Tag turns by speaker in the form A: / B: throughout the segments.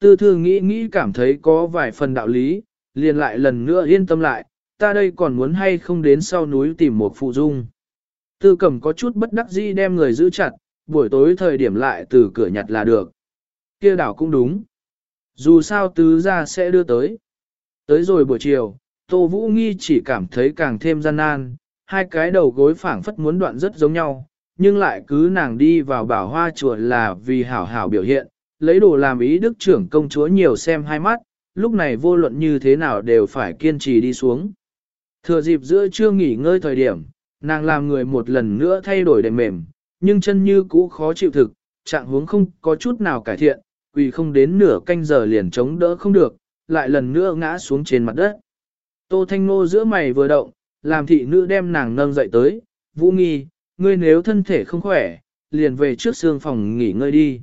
A: tư thư nghĩ nghĩ cảm thấy có vài phần đạo lý, liền lại lần nữa yên tâm lại, ta đây còn muốn hay không đến sau núi tìm một phụ dung. Tư cầm có chút bất đắc dĩ đem người giữ chặt, buổi tối thời điểm lại từ cửa nhặt là được. Kia đảo cũng đúng. Dù sao tứ ra sẽ đưa tới. Tới rồi buổi chiều, Tô Vũ Nghi chỉ cảm thấy càng thêm gian nan, hai cái đầu gối phảng phất muốn đoạn rất giống nhau, nhưng lại cứ nàng đi vào bảo hoa chùa là vì hảo hảo biểu hiện, lấy đồ làm ý đức trưởng công chúa nhiều xem hai mắt, lúc này vô luận như thế nào đều phải kiên trì đi xuống. Thừa dịp giữa trưa nghỉ ngơi thời điểm, nàng làm người một lần nữa thay đổi đệm mềm, nhưng chân như cũ khó chịu thực, trạng huống không có chút nào cải thiện, quỳ không đến nửa canh giờ liền chống đỡ không được, lại lần nữa ngã xuống trên mặt đất. Tô Thanh Nô giữa mày vừa động, làm thị nữ đem nàng nâng dậy tới, Vũ Nghi, ngươi nếu thân thể không khỏe, liền về trước xương phòng nghỉ ngơi đi.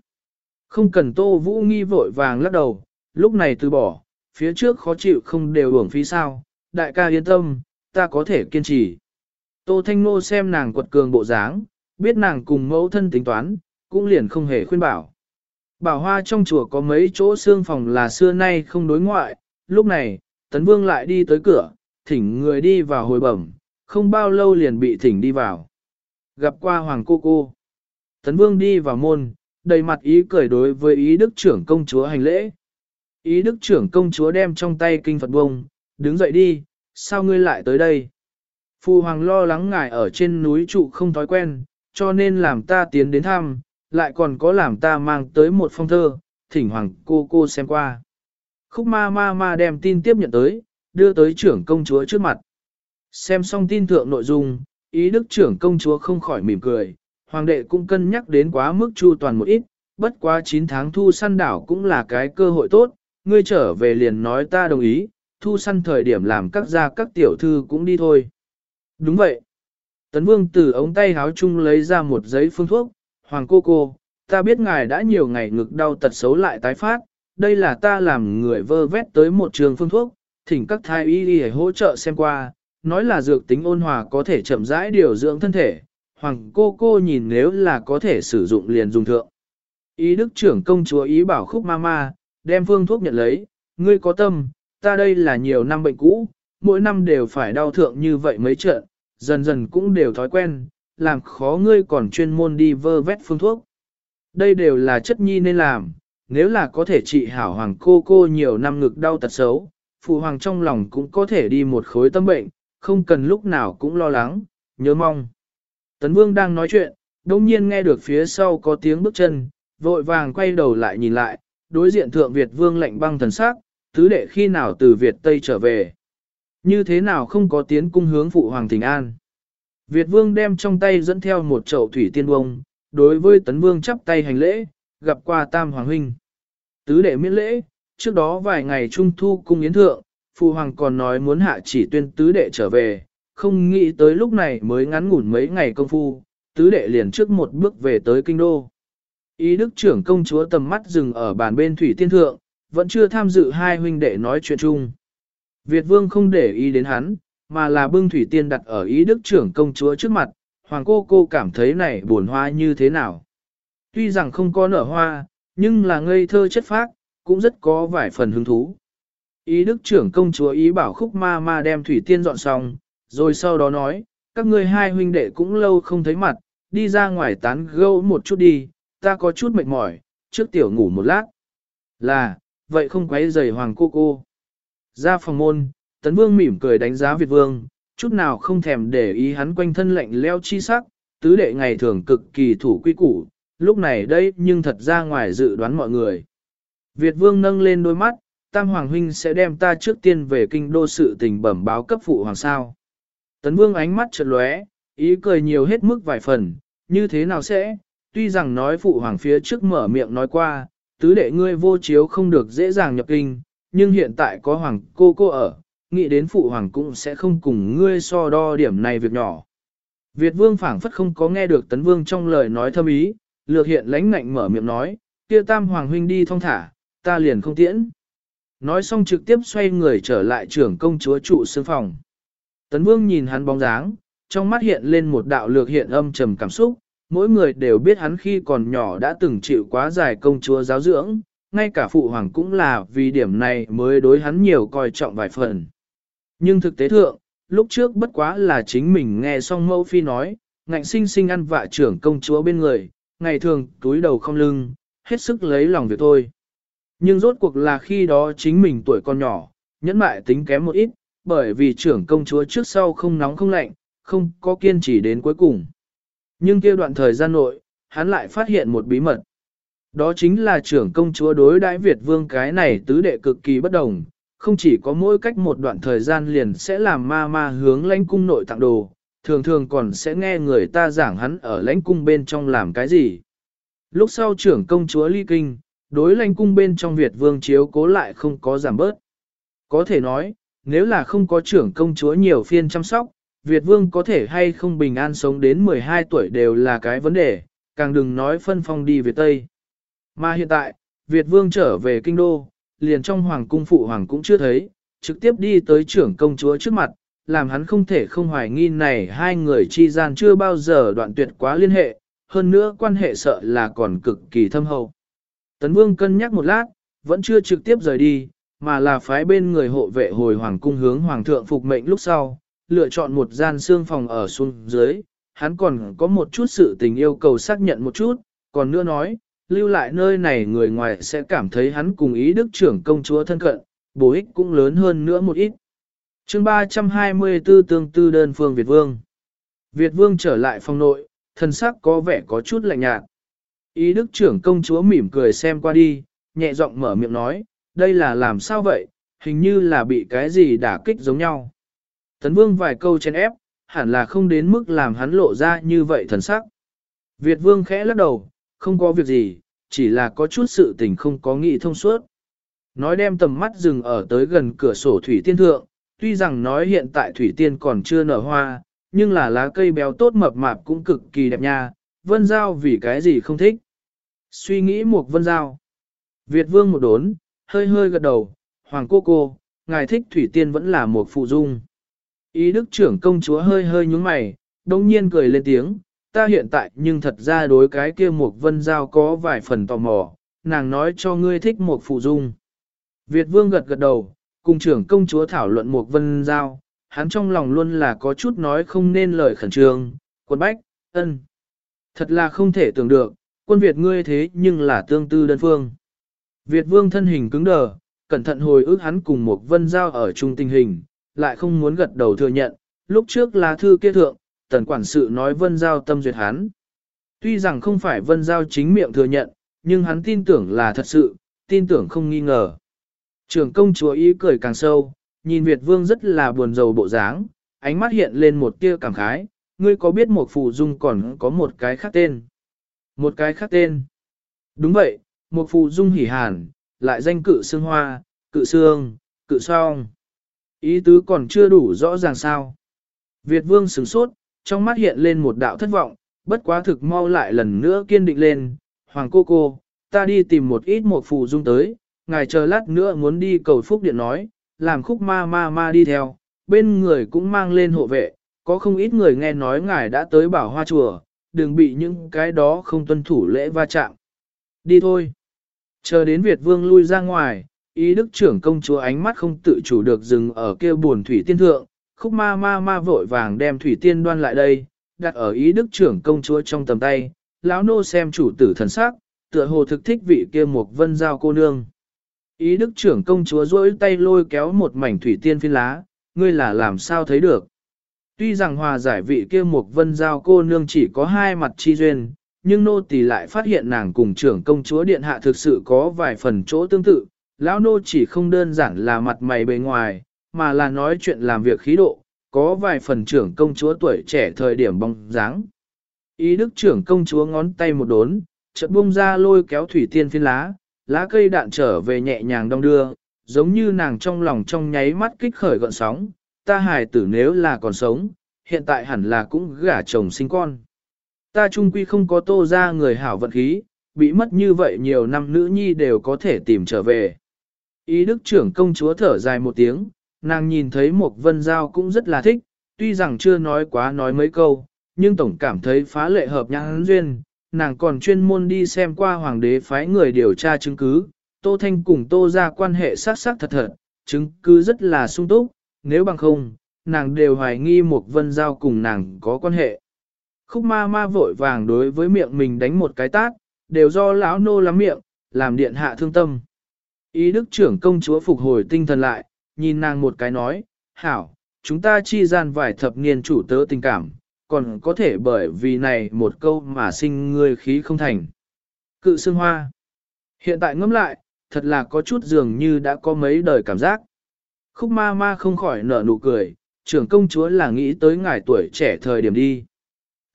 A: Không cần Tô Vũ Nghi vội vàng lắc đầu, lúc này từ bỏ, phía trước khó chịu không đều hưởng phí sao, đại ca yên tâm, ta có thể kiên trì. Tô Thanh Nô xem nàng quật cường bộ dáng, biết nàng cùng mẫu thân tính toán, cũng liền không hề khuyên bảo. Bảo hoa trong chùa có mấy chỗ xương phòng là xưa nay không đối ngoại, lúc này, Tấn Vương lại đi tới cửa, thỉnh người đi vào hồi bẩm, không bao lâu liền bị thỉnh đi vào. Gặp qua Hoàng cô cô. Tấn Vương đi vào môn, đầy mặt ý cười đối với ý đức trưởng công chúa hành lễ. Ý đức trưởng công chúa đem trong tay kinh Phật bông, đứng dậy đi, sao ngươi lại tới đây? Phu Hoàng lo lắng ngài ở trên núi trụ không thói quen, cho nên làm ta tiến đến thăm, lại còn có làm ta mang tới một phong thơ, thỉnh Hoàng cô cô xem qua. Khúc ma ma ma đem tin tiếp nhận tới, đưa tới trưởng công chúa trước mặt. Xem xong tin thượng nội dung, ý đức trưởng công chúa không khỏi mỉm cười, hoàng đệ cũng cân nhắc đến quá mức chu toàn một ít, bất quá 9 tháng thu săn đảo cũng là cái cơ hội tốt, ngươi trở về liền nói ta đồng ý, thu săn thời điểm làm các gia các tiểu thư cũng đi thôi. Đúng vậy. Tấn vương từ ống tay háo chung lấy ra một giấy phương thuốc, hoàng cô cô, ta biết ngài đã nhiều ngày ngực đau tật xấu lại tái phát, đây là ta làm người vơ vét tới một trường phương thuốc, thỉnh các thái y y hỗ trợ xem qua, nói là dược tính ôn hòa có thể chậm rãi điều dưỡng thân thể, hoàng cô cô nhìn nếu là có thể sử dụng liền dùng thượng. Ý đức trưởng công chúa ý bảo khúc ma ma, đem phương thuốc nhận lấy, ngươi có tâm, ta đây là nhiều năm bệnh cũ, mỗi năm đều phải đau thượng như vậy mấy trận, dần dần cũng đều thói quen, làm khó ngươi còn chuyên môn đi vơ vét phương thuốc. Đây đều là chất nhi nên làm, nếu là có thể trị hảo hoàng cô cô nhiều năm ngực đau tật xấu, phụ hoàng trong lòng cũng có thể đi một khối tâm bệnh, không cần lúc nào cũng lo lắng, nhớ mong. Tấn Vương đang nói chuyện, đông nhiên nghe được phía sau có tiếng bước chân, vội vàng quay đầu lại nhìn lại, đối diện thượng Việt Vương lạnh băng thần sắc, tứ đệ khi nào từ Việt Tây trở về. Như thế nào không có tiến cung hướng phụ hoàng thỉnh an. Việt Vương đem trong tay dẫn theo một chậu thủy tiên bông, đối với Tấn Vương chắp tay hành lễ, gặp qua Tam Hoàng Huynh. Tứ đệ miễn lễ, trước đó vài ngày trung thu cung yến thượng, Phụ Hoàng còn nói muốn hạ chỉ tuyên tứ đệ trở về, không nghĩ tới lúc này mới ngắn ngủn mấy ngày công phu, tứ đệ liền trước một bước về tới kinh đô. Ý đức trưởng công chúa tầm mắt dừng ở bàn bên thủy tiên thượng, vẫn chưa tham dự hai huynh đệ nói chuyện chung. Việt vương không để ý đến hắn, mà là bưng thủy tiên đặt ở ý đức trưởng công chúa trước mặt, hoàng cô cô cảm thấy này buồn hoa như thế nào. Tuy rằng không có nở hoa, nhưng là ngây thơ chất phác, cũng rất có vài phần hứng thú. Ý đức trưởng công chúa ý bảo khúc ma ma đem thủy tiên dọn xong, rồi sau đó nói, các ngươi hai huynh đệ cũng lâu không thấy mặt, đi ra ngoài tán gẫu một chút đi, ta có chút mệt mỏi, trước tiểu ngủ một lát. Là, vậy không quấy rầy hoàng cô cô. Ra phòng môn, tấn vương mỉm cười đánh giá Việt vương, chút nào không thèm để ý hắn quanh thân lạnh leo chi sắc, tứ đệ ngày thường cực kỳ thủ quy củ, lúc này đây nhưng thật ra ngoài dự đoán mọi người. Việt vương nâng lên đôi mắt, Tam Hoàng Huynh sẽ đem ta trước tiên về kinh đô sự tình bẩm báo cấp phụ hoàng sao. Tấn Vương ánh mắt chợt lóe, ý cười nhiều hết mức vài phần, như thế nào sẽ, tuy rằng nói phụ hoàng phía trước mở miệng nói qua, tứ đệ ngươi vô chiếu không được dễ dàng nhập kinh, nhưng hiện tại có hoàng cô cô ở, nghĩ đến phụ hoàng cũng sẽ không cùng ngươi so đo điểm này việc nhỏ. Việt vương phảng phất không có nghe được tấn vương trong lời nói thâm ý, lược hiện lãnh ngạnh mở miệng nói, kia tam hoàng huynh đi thong thả, ta liền không tiễn. Nói xong trực tiếp xoay người trở lại trưởng công chúa trụ xương phòng. Tấn Vương nhìn hắn bóng dáng, trong mắt hiện lên một đạo lược hiện âm trầm cảm xúc, mỗi người đều biết hắn khi còn nhỏ đã từng chịu quá dài công chúa giáo dưỡng, ngay cả phụ hoàng cũng là vì điểm này mới đối hắn nhiều coi trọng vài phần. Nhưng thực tế thượng, lúc trước bất quá là chính mình nghe xong mẫu phi nói, ngạnh sinh sinh ăn vạ trưởng công chúa bên người, ngày thường túi đầu không lưng, hết sức lấy lòng việc thôi. Nhưng rốt cuộc là khi đó chính mình tuổi còn nhỏ, nhẫn mại tính kém một ít, bởi vì trưởng công chúa trước sau không nóng không lạnh, không có kiên trì đến cuối cùng. Nhưng kia đoạn thời gian nội, hắn lại phát hiện một bí mật. Đó chính là trưởng công chúa đối đãi Việt vương cái này tứ đệ cực kỳ bất đồng, không chỉ có mỗi cách một đoạn thời gian liền sẽ làm ma ma hướng lãnh cung nội tặng đồ, thường thường còn sẽ nghe người ta giảng hắn ở lãnh cung bên trong làm cái gì. Lúc sau trưởng công chúa ly kinh, đối lãnh cung bên trong Việt vương chiếu cố lại không có giảm bớt. Có thể nói, nếu là không có trưởng công chúa nhiều phiên chăm sóc, Việt vương có thể hay không bình an sống đến 12 tuổi đều là cái vấn đề, càng đừng nói phân phong đi về Tây. Mà hiện tại, Việt vương trở về kinh đô, liền trong hoàng cung phụ hoàng cũng chưa thấy, trực tiếp đi tới trưởng công chúa trước mặt, làm hắn không thể không hoài nghi này hai người chi gian chưa bao giờ đoạn tuyệt quá liên hệ, hơn nữa quan hệ sợ là còn cực kỳ thâm hậu. Tấn Vương cân nhắc một lát, vẫn chưa trực tiếp rời đi, mà là phái bên người hộ vệ hồi hoàng cung hướng hoàng thượng phục mệnh lúc sau, lựa chọn một gian xương phòng ở xuống dưới, hắn còn có một chút sự tình yêu cầu xác nhận một chút, còn nữa nói, lưu lại nơi này người ngoài sẽ cảm thấy hắn cùng ý đức trưởng công chúa thân cận, bổ ích cũng lớn hơn nữa một ít. chương 324 tương tư đơn phương Việt Vương Việt Vương trở lại phòng nội, thân sắc có vẻ có chút lạnh nhạt. Ý đức trưởng công chúa mỉm cười xem qua đi, nhẹ giọng mở miệng nói, đây là làm sao vậy, hình như là bị cái gì đả kích giống nhau. Tấn Vương vài câu chen ép, hẳn là không đến mức làm hắn lộ ra như vậy thần sắc. Việt Vương khẽ lắc đầu, không có việc gì, chỉ là có chút sự tình không có nghĩ thông suốt. Nói đem tầm mắt dừng ở tới gần cửa sổ thủy tiên thượng, tuy rằng nói hiện tại thủy tiên còn chưa nở hoa, nhưng là lá cây béo tốt mập mạp cũng cực kỳ đẹp nha, vân giao vì cái gì không thích. Suy nghĩ một vân giao. Việt vương một đốn, hơi hơi gật đầu, hoàng cô cô, ngài thích thủy tiên vẫn là một phụ dung. Ý đức trưởng công chúa hơi hơi nhúng mày, đồng nhiên cười lên tiếng, ta hiện tại nhưng thật ra đối cái kia một vân giao có vài phần tò mò, nàng nói cho ngươi thích một phụ dung. Việt vương gật gật đầu, cùng trưởng công chúa thảo luận một vân giao, hắn trong lòng luôn là có chút nói không nên lời khẩn trương, quân bách, ân. Thật là không thể tưởng được, quân Việt ngươi thế nhưng là tương tư đơn phương. Việt vương thân hình cứng đờ, cẩn thận hồi ức hắn cùng một vân giao ở chung tình hình, lại không muốn gật đầu thừa nhận, lúc trước là thư kia thượng, tần quản sự nói vân giao tâm duyệt hắn. Tuy rằng không phải vân giao chính miệng thừa nhận, nhưng hắn tin tưởng là thật sự, tin tưởng không nghi ngờ. Trưởng công chúa ý cười càng sâu, nhìn Việt vương rất là buồn rầu bộ dáng, ánh mắt hiện lên một tia cảm khái, ngươi có biết một phù dung còn có một cái khác tên. Một cái khác tên. Đúng vậy, một phù dung hỉ hàn, lại danh cự xương hoa, cự xương, cự song. Ý tứ còn chưa đủ rõ ràng sao. Việt vương sửng sốt, trong mắt hiện lên một đạo thất vọng, bất quá thực mau lại lần nữa kiên định lên, hoàng cô cô, ta đi tìm một ít một phù dung tới, ngài chờ lát nữa muốn đi cầu phúc điện nói, làm khúc ma ma ma đi theo, bên người cũng mang lên hộ vệ, có không ít người nghe nói ngài đã tới bảo hoa chùa, đừng bị những cái đó không tuân thủ lễ va chạm. Đi thôi. Chờ đến Việt Vương lui ra ngoài, ý đức trưởng công chúa ánh mắt không tự chủ được dừng ở kia buồn thủy tiên thượng, khúc ma ma ma vội vàng đem thủy tiên đoan lại đây, đặt ở ý đức trưởng công chúa trong tầm tay, lão nô xem chủ tử thần sắc, tựa hồ thực thích vị kia một vân giao cô nương. Ý đức trưởng công chúa duỗi tay lôi kéo một mảnh thủy tiên phi lá, ngươi là làm sao thấy được. Tuy rằng hòa giải vị kia một vân giao cô nương chỉ có hai mặt chi duyên, nhưng nô tỳ lại phát hiện nàng cùng trưởng công chúa điện hạ thực sự có vài phần chỗ tương tự. Lão nô chỉ không đơn giản là mặt mày bề ngoài, mà là nói chuyện làm việc khí độ, có vài phần trưởng công chúa tuổi trẻ thời điểm bóng dáng. Ý đức trưởng công chúa ngón tay một đốn, chợt bung ra lôi kéo thủy tiên phiên lá, lá cây đạn trở về nhẹ nhàng đong đưa, giống như nàng trong lòng trong nháy mắt kích khởi gọn sóng, ta hài tử nếu là còn sống, hiện tại hẳn là cũng gả chồng sinh con. Ta trung quy không có tô ra người hảo vận khí, bị mất như vậy nhiều năm nữ nhi đều có thể tìm trở về. Ý đức trưởng công chúa thở dài một tiếng, nàng nhìn thấy một vân giao cũng rất là thích, tuy rằng chưa nói quá nói mấy câu, nhưng tổng cảm thấy phá lệ hợp nhãn duyên, nàng còn chuyên môn đi xem qua hoàng đế phái người điều tra chứng cứ, Tô Thanh cùng Tô ra quan hệ sát sát thật thật, chứng cứ rất là sung túc, nếu bằng không, nàng đều hoài nghi một vân giao cùng nàng có quan hệ. Khúc ma ma vội vàng đối với miệng mình đánh một cái tát, đều do lão nô lắm miệng, làm điện hạ thương tâm. Ý đức trưởng công chúa phục hồi tinh thần lại, nhìn nàng một cái nói, hảo, chúng ta chi gian vài thập niên chủ tớ tình cảm, còn có thể bởi vì này một câu mà sinh người khí không thành. Cự xương hoa. Hiện tại ngẫm lại, thật là có chút dường như đã có mấy đời cảm giác. Khúc ma ma không khỏi nở nụ cười, trưởng công chúa là nghĩ tới ngài tuổi trẻ thời điểm đi.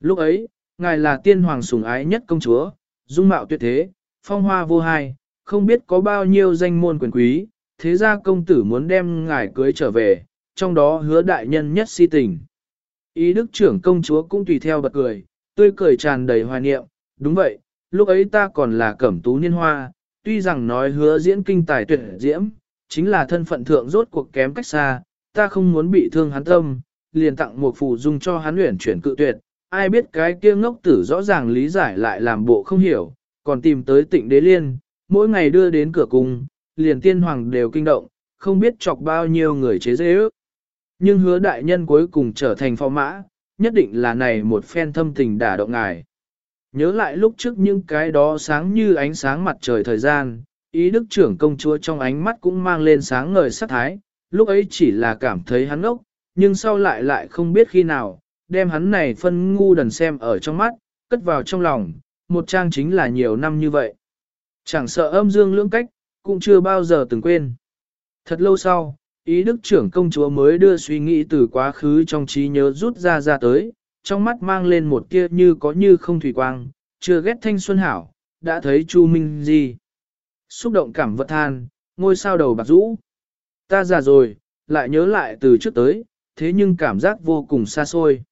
A: Lúc ấy, ngài là tiên hoàng sủng ái nhất công chúa, dung mạo tuyệt thế, phong hoa vô hai, không biết có bao nhiêu danh môn quyền quý, thế ra công tử muốn đem ngài cưới trở về, trong đó hứa đại nhân nhất si tình. Ý đức trưởng công chúa cũng tùy theo bật cười, tươi cười tràn đầy hoài niệm, đúng vậy, lúc ấy ta còn là cẩm tú niên hoa, tuy rằng nói hứa diễn kinh tài tuyệt diễm, chính là thân phận thượng rốt cuộc kém cách xa, ta không muốn bị thương hắn tâm, liền tặng một phù dung cho hắn luyện chuyển cự tuyệt, ai biết cái kia ngốc tử rõ ràng lý giải lại làm bộ không hiểu, còn tìm tới tịnh đế liên, mỗi ngày đưa đến cửa cung, liền tiên hoàng đều kinh động, không biết chọc bao nhiêu người chế dễ ước. Nhưng hứa đại nhân cuối cùng trở thành phò mã, nhất định là này một phen thâm tình đả động ngài. Nhớ lại lúc trước những cái đó sáng như ánh sáng mặt trời thời gian, ý đức trưởng công chúa trong ánh mắt cũng mang lên sáng ngời sắc thái, lúc ấy chỉ là cảm thấy hắn ốc, nhưng sau lại lại không biết khi nào, đem hắn này phân ngu đần xem ở trong mắt, cất vào trong lòng, một trang chính là nhiều năm như vậy. Chẳng sợ âm dương lưỡng cách, cũng chưa bao giờ từng quên. Thật lâu sau, ý đức trưởng công chúa mới đưa suy nghĩ từ quá khứ trong trí nhớ rút ra ra tới, trong mắt mang lên một kia như có như không thủy quang, chưa ghét thanh xuân hảo, đã thấy Chu Minh gì. Xúc động cảm vật than, ngôi sao đầu bạc rũ. Ta già rồi, lại nhớ lại từ trước tới, thế nhưng cảm giác vô cùng xa xôi.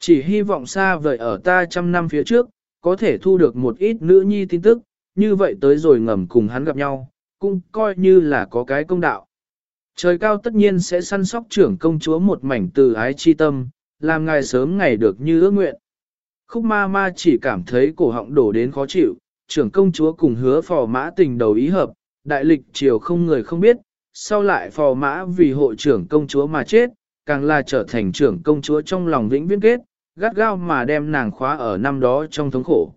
A: Chỉ hy vọng xa vời ở ta trăm năm phía trước, có thể thu được một ít nữ nhi tin tức, như vậy tới rồi ngầm cùng hắn gặp nhau, cũng coi như là có cái công đạo. Trời cao tất nhiên sẽ săn sóc trưởng công chúa một mảnh từ ái chi tâm, làm ngài sớm ngày được như ước nguyện. Khúc ma ma chỉ cảm thấy cổ họng đổ đến khó chịu, trưởng công chúa cùng hứa phò mã tình đầu ý hợp, đại lịch triều không người không biết, sau lại phò mã vì hộ trưởng công chúa mà chết, càng là trở thành trưởng công chúa trong lòng vĩnh viễn kết, gắt gao mà đem nàng khóa ở năm đó trong thống khổ.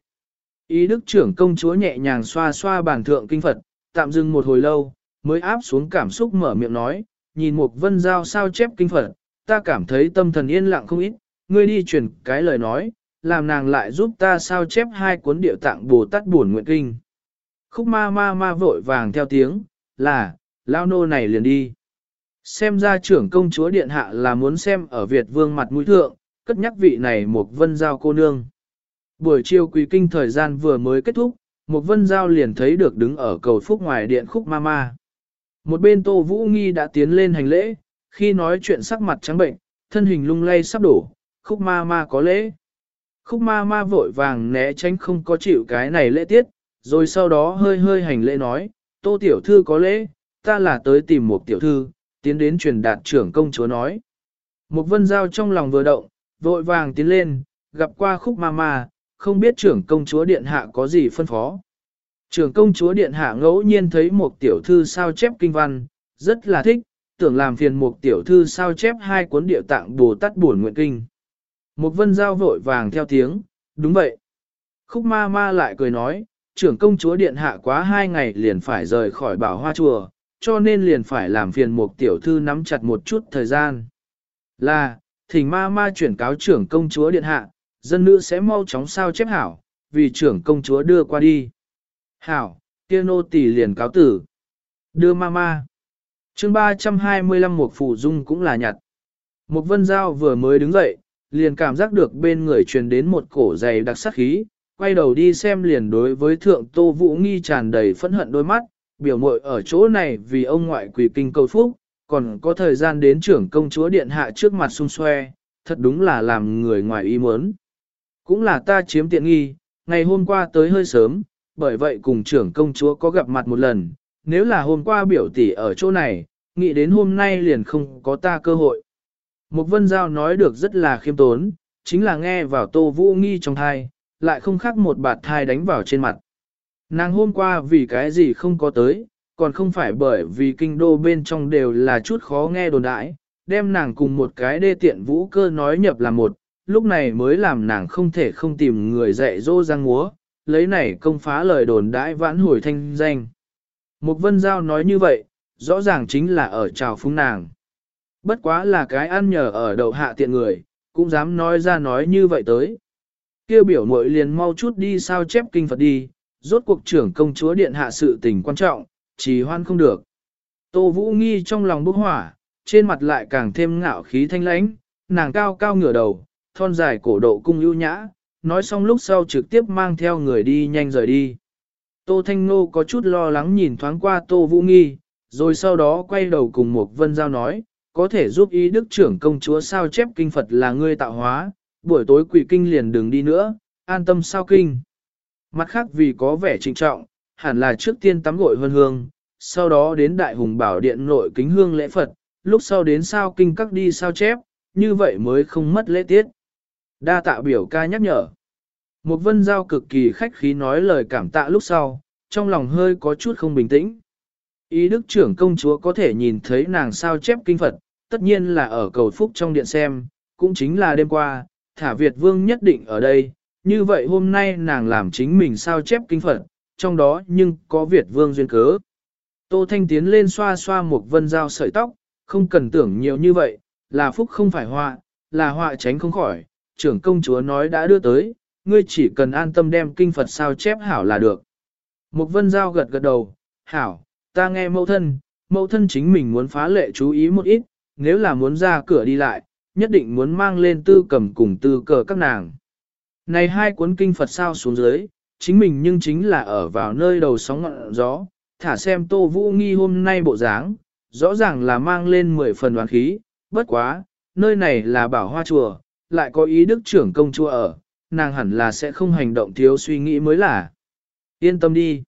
A: Ý đức trưởng công chúa nhẹ nhàng xoa xoa bàn thượng kinh Phật, tạm dừng một hồi lâu, mới áp xuống cảm xúc mở miệng nói, nhìn một vân giao sao chép kinh Phật, ta cảm thấy tâm thần yên lặng không ít, ngươi đi truyền cái lời nói, làm nàng lại giúp ta sao chép hai cuốn điệu tạng Bồ Tát buồn nguyện kinh. Khúc ma ma ma vội vàng theo tiếng, là, lao nô này liền đi. Xem ra trưởng công chúa điện hạ là muốn xem ở Việt vương mặt mũi thượng, cất nhắc vị này một vân giao cô nương. Buổi chiều quý kinh thời gian vừa mới kết thúc, một vân giao liền thấy được đứng ở cầu phúc ngoài điện khúc ma ma. Một bên tô vũ nghi đã tiến lên hành lễ, khi nói chuyện sắc mặt trắng bệnh, thân hình lung lay sắp đổ, khúc ma ma có lễ. Khúc ma ma vội vàng né tránh không có chịu cái này lễ tiết, rồi sau đó hơi hơi hành lễ nói, tô tiểu thư có lễ, ta là tới tìm một tiểu thư, tiến đến truyền đạt trưởng công chúa nói. Một vân giao trong lòng vừa động, vội vàng tiến lên, gặp qua khúc ma ma, không biết trưởng công chúa điện hạ có gì phân phó. Trưởng công chúa điện hạ ngẫu nhiên thấy một tiểu thư sao chép kinh văn, rất là thích, tưởng làm phiền một tiểu thư sao chép hai cuốn địa tạng Bồ Tát buồn nguyện kinh. Một vân giao vội vàng theo tiếng, đúng vậy. Khúc ma ma lại cười nói, trưởng công chúa điện hạ quá hai ngày liền phải rời khỏi bảo hoa chùa, cho nên liền phải làm phiền một tiểu thư nắm chặt một chút thời gian. Là, thỉnh ma ma chuyển cáo trưởng công chúa điện hạ, dân nữ sẽ mau chóng sao chép hảo, vì trưởng công chúa đưa qua đi. Hảo, kia nô tỷ liền cáo tử. Đưa ma ma. chương 325 một phủ dung cũng là nhặt. Một vân giao vừa mới đứng dậy, liền cảm giác được bên người truyền đến một cổ dày đặc sắc khí, quay đầu đi xem liền đối với thượng tô vũ nghi tràn đầy phẫn hận đôi mắt, biểu mội ở chỗ này vì ông ngoại quỷ kinh cầu phúc, còn có thời gian đến trưởng công chúa điện hạ trước mặt xung xoe, thật đúng là làm người ngoài ý muốn. Cũng là ta chiếm tiện nghi, ngày hôm qua tới hơi sớm, bởi vậy cùng trưởng công chúa có gặp mặt một lần, nếu là hôm qua biểu tỷ ở chỗ này, nghĩ đến hôm nay liền không có ta cơ hội. Một vân giao nói được rất là khiêm tốn, chính là nghe vào tô vũ nghi trong thai, lại không khác một bạt thai đánh vào trên mặt. Nàng hôm qua vì cái gì không có tới, còn không phải bởi vì kinh đô bên trong đều là chút khó nghe đồn đãi, đem nàng cùng một cái đê tiện vũ cơ nói nhập là một, lúc này mới làm nàng không thể không tìm người dạy dỗ giang múa, lấy này công phá lời đồn đãi vãn hồi thanh danh. Một vân giao nói như vậy, rõ ràng chính là ở trào phúng nàng. Bất quá là cái ăn nhờ ở đầu hạ tiện người, cũng dám nói ra nói như vậy tới. Kêu biểu muội liền mau chút đi sao chép kinh Phật đi, rốt cuộc trưởng công chúa điện hạ sự tình quan trọng, trì hoan không được. Tô Vũ Nghi trong lòng bốc hỏa, trên mặt lại càng thêm ngạo khí thanh lãnh, nàng cao cao ngửa đầu, thon dài cổ độ cung ưu nhã, nói xong lúc sau trực tiếp mang theo người đi nhanh rời đi. Tô Thanh Nô có chút lo lắng nhìn thoáng qua Tô Vũ Nghi, rồi sau đó quay đầu cùng một vân giao nói, có thể giúp ý đức trưởng công chúa sao chép kinh Phật là ngươi tạo hóa, buổi tối quỷ kinh liền đừng đi nữa, an tâm sao kinh. Mặt khác vì có vẻ trinh trọng, hẳn là trước tiên tắm gội hương hương, sau đó đến đại hùng bảo điện nội kính hương lễ Phật, lúc sau đến sao kinh các đi sao chép, như vậy mới không mất lễ tiết. Đa tạ biểu ca nhắc nhở. Một vân giao cực kỳ khách khí nói lời cảm tạ lúc sau, trong lòng hơi có chút không bình tĩnh. Ý đức trưởng công chúa có thể nhìn thấy nàng sao chép kinh Phật, tất nhiên là ở cầu phúc trong điện xem, cũng chính là đêm qua, thả Việt vương nhất định ở đây, như vậy hôm nay nàng làm chính mình sao chép kinh Phật, trong đó nhưng có Việt vương duyên cớ. Tô Thanh tiến lên xoa xoa một vân dao sợi tóc, không cần tưởng nhiều như vậy, là phúc không phải họa, là họa tránh không khỏi, trưởng công chúa nói đã đưa tới, ngươi chỉ cần an tâm đem kinh Phật sao chép hảo là được. Một vân giao gật gật đầu, hảo, ta nghe mẫu thân, mẫu thân chính mình muốn phá lệ chú ý một ít, nếu là muốn ra cửa đi lại, nhất định muốn mang lên tư cầm cùng tư cờ các nàng. Này hai cuốn kinh Phật sao xuống dưới, chính mình nhưng chính là ở vào nơi đầu sóng ngọn gió, thả xem Tô Vũ Nghi hôm nay bộ dáng, rõ ràng là mang lên 10 phần đoàn khí, bất quá, nơi này là bảo hoa chùa, lại có ý đức trưởng công chúa ở, nàng hẳn là sẽ không hành động thiếu suy nghĩ mới là. Yên tâm đi.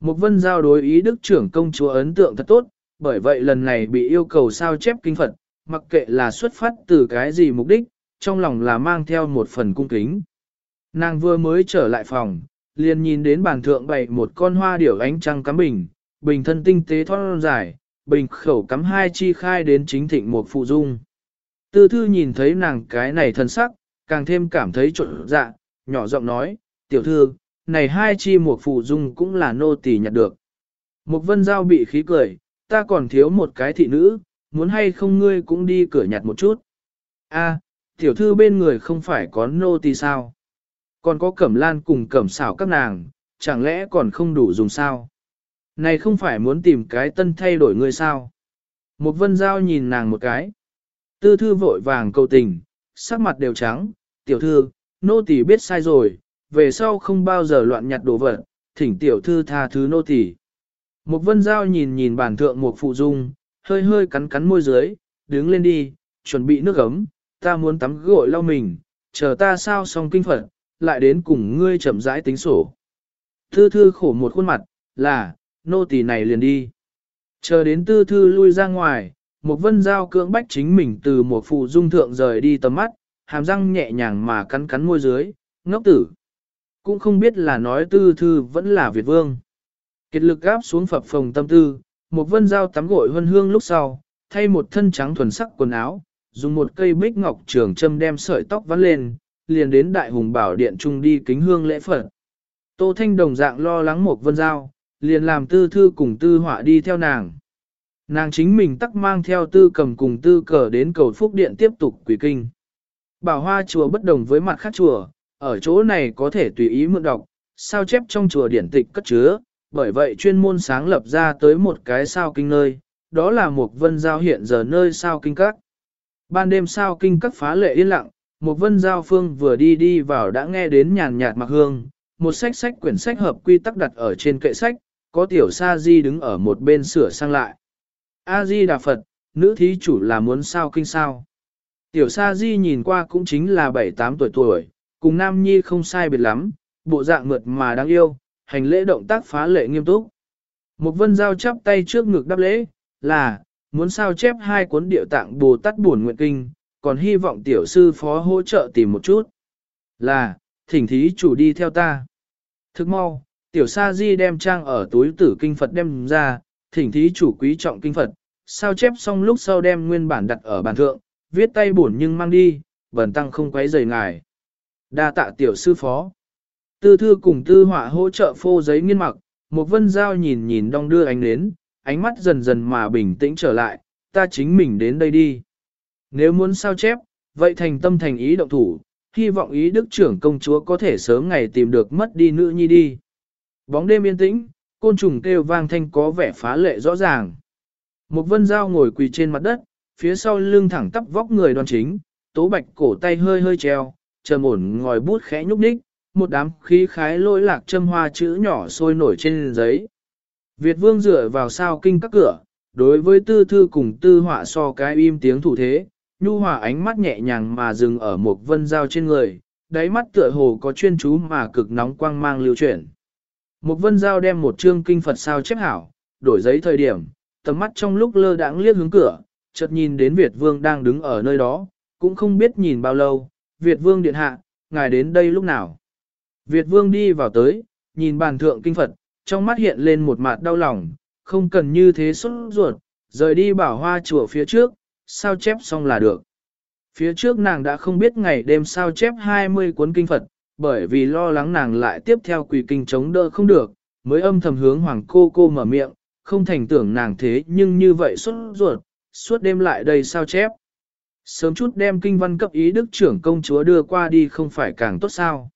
A: Mục vân giao đối ý đức trưởng công chúa ấn tượng thật tốt, bởi vậy lần này bị yêu cầu sao chép kinh Phật, mặc kệ là xuất phát từ cái gì mục đích, trong lòng là mang theo một phần cung kính. Nàng vừa mới trở lại phòng, liền nhìn đến bàn thượng bày một con hoa điểu ánh trăng cắm bình, bình thân tinh tế thon dài, bình khẩu cắm hai chi khai đến chính thịnh một phụ dung. Tư thư nhìn thấy nàng cái này thân sắc, càng thêm cảm thấy trộn dạ, nhỏ giọng nói, tiểu thư, này hai chi một phụ dung cũng là nô tỳ nhặt được. Một vân giao bị khí cười, ta còn thiếu một cái thị nữ, muốn hay không ngươi cũng đi cửa nhặt một chút. A, tiểu thư bên người không phải có nô tỳ sao? Còn có cẩm lan cùng cẩm xảo các nàng, chẳng lẽ còn không đủ dùng sao? Này không phải muốn tìm cái tân thay đổi người sao? Một vân giao nhìn nàng một cái. Tư thư vội vàng cầu tình, sắc mặt đều trắng, tiểu thư, nô tỳ biết sai rồi, về sau không bao giờ loạn nhặt đồ vật, thỉnh tiểu thư tha thứ nô tỳ. Một vân giao nhìn nhìn bản thượng một phụ dung, hơi hơi cắn cắn môi dưới, đứng lên đi, chuẩn bị nước ấm, ta muốn tắm gội lau mình, chờ ta sao xong kinh phật, lại đến cùng ngươi chậm rãi tính sổ. Tư thư khổ một khuôn mặt, là, nô tỳ này liền đi. Chờ đến tư thư lui ra ngoài, một vân giao cưỡng bách chính mình từ một phụ dung thượng rời đi tầm mắt, hàm răng nhẹ nhàng mà cắn cắn môi dưới, ngốc tử. Cũng không biết là nói tư thư vẫn là Việt vương. Kiệt lực gáp xuống phập phòng tâm tư, một vân giao tắm gội huân hương lúc sau, thay một thân trắng thuần sắc quần áo, dùng một cây bích ngọc trường châm đem sợi tóc vắn lên, liền đến đại hùng bảo điện trung đi kính hương lễ Phật. Tô Thanh đồng dạng lo lắng một vân giao, liền làm tư thư cùng tư họa đi theo nàng. Nàng chính mình tắc mang theo tư cầm cùng tư cờ đến cầu phúc điện tiếp tục quỷ kinh. Bảo hoa chùa bất đồng với mặt khác chùa, ở chỗ này có thể tùy ý mượn đọc, sao chép trong chùa điển tịch cất chứa, bởi vậy chuyên môn sáng lập ra tới một cái sao kinh nơi, đó là một vân giao hiện giờ nơi sao kinh các. Ban đêm sao kinh các phá lệ yên lặng, một vân giao phương vừa đi đi vào đã nghe đến nhàn nhạt mặc hương, một sách sách quyển sách hợp quy tắc đặt ở trên kệ sách, có tiểu sa di đứng ở một bên sửa sang lại. A di đà Phật, nữ thí chủ là muốn sao kinh sao. Tiểu sa di nhìn qua cũng chính là 7-8 tuổi tuổi, cùng nam nhi không sai biệt lắm, bộ dạng mượt mà đáng yêu, hành lễ động tác phá lệ nghiêm túc. Một vân giao chắp tay trước ngực đáp lễ, là, muốn sao chép hai cuốn điệu tạng Bồ Tát buồn nguyện kinh, còn hy vọng tiểu sư phó hỗ trợ tìm một chút. Là, thỉnh thí chủ đi theo ta. Thức mau, tiểu sa di đem trang ở túi tử kinh Phật đem ra, thỉnh thí chủ quý trọng kinh Phật, sao chép xong lúc sau đem nguyên bản đặt ở bàn thượng, viết tay bổn nhưng mang đi, bần tăng không quấy rầy ngài. Đa tạ tiểu sư phó. Tư thư cùng tư họa hỗ trợ phô giấy nghiên mặc, một vân giao nhìn nhìn đong đưa ánh đến, ánh mắt dần dần mà bình tĩnh trở lại, ta chính mình đến đây đi. Nếu muốn sao chép, vậy thành tâm thành ý động thủ, hy vọng ý đức trưởng công chúa có thể sớm ngày tìm được mất đi nữ nhi đi. Bóng đêm yên tĩnh, côn trùng kêu vang thanh có vẻ phá lệ rõ ràng. Một vân dao ngồi quỳ trên mặt đất, phía sau lưng thẳng tắp vóc người đoan chính, tố bạch cổ tay hơi hơi treo, trầm ổn ngòi bút khẽ nhúc nhích, một đám khí khái lôi lạc châm hoa chữ nhỏ sôi nổi trên giấy. Việt vương dựa vào sao kinh các cửa, đối với tư thư cùng tư họa so cái im tiếng thủ thế, nhu hòa ánh mắt nhẹ nhàng mà dừng ở một vân dao trên người, đáy mắt tựa hồ có chuyên chú mà cực nóng quang mang lưu chuyển. Một vân dao đem một chương kinh Phật sao chép hảo, đổi giấy thời điểm, tầm mắt trong lúc lơ đãng liếc hướng cửa, chợt nhìn đến Việt vương đang đứng ở nơi đó, cũng không biết nhìn bao lâu, Việt vương điện hạ, ngài đến đây lúc nào. Việt vương đi vào tới, nhìn bàn thượng kinh Phật, trong mắt hiện lên một mặt đau lòng, không cần như thế xuất ruột, rời đi bảo hoa chùa phía trước, sao chép xong là được. Phía trước nàng đã không biết ngày đêm sao chép 20 cuốn kinh Phật, bởi vì lo lắng nàng lại tiếp theo quỳ kinh chống đỡ không được, mới âm thầm hướng hoàng cô cô mở miệng, không thành tưởng nàng thế nhưng như vậy suốt ruột, suốt đêm lại đây sao chép. Sớm chút đem kinh văn cấp ý đức trưởng công chúa đưa qua đi không phải càng tốt sao.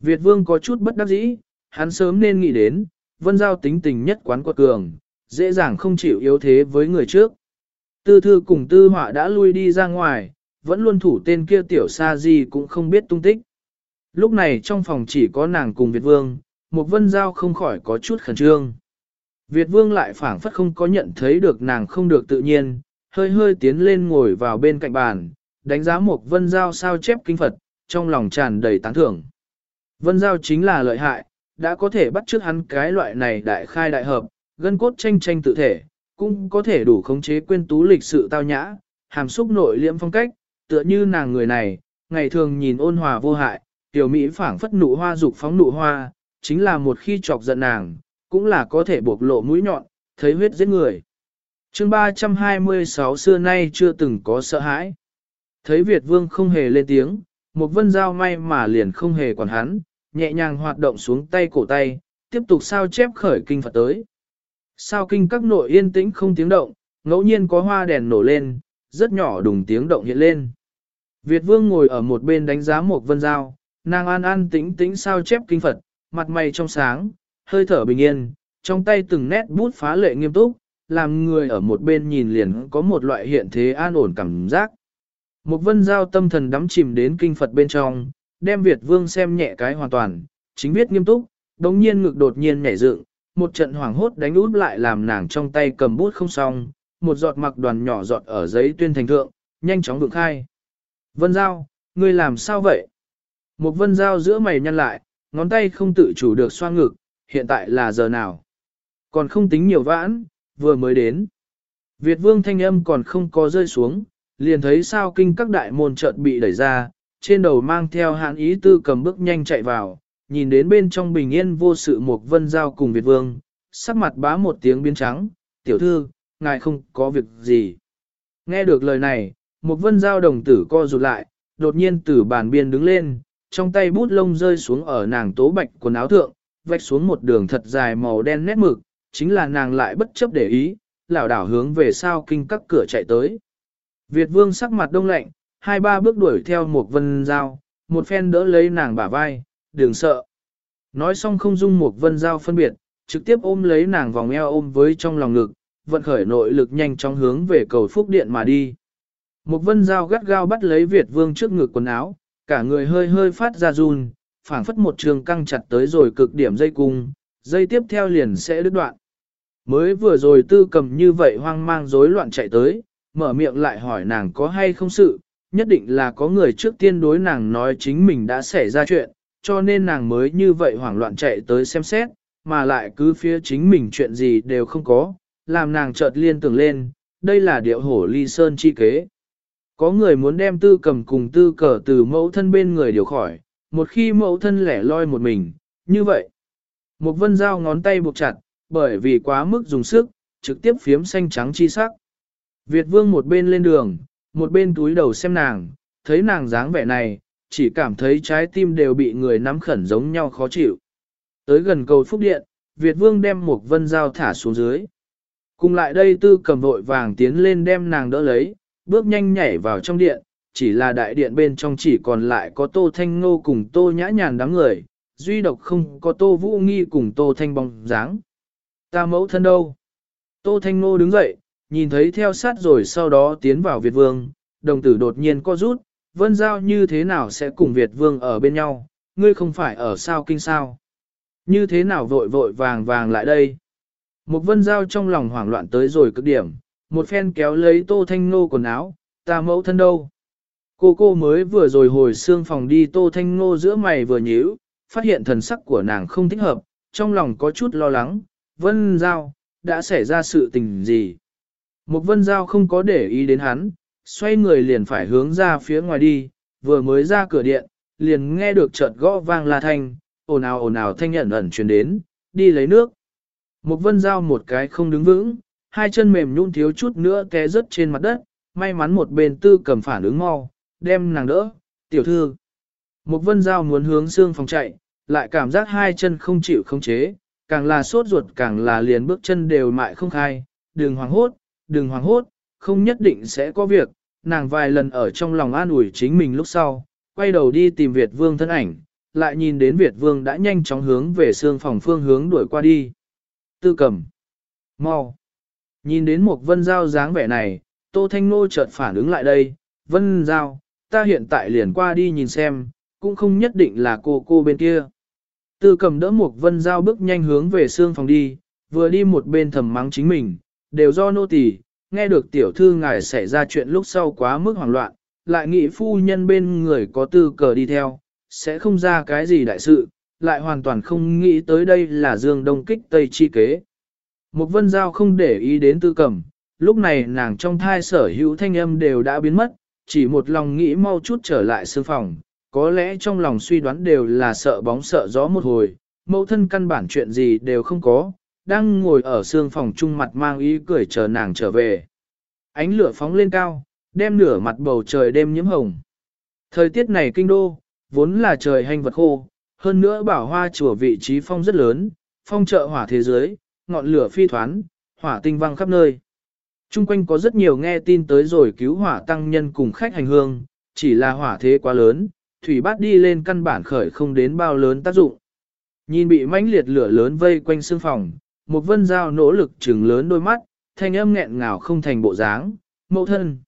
A: Việt vương có chút bất đắc dĩ, hắn sớm nên nghĩ đến, vân giao tính tình nhất quán quật cường, dễ dàng không chịu yếu thế với người trước. Tư thư cùng tư họa đã lui đi ra ngoài, vẫn luôn thủ tên kia tiểu sa gì cũng không biết tung tích. Lúc này trong phòng chỉ có nàng cùng Việt Vương, một vân giao không khỏi có chút khẩn trương. Việt Vương lại phảng phất không có nhận thấy được nàng không được tự nhiên, hơi hơi tiến lên ngồi vào bên cạnh bàn, đánh giá một vân giao sao chép kinh Phật, trong lòng tràn đầy tán thưởng. Vân giao chính là lợi hại, đã có thể bắt trước hắn cái loại này đại khai đại hợp, gân cốt tranh tranh tự thể, cũng có thể đủ khống chế quên tú lịch sự tao nhã, hàm xúc nội liễm phong cách, tựa như nàng người này, ngày thường nhìn ôn hòa vô hại, tiểu mỹ phảng phất nụ hoa dục phóng nụ hoa, chính là một khi chọc giận nàng, cũng là có thể bộc lộ mũi nhọn, thấy huyết giết người. chương 326 xưa nay chưa từng có sợ hãi. Thấy Việt Vương không hề lên tiếng, một vân dao may mà liền không hề quản hắn, nhẹ nhàng hoạt động xuống tay cổ tay, tiếp tục sao chép khởi kinh Phật tới. Sao kinh các nội yên tĩnh không tiếng động, ngẫu nhiên có hoa đèn nổ lên, rất nhỏ đùng tiếng động hiện lên. Việt vương ngồi ở một bên đánh giá một vân giao, nàng an an tĩnh tĩnh sao chép kinh Phật, mặt mày trong sáng, hơi thở bình yên, trong tay từng nét bút phá lệ nghiêm túc, làm người ở một bên nhìn liền có một loại hiện thế an ổn cảm giác. Một vân giao tâm thần đắm chìm đến kinh Phật bên trong, đem Việt vương xem nhẹ cái hoàn toàn, chính viết nghiêm túc, đồng nhiên ngực đột nhiên nhảy dựng, một trận hoảng hốt đánh út lại làm nàng trong tay cầm bút không xong, một giọt mặc đoàn nhỏ giọt ở giấy tuyên thành thượng, nhanh chóng vượng khai. Vân Giao, ngươi làm sao vậy? Một vân Giao giữa mày nhăn lại, ngón tay không tự chủ được xoa ngực, hiện tại là giờ nào? Còn không tính nhiều vãn, vừa mới đến. Việt vương thanh âm còn không có rơi xuống, liền thấy sao kinh các đại môn chợt bị đẩy ra, trên đầu mang theo hạn ý tư cầm bước nhanh chạy vào, nhìn đến bên trong bình yên vô sự một vân giao cùng Việt Vương, sắc mặt bá một tiếng biến trắng, tiểu thư, ngài không có việc gì. Nghe được lời này, một vân giao đồng tử co rụt lại, đột nhiên từ bàn biên đứng lên, trong tay bút lông rơi xuống ở nàng tố bạch quần áo thượng, vạch xuống một đường thật dài màu đen nét mực, chính là nàng lại bất chấp để ý, lảo đảo hướng về sao kinh các cửa chạy tới. Việt vương sắc mặt đông lạnh, hai ba bước đuổi theo một vân giao, một phen đỡ lấy nàng bả vai, đừng sợ. Nói xong không dung một vân giao phân biệt, trực tiếp ôm lấy nàng vòng eo ôm với trong lòng ngực, vận khởi nội lực nhanh chóng hướng về cầu phúc điện mà đi. Một vân giao gắt gao bắt lấy Việt vương trước ngực quần áo, cả người hơi hơi phát ra run, phảng phất một trường căng chặt tới rồi cực điểm dây cung, dây tiếp theo liền sẽ đứt đoạn. Mới vừa rồi tư cầm như vậy hoang mang rối loạn chạy tới, mở miệng lại hỏi nàng có hay không sự, nhất định là có người trước tiên đối nàng nói chính mình đã xảy ra chuyện, cho nên nàng mới như vậy hoảng loạn chạy tới xem xét, mà lại cứ phía chính mình chuyện gì đều không có, làm nàng chợt liên tưởng lên, đây là điệu hổ ly sơn chi kế. Có người muốn đem tư cầm cùng tư cờ từ mẫu thân bên người điều khỏi, một khi mẫu thân lẻ loi một mình, như vậy. Một vân dao ngón tay buộc chặt, bởi vì quá mức dùng sức, trực tiếp phiếm xanh trắng chi sắc. Việt vương một bên lên đường, một bên túi đầu xem nàng, thấy nàng dáng vẻ này, chỉ cảm thấy trái tim đều bị người nắm khẩn giống nhau khó chịu. Tới gần cầu phúc điện, Việt vương đem một vân dao thả xuống dưới. Cùng lại đây tư cầm vội vàng tiến lên đem nàng đỡ lấy, bước nhanh nhảy vào trong điện, chỉ là đại điện bên trong chỉ còn lại có tô thanh ngô cùng tô nhã nhàn đám người, duy độc không có tô vũ nghi cùng tô thanh bóng dáng. Ta mẫu thân đâu? Tô thanh ngô đứng dậy, nhìn thấy theo sát rồi sau đó tiến vào Việt vương, đồng tử đột nhiên co rút, vân giao như thế nào sẽ cùng Việt vương ở bên nhau, ngươi không phải ở sao kinh sao? Như thế nào vội vội vàng vàng lại đây? Một vân giao trong lòng hoảng loạn tới rồi cực điểm, một phen kéo lấy tô thanh ngô quần áo, ta mẫu thân đâu? Cô cô mới vừa rồi hồi xương phòng đi tô thanh ngô giữa mày vừa nhíu, phát hiện thần sắc của nàng không thích hợp, trong lòng có chút lo lắng, vân giao, đã xảy ra sự tình gì? Một vân giao không có để ý đến hắn, xoay người liền phải hướng ra phía ngoài đi, vừa mới ra cửa điện, liền nghe được chợt gõ vang la thanh, ồn ào ồn ào thanh nhận ẩn truyền đến, đi lấy nước. Một vân giao một cái không đứng vững, hai chân mềm nhũn thiếu chút nữa té rớt trên mặt đất, may mắn một bên tư cầm phản ứng mau, đem nàng đỡ, tiểu thư. Một vân giao muốn hướng xương phòng chạy, lại cảm giác hai chân không chịu không chế, càng là sốt ruột càng là liền bước chân đều mại không khai, đừng hoảng hốt, đừng hoảng hốt, không nhất định sẽ có việc, nàng vài lần ở trong lòng an ủi chính mình lúc sau, quay đầu đi tìm Việt Vương thân ảnh, lại nhìn đến Việt Vương đã nhanh chóng hướng về xương phòng phương hướng đuổi qua đi. Tư cầm. mau. Nhìn đến một vân giao dáng vẻ này, Tô Thanh Nô chợt phản ứng lại đây, vân giao, ta hiện tại liền qua đi nhìn xem, cũng không nhất định là cô cô bên kia. Tư cầm đỡ một vân giao bước nhanh hướng về xương phòng đi, vừa đi một bên thầm mắng chính mình, đều do nô tỳ nghe được tiểu thư ngài xảy ra chuyện lúc sau quá mức hoảng loạn, lại nghĩ phu nhân bên người có tư cờ đi theo, sẽ không ra cái gì đại sự, lại hoàn toàn không nghĩ tới đây là dương đông kích tây chi kế. Một vân giao không để ý đến tư cẩm, lúc này nàng trong thai sở hữu thanh âm đều đã biến mất, chỉ một lòng nghĩ mau chút trở lại sư phòng, có lẽ trong lòng suy đoán đều là sợ bóng sợ gió một hồi, mẫu thân căn bản chuyện gì đều không có, đang ngồi ở sương phòng chung mặt mang ý cười chờ nàng trở về. Ánh lửa phóng lên cao, đem nửa mặt bầu trời đêm nhiễm hồng. Thời tiết này kinh đô, vốn là trời hành vật khô, hơn nữa bảo hoa chùa vị trí phong rất lớn, phong trợ hỏa thế giới, ngọn lửa phi thoán, hỏa tinh văng khắp nơi. Trung quanh có rất nhiều nghe tin tới rồi cứu hỏa tăng nhân cùng khách hành hương, chỉ là hỏa thế quá lớn, thủy bát đi lên căn bản khởi không đến bao lớn tác dụng. Nhìn bị mãnh liệt lửa lớn vây quanh xương phòng, một vân Giao nỗ lực trừng lớn đôi mắt, thanh âm nghẹn ngào không thành bộ dáng, mẫu thân.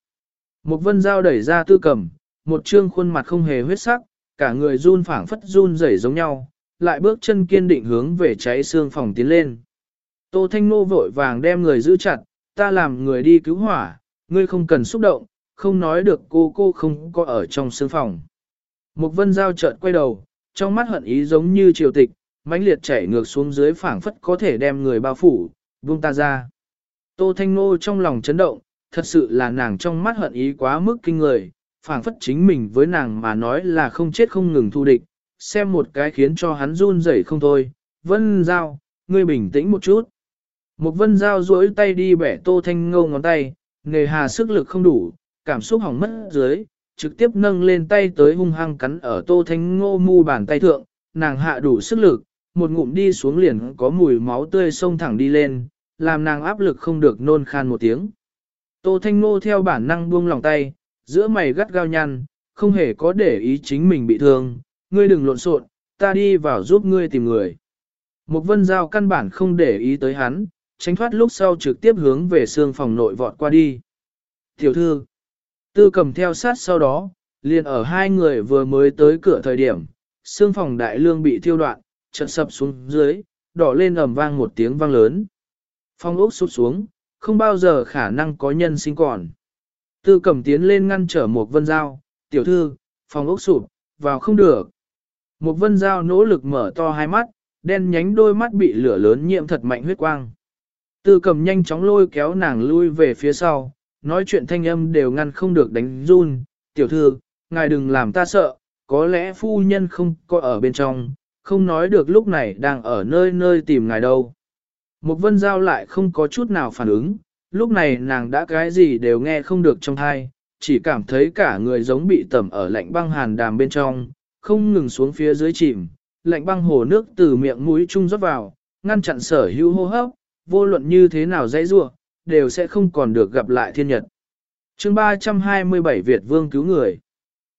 A: Một vân Giao đẩy ra tư cầm, một trương khuôn mặt không hề huyết sắc, cả người run phảng phất run rẩy giống nhau, lại bước chân kiên định hướng về cháy xương phòng tiến lên. Tô Thanh Nô vội vàng đem người giữ chặt, ta làm người đi cứu hỏa, ngươi không cần xúc động, không nói được cô cô không có ở trong xương phòng. Một vân giao chợt quay đầu, trong mắt hận ý giống như triều tịch, mãnh liệt chảy ngược xuống dưới phảng phất có thể đem người bao phủ, buông ta ra. Tô Thanh Nô trong lòng chấn động, thật sự là nàng trong mắt hận ý quá mức kinh người, phảng phất chính mình với nàng mà nói là không chết không ngừng thu địch, xem một cái khiến cho hắn run rẩy không thôi. Vân Giao, ngươi bình tĩnh một chút. Một vân Giao duỗi tay đi bẻ Tô Thanh Ngô ngón tay, nghề hà sức lực không đủ, cảm xúc hỏng mất dưới, trực tiếp nâng lên tay tới hung hăng cắn ở Tô Thanh Ngô mu bàn tay thượng, nàng hạ đủ sức lực, một ngụm đi xuống liền có mùi máu tươi sông thẳng đi lên, làm nàng áp lực không được nôn khan một tiếng. Tô Thanh Ngô theo bản năng buông lòng tay, giữa mày gắt gao nhăn, không hề có để ý chính mình bị thương, ngươi đừng lộn xộn, ta đi vào giúp ngươi tìm người. Một vân giao căn bản không để ý tới hắn, tránh thoát lúc sau trực tiếp hướng về xương phòng nội vọt qua đi. Tiểu thư, tư cầm theo sát sau đó, liền ở hai người vừa mới tới cửa thời điểm, xương phòng đại lương bị thiêu đoạn, chợt sập xuống dưới, đỏ lên ầm vang một tiếng vang lớn. Phong ốc sụt xuống, không bao giờ khả năng có nhân sinh còn. Tư cầm tiến lên ngăn trở một vân dao, tiểu thư, phòng ốc sụp, vào không được. Một vân dao nỗ lực mở to hai mắt, đen nhánh đôi mắt bị lửa lớn nhiễm thật mạnh huyết quang. Tư cầm nhanh chóng lôi kéo nàng lui về phía sau, nói chuyện thanh âm đều ngăn không được đánh run. Tiểu thư, ngài đừng làm ta sợ, có lẽ phu nhân không có ở bên trong, không nói được lúc này đang ở nơi nơi tìm ngài đâu. Một vân giao lại không có chút nào phản ứng, lúc này nàng đã cái gì đều nghe không được trong thai, chỉ cảm thấy cả người giống bị tẩm ở lạnh băng hàn đàm bên trong, không ngừng xuống phía dưới chìm, lạnh băng hồ nước từ miệng mũi trung rót vào, ngăn chặn sở hữu hô hấp, vô luận như thế nào dãy rua, đều sẽ không còn được gặp lại thiên nhật. chương 327 Việt Vương cứu người.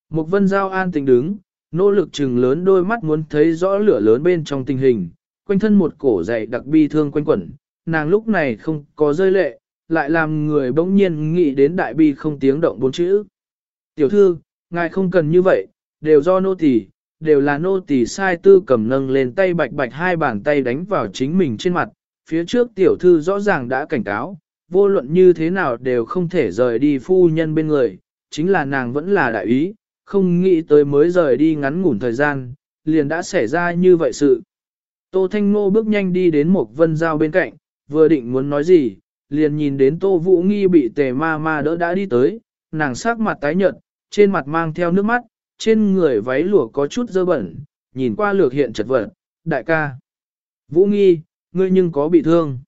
A: Một vân giao an tình đứng, nỗ lực chừng lớn đôi mắt muốn thấy rõ lửa lớn bên trong tình hình, quanh thân một cổ dày đặc bi thương quanh quẩn, nàng lúc này không có rơi lệ, lại làm người bỗng nhiên nghĩ đến đại bi không tiếng động bốn chữ. Tiểu thư, ngài không cần như vậy, đều do nô tỳ, đều là nô tỳ sai tư cầm nâng lên tay bạch bạch hai bàn tay đánh vào chính mình trên mặt, phía trước tiểu thư rõ ràng đã cảnh cáo, vô luận như thế nào đều không thể rời đi phu nhân bên người, chính là nàng vẫn là đại ý, không nghĩ tới mới rời đi ngắn ngủn thời gian, liền đã xảy ra như vậy sự. Tô Thanh Ngô bước nhanh đi đến một vân giao bên cạnh, vừa định muốn nói gì, liền nhìn đến Tô Vũ Nghi bị tề ma ma đỡ đã đi tới, nàng sắc mặt tái nhợt, trên mặt mang theo nước mắt, trên người váy lụa có chút dơ bẩn, nhìn qua lược hiện chật vật, đại ca. Vũ Nghi, ngươi nhưng có bị thương.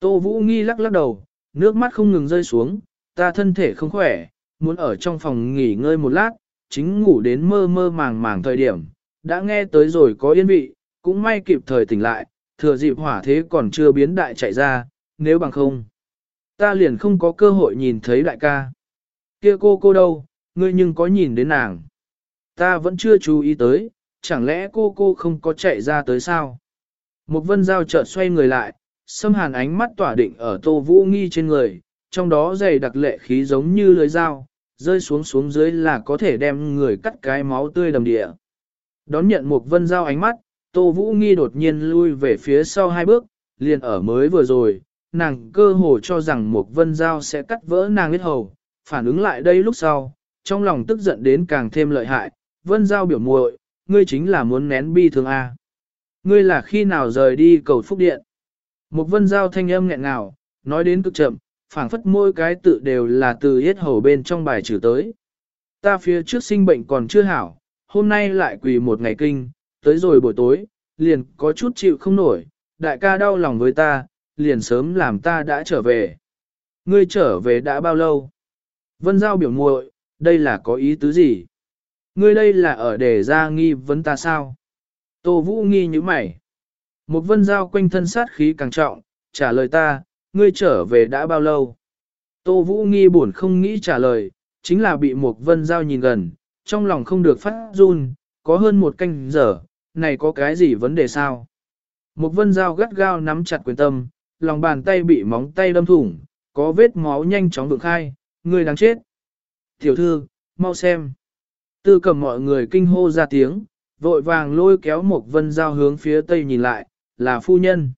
A: Tô Vũ Nghi lắc lắc đầu, nước mắt không ngừng rơi xuống, ta thân thể không khỏe, muốn ở trong phòng nghỉ ngơi một lát, chính ngủ đến mơ mơ màng màng thời điểm, đã nghe tới rồi có yên vị, cũng may kịp thời tỉnh lại, thừa dịp hỏa thế còn chưa biến đại chạy ra, nếu bằng không. Ta liền không có cơ hội nhìn thấy đại ca. Kia cô cô đâu, ngươi nhưng có nhìn đến nàng. Ta vẫn chưa chú ý tới, chẳng lẽ cô cô không có chạy ra tới sao? Một vân giao chợt xoay người lại, xâm hàn ánh mắt tỏa định ở tô vũ nghi trên người, trong đó dày đặc lệ khí giống như lưới dao, rơi xuống xuống dưới là có thể đem người cắt cái máu tươi đầm địa. Đón nhận một vân giao ánh mắt, tô vũ nghi đột nhiên lui về phía sau hai bước, liền ở mới vừa rồi, nàng cơ hồ cho rằng một vân giao sẽ cắt vỡ nàng huyết hầu, phản ứng lại đây lúc sau, trong lòng tức giận đến càng thêm lợi hại, vân giao biểu muội, ngươi chính là muốn nén bi thương A. Ngươi là khi nào rời đi cầu phúc điện? Một vân giao thanh âm nghẹn ngào, nói đến cực chậm, phảng phất mỗi cái tự đều là từ yết hầu bên trong bài trừ tới. Ta phía trước sinh bệnh còn chưa hảo, hôm nay lại quỳ một ngày kinh, tới rồi buổi tối, liền có chút chịu không nổi, đại ca đau lòng với ta, liền sớm làm ta đã trở về. Ngươi trở về đã bao lâu? Vân Giao biểu muội, đây là có ý tứ gì? Ngươi đây là ở để ra nghi vấn ta sao? Tô Vũ nghi như mày. Một vân giao quanh thân sát khí càng trọng, trả lời ta, ngươi trở về đã bao lâu? Tô Vũ nghi buồn không nghĩ trả lời, chính là bị một vân giao nhìn gần, trong lòng không được phát run, có hơn một canh giờ, này có cái gì vấn đề sao? Một vân giao gắt gao nắm chặt quyền tâm, lòng bàn tay bị móng tay đâm thủng, có vết máu nhanh chóng vượng khai, người đáng chết. Tiểu thư, mau xem. Tư cầm mọi người kinh hô ra tiếng, vội vàng lôi kéo một vân dao hướng phía tây nhìn lại, là phu nhân.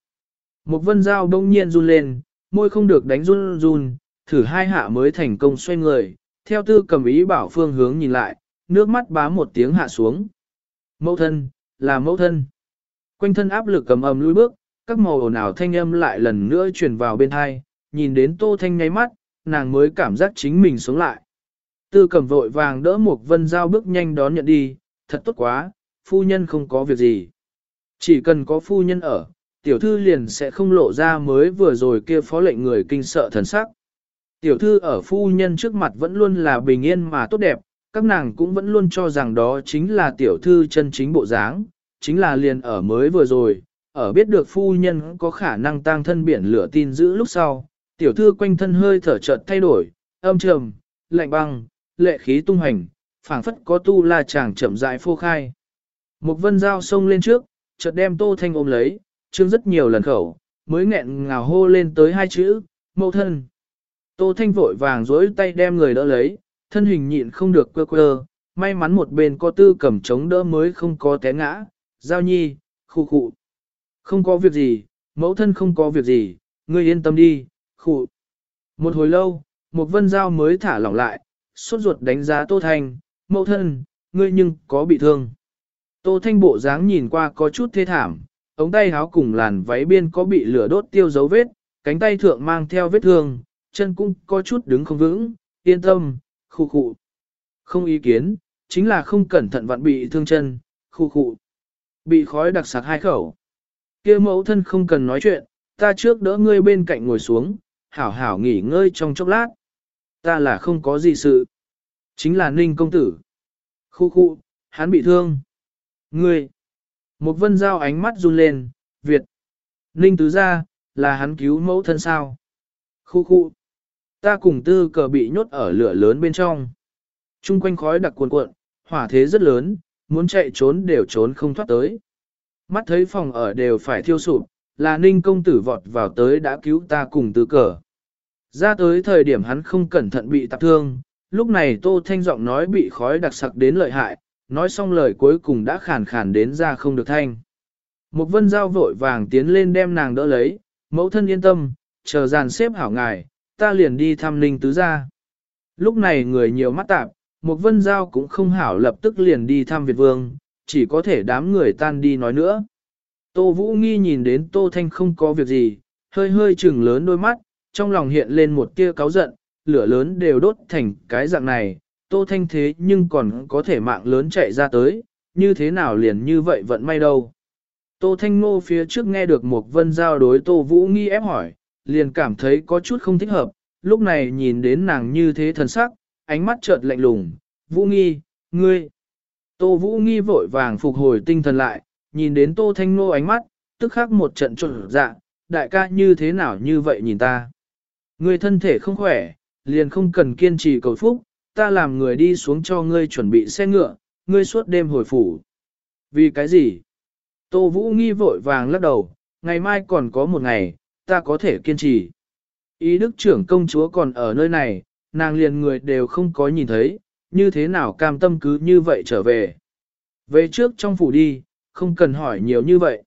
A: Một vân dao đông nhiên run lên, môi không được đánh run run, thử hai hạ mới thành công xoay người, theo tư cầm ý bảo phương hướng nhìn lại, nước mắt bá một tiếng hạ xuống. Mẫu thân, là mẫu thân. Quanh thân áp lực cầm ầm lùi bước, các màu ồn ào thanh âm lại lần nữa truyền vào bên hai, nhìn đến tô thanh nháy mắt, nàng mới cảm giác chính mình sống lại. Tư cầm vội vàng đỡ một vân giao bước nhanh đón nhận đi, thật tốt quá, phu nhân không có việc gì. Chỉ cần có phu nhân ở, tiểu thư liền sẽ không lộ ra mới vừa rồi kia phó lệnh người kinh sợ thần sắc. Tiểu thư ở phu nhân trước mặt vẫn luôn là bình yên mà tốt đẹp, các nàng cũng vẫn luôn cho rằng đó chính là tiểu thư chân chính bộ dáng, chính là liền ở mới vừa rồi, ở biết được phu nhân có khả năng tăng thân biển lửa tin giữ lúc sau, tiểu thư quanh thân hơi thở chợt thay đổi, âm trầm, lạnh băng, lệ khí tung hành, phảng phất có tu la chàng chậm rãi phô khai. Một vân dao xông lên trước, chợt đem tô thanh ôm lấy, chương rất nhiều lần khẩu, mới nghẹn ngào hô lên tới hai chữ, mẫu thân. Tô thanh vội vàng dối tay đem người đỡ lấy, thân hình nhịn không được quơ quơ, may mắn một bên có tư cầm chống đỡ mới không có té ngã, giao nhi, khu khụ. Không có việc gì, mẫu thân không có việc gì, ngươi yên tâm đi, khụ. Một hồi lâu, một vân giao mới thả lỏng lại, sốt ruột đánh giá Tô Thanh, mẫu thân, ngươi nhưng có bị thương. Tô Thanh bộ dáng nhìn qua có chút thê thảm, ống tay háo cùng làn váy biên có bị lửa đốt tiêu dấu vết, cánh tay thượng mang theo vết thương, chân cũng có chút đứng không vững, yên tâm, khu khu. Không ý kiến, chính là không cẩn thận vặn bị thương chân, khu khu. Bị khói đặc sạc hai khẩu. kia mẫu thân không cần nói chuyện, ta trước đỡ ngươi bên cạnh ngồi xuống, hảo hảo nghỉ ngơi trong chốc lát. Ta là không có gì sự. Chính là Ninh công tử. Khu khu, hắn bị thương. Ngươi. Một vân giao ánh mắt run lên, Việt. Ninh tứ ra, là hắn cứu mẫu thân sao. Khu khu. Ta cùng tư cờ bị nhốt ở lửa lớn bên trong. Trung quanh khói đặc cuồn cuộn, hỏa thế rất lớn, muốn chạy trốn đều trốn không thoát tới. Mắt thấy phòng ở đều phải thiêu sụp, là ninh công tử vọt vào tới đã cứu ta cùng tư cờ. Ra tới thời điểm hắn không cẩn thận bị tạp thương, lúc này tô thanh giọng nói bị khói đặc sặc đến lợi hại, nói xong lời cuối cùng đã khàn khàn đến ra không được thanh. Một vân giao vội vàng tiến lên đem nàng đỡ lấy, mẫu thân yên tâm, chờ dàn xếp hảo ngài, ta liền đi thăm ninh tứ gia. Lúc này người nhiều mắt tạp, một vân giao cũng không hảo lập tức liền đi thăm Việt Vương, chỉ có thể đám người tan đi nói nữa. Tô Vũ Nghi nhìn đến Tô Thanh không có việc gì, hơi hơi chừng lớn đôi mắt, trong lòng hiện lên một tia cáu giận, lửa lớn đều đốt thành cái dạng này, Tô Thanh thế nhưng còn có thể mạng lớn chạy ra tới, như thế nào liền như vậy vẫn may đâu. Tô Thanh Ngô phía trước nghe được một vân giao đối Tô Vũ Nghi ép hỏi, liền cảm thấy có chút không thích hợp, lúc này nhìn đến nàng như thế thần sắc, ánh mắt chợt lạnh lùng, Vũ Nghi, ngươi. Tô Vũ Nghi vội vàng phục hồi tinh thần lại, nhìn đến Tô Thanh Ngô ánh mắt, tức khắc một trận trộn dạ, đại ca như thế nào như vậy nhìn ta. Ngươi thân thể không khỏe, liền không cần kiên trì cầu phúc, ta làm người đi xuống cho ngươi chuẩn bị xe ngựa, ngươi suốt đêm hồi phủ. Vì cái gì? Tô Vũ nghi vội vàng lắc đầu, ngày mai còn có một ngày, ta có thể kiên trì. Ý đức trưởng công chúa còn ở nơi này, nàng liền người đều không có nhìn thấy, như thế nào cam tâm cứ như vậy trở về. Về trước trong phủ đi, không cần hỏi nhiều như vậy.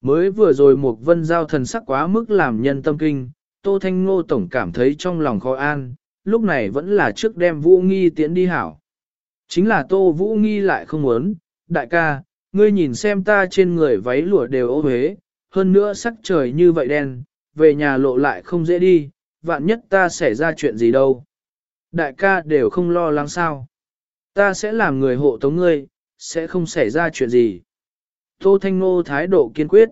A: Mới vừa rồi một vân giao thần sắc quá mức làm nhân tâm kinh, Tô Thanh Ngô Tổng cảm thấy trong lòng khó an, lúc này vẫn là trước đem Vũ Nghi tiến đi hảo. Chính là Tô Vũ Nghi lại không muốn, đại ca, ngươi nhìn xem ta trên người váy lụa đều ô huế, hơn nữa sắc trời như vậy đen, về nhà lộ lại không dễ đi, vạn nhất ta xảy ra chuyện gì đâu. Đại ca đều không lo lắng sao. Ta sẽ làm người hộ tống ngươi, sẽ không xảy ra chuyện gì. Tô Thanh Ngô thái độ kiên quyết.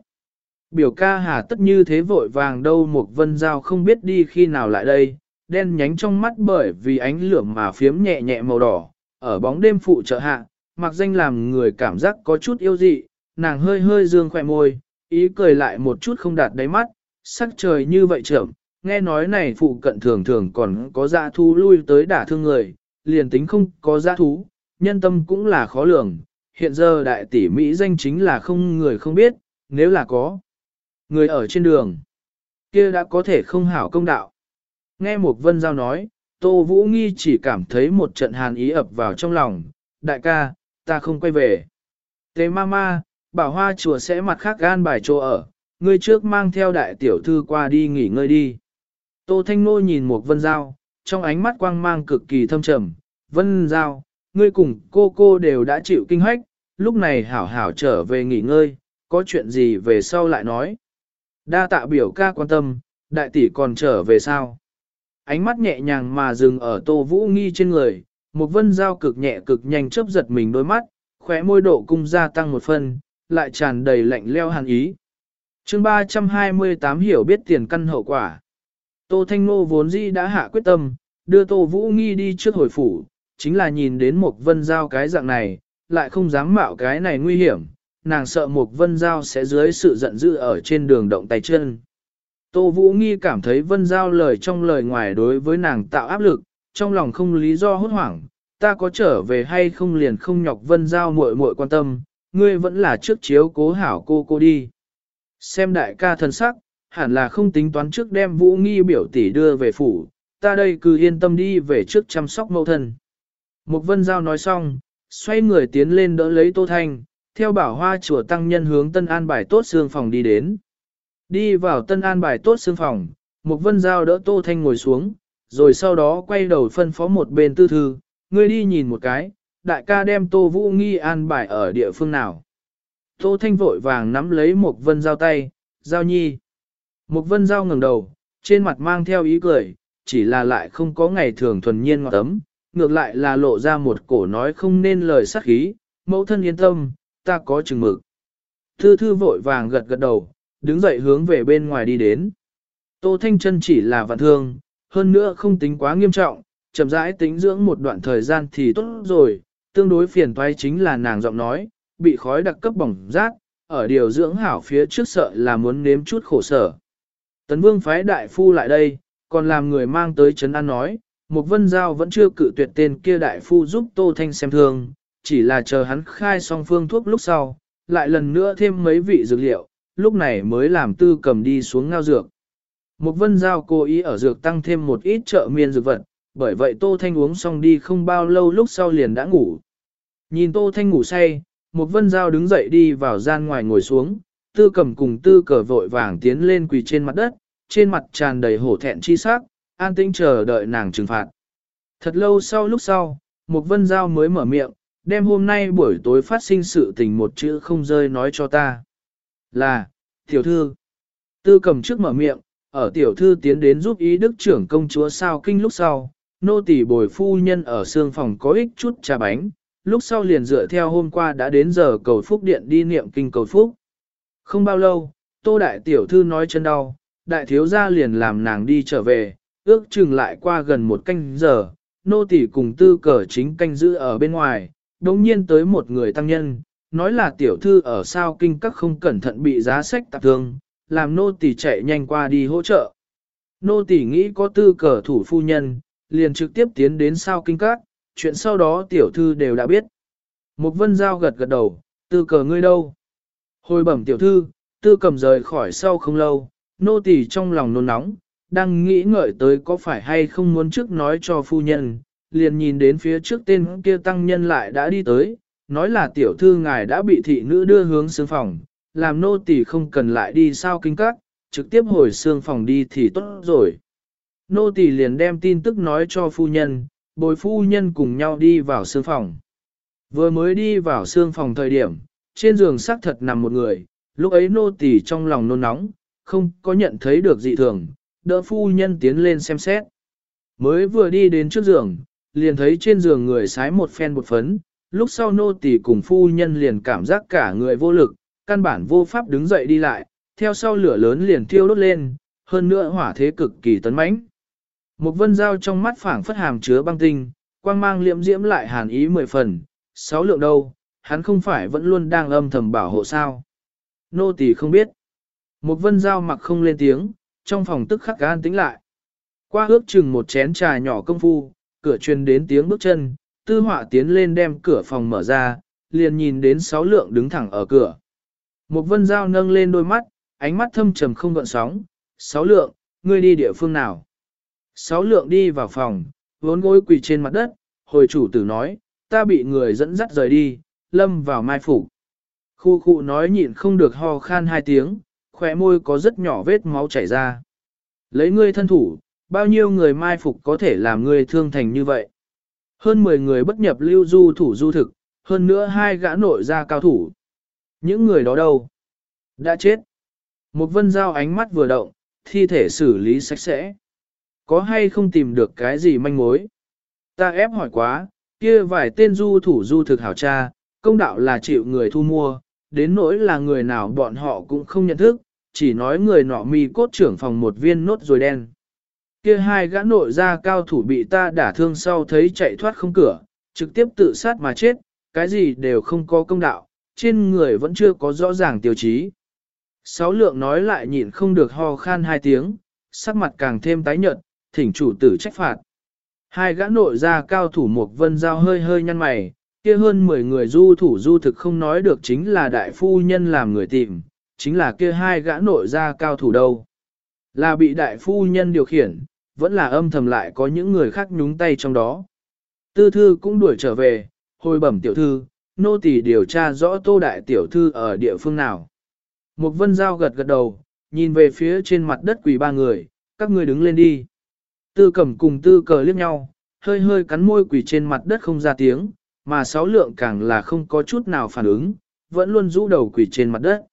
A: Biểu ca hà tất như thế vội vàng đâu một vân giao không biết đi khi nào lại đây, đen nhánh trong mắt bởi vì ánh lửa mà phiếm nhẹ nhẹ màu đỏ, ở bóng đêm phụ trợ hạ, mặc danh làm người cảm giác có chút yêu dị, nàng hơi hơi dương khỏe môi, ý cười lại một chút không đạt đáy mắt, sắc trời như vậy trưởng, nghe nói này phụ cận thường thường còn có dã thú lui tới đả thương người, liền tính không có dã thú, nhân tâm cũng là khó lường, hiện giờ đại tỷ Mỹ danh chính là không người không biết, nếu là có người ở trên đường, kia đã có thể không hảo công đạo. Nghe Mục vân giao nói, Tô Vũ Nghi chỉ cảm thấy một trận hàn ý ập vào trong lòng, đại ca, ta không quay về. Tế ma ma, bảo hoa chùa sẽ mặt khác gan bài chỗ ở, ngươi trước mang theo đại tiểu thư qua đi nghỉ ngơi đi. Tô Thanh Nô nhìn Mục vân giao, trong ánh mắt quang mang cực kỳ thâm trầm, vân giao, ngươi cùng cô cô đều đã chịu kinh hoách, lúc này hảo hảo trở về nghỉ ngơi, có chuyện gì về sau lại nói. Đa tạ biểu ca quan tâm, đại tỷ còn trở về sao? Ánh mắt nhẹ nhàng mà dừng ở tô vũ nghi trên người, một vân dao cực nhẹ cực nhanh chớp giật mình đôi mắt, khóe môi độ cung gia tăng một phân, lại tràn đầy lạnh leo hàn ý. chương 328 hiểu biết tiền căn hậu quả. Tô Thanh Nô vốn dĩ đã hạ quyết tâm, đưa Tô Vũ Nghi đi trước hồi phủ, chính là nhìn đến một vân giao cái dạng này, lại không dám mạo cái này nguy hiểm, nàng sợ một vân giao sẽ dưới sự giận dữ ở trên đường động tay chân. Tô Vũ Nghi cảm thấy vân giao lời trong lời ngoài đối với nàng tạo áp lực, trong lòng không lý do hốt hoảng, ta có trở về hay không liền không nhọc vân giao muội muội quan tâm, ngươi vẫn là trước chiếu cố hảo cô cô đi. Xem đại ca thân sắc, hẳn là không tính toán trước đem Vũ Nghi biểu tỷ đưa về phủ, ta đây cứ yên tâm đi về trước chăm sóc mẫu thân. Mục vân giao nói xong, xoay người tiến lên đỡ lấy Tô Thanh, theo bảo hoa chùa tăng nhân hướng tân an bài tốt xương phòng đi đến. Đi vào tân an bài tốt xương phòng, Mục vân giao đỡ Tô Thanh ngồi xuống, rồi sau đó quay đầu phân phó một bên tư thư, ngươi đi nhìn một cái, đại ca đem Tô Vũ Nghi an bài ở địa phương nào. Tô Thanh vội vàng nắm lấy Mục vân giao tay, giao nhi. Mục vân giao ngẩng đầu, trên mặt mang theo ý cười, chỉ là lại không có ngày thường thuần nhiên ngọt tấm, ngược lại là lộ ra một cổ nói không nên lời sắc khí, mẫu thân yên tâm, ta có chừng mực. Thư thư vội vàng gật gật đầu, đứng dậy hướng về bên ngoài đi đến. Tô Thanh chân chỉ là vạn thương, hơn nữa không tính quá nghiêm trọng, chậm rãi tính dưỡng một đoạn thời gian thì tốt rồi, tương đối phiền toái chính là nàng giọng nói, bị khói đặc cấp bỏng rát, ở điều dưỡng hảo phía trước sợ là muốn nếm chút khổ sở. Tấn vương phái đại phu lại đây, còn làm người mang tới Trấn an nói, một vân giao vẫn chưa cự tuyệt tên kia đại phu giúp Tô Thanh xem thương, chỉ là chờ hắn khai xong phương thuốc lúc sau, lại lần nữa thêm mấy vị dược liệu, lúc này mới làm tư cầm đi xuống ngao dược. Một vân giao cố ý ở dược tăng thêm một ít trợ miên dược vật, bởi vậy Tô Thanh uống xong đi không bao lâu lúc sau liền đã ngủ. Nhìn Tô Thanh ngủ say, một vân giao đứng dậy đi vào gian ngoài ngồi xuống, tư cầm cùng tư cờ vội vàng tiến lên quỳ trên mặt đất, trên mặt tràn đầy hổ thẹn chi sắc, an tĩnh chờ đợi nàng trừng phạt. Thật lâu sau lúc sau, một vân giao mới mở miệng, đem hôm nay buổi tối phát sinh sự tình một chữ không rơi nói cho ta. Là, tiểu thư. Tư cầm trước mở miệng, ở tiểu thư tiến đến giúp ý đức trưởng công chúa sao kinh lúc sau, nô tỳ bồi phu nhân ở xương phòng có ích chút trà bánh, lúc sau liền dựa theo hôm qua đã đến giờ cầu phúc điện đi niệm kinh cầu phúc. Không bao lâu, tô đại tiểu thư nói chân đau, đại thiếu gia liền làm nàng đi trở về, ước chừng lại qua gần một canh giờ, nô tỳ cùng tư cờ chính canh giữ ở bên ngoài, đồng nhiên tới một người tăng nhân, nói là tiểu thư ở sao kinh các không cẩn thận bị giá sách tạp thương, làm nô tỳ chạy nhanh qua đi hỗ trợ. Nô tỳ nghĩ có tư cờ thủ phu nhân, liền trực tiếp tiến đến sao kinh các, chuyện sau đó tiểu thư đều đã biết. Một vân giao gật gật đầu, tư cờ ngươi đâu? Hồi bẩm tiểu thư, tư cầm rời khỏi sau không lâu, nô tỳ trong lòng nôn nóng, đang nghĩ ngợi tới có phải hay không muốn trước nói cho phu nhân, liền nhìn đến phía trước tên kia tăng nhân lại đã đi tới, nói là tiểu thư ngài đã bị thị nữ đưa hướng xương phòng, làm nô tỳ không cần lại đi sao kinh các, trực tiếp hồi xương phòng đi thì tốt rồi. Nô tỳ liền đem tin tức nói cho phu nhân, bồi phu nhân cùng nhau đi vào xương phòng. Vừa mới đi vào xương phòng thời điểm, trên giường xác thật nằm một người, lúc ấy nô tỳ trong lòng nôn nóng, không có nhận thấy được dị thường, đỡ phu nhân tiến lên xem xét. Mới vừa đi đến trước giường, liền thấy trên giường người sái một phen bột phấn, lúc sau nô tỳ cùng phu nhân liền cảm giác cả người vô lực, căn bản vô pháp đứng dậy đi lại, theo sau lửa lớn liền thiêu đốt lên, hơn nữa hỏa thế cực kỳ tấn mãnh. Một vân dao trong mắt phảng phất hàm chứa băng tinh, quang mang liệm diễm lại hàn ý mười phần, sáu lượng đâu, hắn không phải vẫn luôn đang âm thầm bảo hộ sao. Nô tỳ không biết. Một vân dao mặc không lên tiếng, trong phòng tức khắc gan tĩnh lại. Qua ước chừng một chén trà nhỏ công phu, cửa truyền đến tiếng bước chân, tư họa tiến lên đem cửa phòng mở ra, liền nhìn đến sáu lượng đứng thẳng ở cửa. Một vân dao nâng lên đôi mắt, ánh mắt thâm trầm không gợn sóng, sáu lượng, ngươi đi địa phương nào? Sáu lượng đi vào phòng, vốn gối quỳ trên mặt đất, hồi chủ tử nói, ta bị người dẫn dắt rời đi, lâm vào mai phủ. Khu khu nói nhịn không được ho khan hai tiếng, khỏe môi có rất nhỏ vết máu chảy ra. Lấy ngươi thân thủ, bao nhiêu người mai phục có thể làm ngươi thương thành như vậy. Hơn 10 người bất nhập lưu du thủ du thực, hơn nữa hai gã nội gia cao thủ. Những người đó đâu? Đã chết. Một vân giao ánh mắt vừa động, thi thể xử lý sạch sẽ. Có hay không tìm được cái gì manh mối? Ta ép hỏi quá, kia vài tên du thủ du thực hảo cha, công đạo là chịu người thu mua, đến nỗi là người nào bọn họ cũng không nhận thức, chỉ nói người nọ mi cốt trưởng phòng một viên nốt rồi đen. Kia hai gã nội gia cao thủ bị ta đả thương sau thấy chạy thoát không cửa, trực tiếp tự sát mà chết, cái gì đều không có công đạo, trên người vẫn chưa có rõ ràng tiêu chí. Sáu lượng nói lại nhịn không được ho khan hai tiếng, sắc mặt càng thêm tái nhợt, thỉnh chủ tử trách phạt. Hai gã nội gia cao thủ một vân giao hơi hơi nhăn mày, kia hơn 10 người du thủ du thực không nói được chính là đại phu nhân làm người tìm, chính là kia hai gã nội gia cao thủ đâu. Là bị đại phu nhân điều khiển, vẫn là âm thầm lại có những người khác nhúng tay trong đó. Tư thư cũng đuổi trở về, hồi bẩm tiểu thư, nô tỳ điều tra rõ tô đại tiểu thư ở địa phương nào. Một vân giao gật gật đầu, nhìn về phía trên mặt đất quỳ ba người, các người đứng lên đi. Tư Cẩm cùng tư cờ liếc nhau, hơi hơi cắn môi quỳ trên mặt đất không ra tiếng, mà sáu lượng càng là không có chút nào phản ứng, vẫn luôn rũ đầu quỳ trên mặt đất.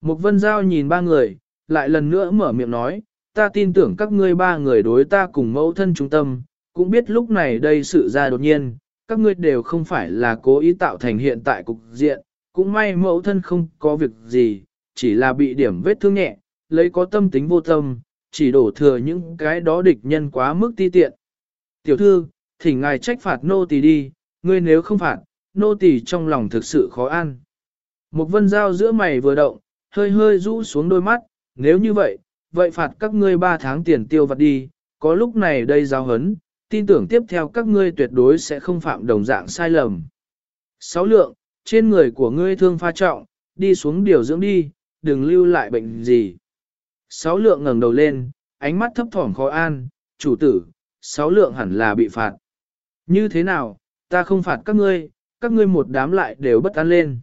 A: Một vân giao nhìn ba người, lại lần nữa mở miệng nói, ta tin tưởng các ngươi ba người đối ta cùng mẫu thân trung tâm, cũng biết lúc này đây sự ra đột nhiên, các ngươi đều không phải là cố ý tạo thành hiện tại cục diện, cũng may mẫu thân không có việc gì, chỉ là bị điểm vết thương nhẹ, lấy có tâm tính vô tâm, chỉ đổ thừa những cái đó địch nhân quá mức ti tiện. Tiểu thư, thỉnh ngài trách phạt nô tỳ đi, ngươi nếu không phạt, nô tỳ trong lòng thực sự khó ăn. Một vân dao giữa mày vừa động, hơi hơi rũ xuống đôi mắt, nếu như vậy, vậy phạt các ngươi ba tháng tiền tiêu vặt đi, có lúc này đây giao hấn, tin tưởng tiếp theo các ngươi tuyệt đối sẽ không phạm đồng dạng sai lầm. Sáu lượng, trên người của ngươi thương pha trọng, đi xuống điều dưỡng đi, đừng lưu lại bệnh gì. Sáu lượng ngẩng đầu lên, ánh mắt thấp thỏm khó an, chủ tử, sáu lượng hẳn là bị phạt. Như thế nào, ta không phạt các ngươi, các ngươi một đám lại đều bất an lên.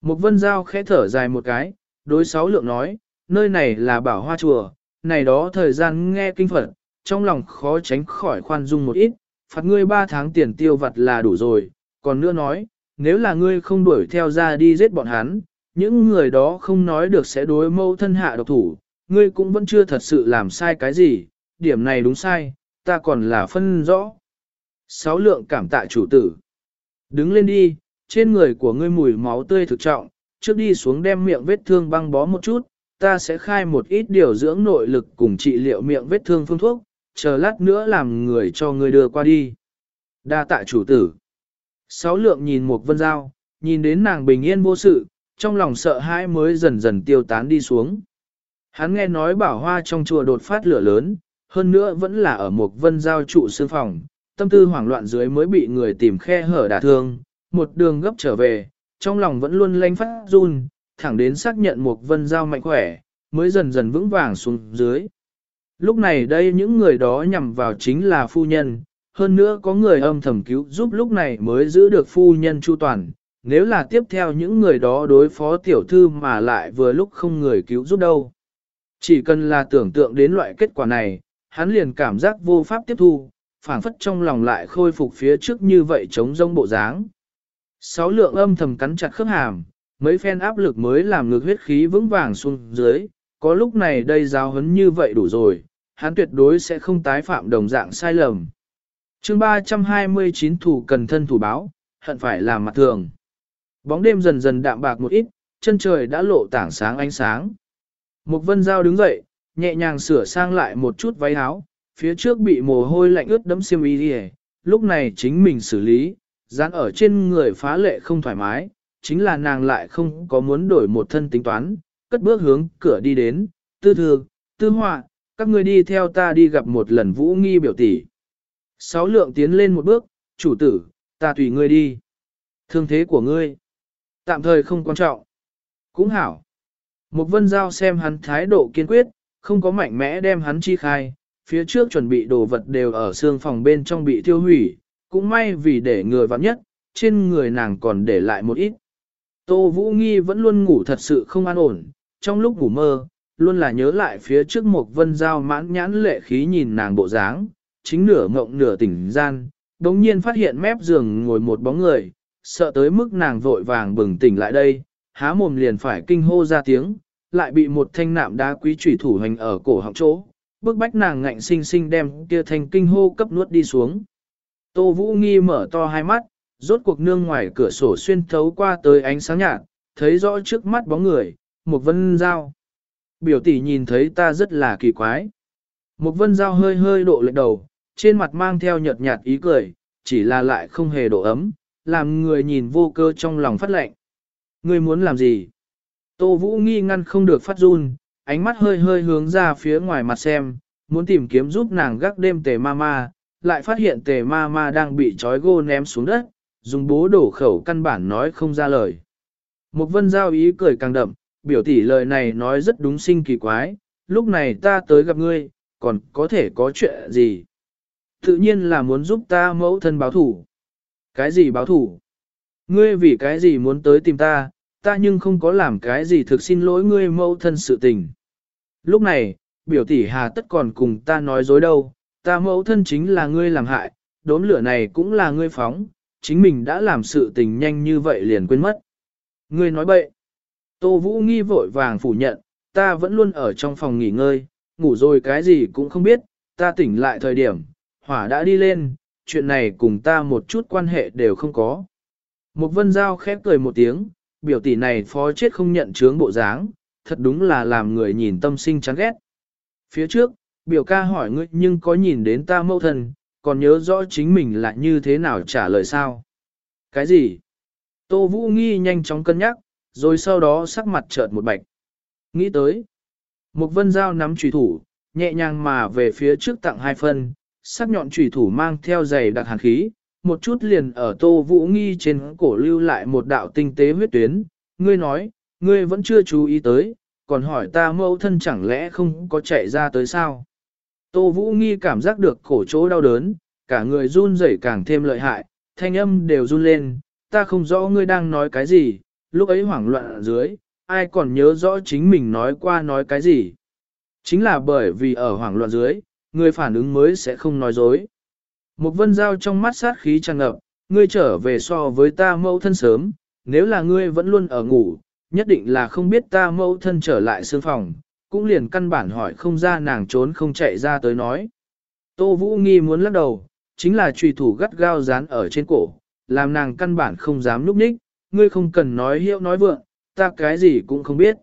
A: Một vân giao khẽ thở dài một cái, đối sáu lượng nói, nơi này là bảo hoa chùa, này đó thời gian nghe kinh phật, trong lòng khó tránh khỏi khoan dung một ít, phạt ngươi ba tháng tiền tiêu vặt là đủ rồi, còn nữa nói, nếu là ngươi không đuổi theo ra đi giết bọn hắn, những người đó không nói được sẽ đối mâu thân hạ độc thủ, ngươi cũng vẫn chưa thật sự làm sai cái gì, điểm này đúng sai, ta còn là phân rõ. Sáu lượng cảm tạ chủ tử. Đứng lên đi, trên người của ngươi mùi máu tươi thực trọng, trước đi xuống đem miệng vết thương băng bó một chút, ta sẽ khai một ít điều dưỡng nội lực cùng trị liệu miệng vết thương phương thuốc, chờ lát nữa làm người cho ngươi đưa qua đi. Đa tạ chủ tử. Sáu lượng nhìn một vân dao, nhìn đến nàng bình yên vô sự, trong lòng sợ hãi mới dần dần tiêu tán đi xuống. Hắn nghe nói bảo hoa trong chùa đột phát lửa lớn, hơn nữa vẫn là ở một vân giao trụ sư phòng, tâm tư hoảng loạn dưới mới bị người tìm khe hở đả thương, một đường gấp trở về, trong lòng vẫn luôn lanh phát run, thẳng đến xác nhận một vân giao mạnh khỏe, mới dần dần vững vàng xuống dưới. Lúc này đây những người đó nhằm vào chính là phu nhân, hơn nữa có người âm thầm cứu giúp lúc này mới giữ được phu nhân chu toàn. Nếu là tiếp theo những người đó đối phó tiểu thư mà lại vừa lúc không người cứu giúp đâu. Chỉ cần là tưởng tượng đến loại kết quả này, hắn liền cảm giác vô pháp tiếp thu, phảng phất trong lòng lại khôi phục phía trước như vậy chống rông bộ dáng. Sáu lượng âm thầm cắn chặt khớp hàm, mấy phen áp lực mới làm ngược huyết khí vững vàng xuống dưới, có lúc này đây giáo hấn như vậy đủ rồi, hắn tuyệt đối sẽ không tái phạm đồng dạng sai lầm. chương 329 thủ cần thân thủ báo, hận phải làm mặt thường. Bóng đêm dần dần đạm bạc một ít, chân trời đã lộ tảng sáng ánh sáng. mục vân giao đứng dậy, nhẹ nhàng sửa sang lại một chút váy áo, phía trước bị mồ hôi lạnh ướt đẫm xiêm y đi lúc này chính mình xử lý, dán ở trên người phá lệ không thoải mái, chính là nàng lại không có muốn đổi một thân tính toán, cất bước hướng cửa đi đến, tư thư, tư họa, các ngươi đi theo ta đi gặp một lần vũ nghi biểu tỷ. Sáu lượng tiến lên một bước, chủ tử, ta tùy ngươi đi. Thương thế của ngươi, tạm thời không quan trọng. Cũng hảo. Một vân giao xem hắn thái độ kiên quyết, không có mạnh mẽ đem hắn chi khai, phía trước chuẩn bị đồ vật đều ở xương phòng bên trong bị tiêu hủy, cũng may vì để người vắng nhất, trên người nàng còn để lại một ít. Tô Vũ Nghi vẫn luôn ngủ thật sự không an ổn, trong lúc ngủ mơ, luôn là nhớ lại phía trước một vân dao mãn nhãn lệ khí nhìn nàng bộ dáng, chính nửa ngộng nửa tỉnh gian, đồng nhiên phát hiện mép giường ngồi một bóng người, sợ tới mức nàng vội vàng bừng tỉnh lại đây, há mồm liền phải kinh hô ra tiếng, lại bị một thanh nạm đá quý trủy thủ hành ở cổ họng chỗ, bức bách nàng ngạnh sinh sinh đem kia thanh kinh hô cấp nuốt đi xuống. Tô Vũ Nghi mở to hai mắt, rốt cuộc nương ngoài cửa sổ xuyên thấu qua tới ánh sáng nhạt, thấy rõ trước mắt bóng người, một vân dao. Biểu tỷ nhìn thấy ta rất là kỳ quái. Một vân dao hơi hơi độ lệch đầu, trên mặt mang theo nhợt nhạt ý cười, chỉ là lại không hề độ ấm, làm người nhìn vô cơ trong lòng phát lệnh. Người muốn làm gì? Tô Vũ nghi ngăn không được phát run, ánh mắt hơi hơi hướng ra phía ngoài mặt xem, muốn tìm kiếm giúp nàng gác đêm tề ma ma, lại phát hiện tề ma ma đang bị trói gô ném xuống đất, dùng bố đổ khẩu căn bản nói không ra lời. Một vân giao ý cười càng đậm, biểu tỷ lời này nói rất đúng sinh kỳ quái, lúc này ta tới gặp ngươi, còn có thể có chuyện gì? Tự nhiên là muốn giúp ta mẫu thân báo thủ. Cái gì báo thủ? Ngươi vì cái gì muốn tới tìm ta, ta nhưng không có làm cái gì thực xin lỗi ngươi mẫu thân sự tình. Lúc này, biểu tỷ hà tất còn cùng ta nói dối đâu, ta mẫu thân chính là ngươi làm hại, đốm lửa này cũng là ngươi phóng, chính mình đã làm sự tình nhanh như vậy liền quên mất. Ngươi nói bậy. Tô Vũ nghi vội vàng phủ nhận, ta vẫn luôn ở trong phòng nghỉ ngơi, ngủ rồi cái gì cũng không biết, ta tỉnh lại thời điểm, hỏa đã đi lên, chuyện này cùng ta một chút quan hệ đều không có. Một vân giao khép cười một tiếng, biểu tỷ này phó chết không nhận chướng bộ dáng, thật đúng là làm người nhìn tâm sinh chán ghét. Phía trước, biểu ca hỏi ngươi nhưng có nhìn đến ta mâu thần còn nhớ rõ chính mình là như thế nào trả lời sao? Cái gì? Tô Vũ Nghi nhanh chóng cân nhắc, rồi sau đó sắc mặt chợt một bạch. Nghĩ tới. Một vân dao nắm trùy thủ, nhẹ nhàng mà về phía trước tặng hai phân, sắc nhọn trùy thủ mang theo giày đặc hàn khí, một chút liền ở Tô Vũ Nghi trên cổ lưu lại một đạo tinh tế huyết tuyến. Ngươi nói, ngươi vẫn chưa chú ý tới, còn hỏi ta mẫu thân chẳng lẽ không có chạy ra tới sao? Tô Vũ Nghi cảm giác được cổ chỗ đau đớn, cả người run rẩy càng thêm lợi hại, thanh âm đều run lên, ta không rõ ngươi đang nói cái gì, lúc ấy hoảng loạn ở dưới, ai còn nhớ rõ chính mình nói qua nói cái gì. Chính là bởi vì ở hoảng loạn dưới, người phản ứng mới sẽ không nói dối. Một vân dao trong mắt sát khí tràn ngập, ngươi trở về so với ta mẫu thân sớm, nếu là ngươi vẫn luôn ở ngủ, nhất định là không biết ta mẫu thân trở lại sương phòng, cũng liền căn bản hỏi không ra nàng trốn không chạy ra tới nói. Tô Vũ Nghi muốn lắc đầu, chính là trùy thủ gắt gao dán ở trên cổ, làm nàng căn bản không dám núp ních, ngươi không cần nói hiệu nói vượng, ta cái gì cũng không biết.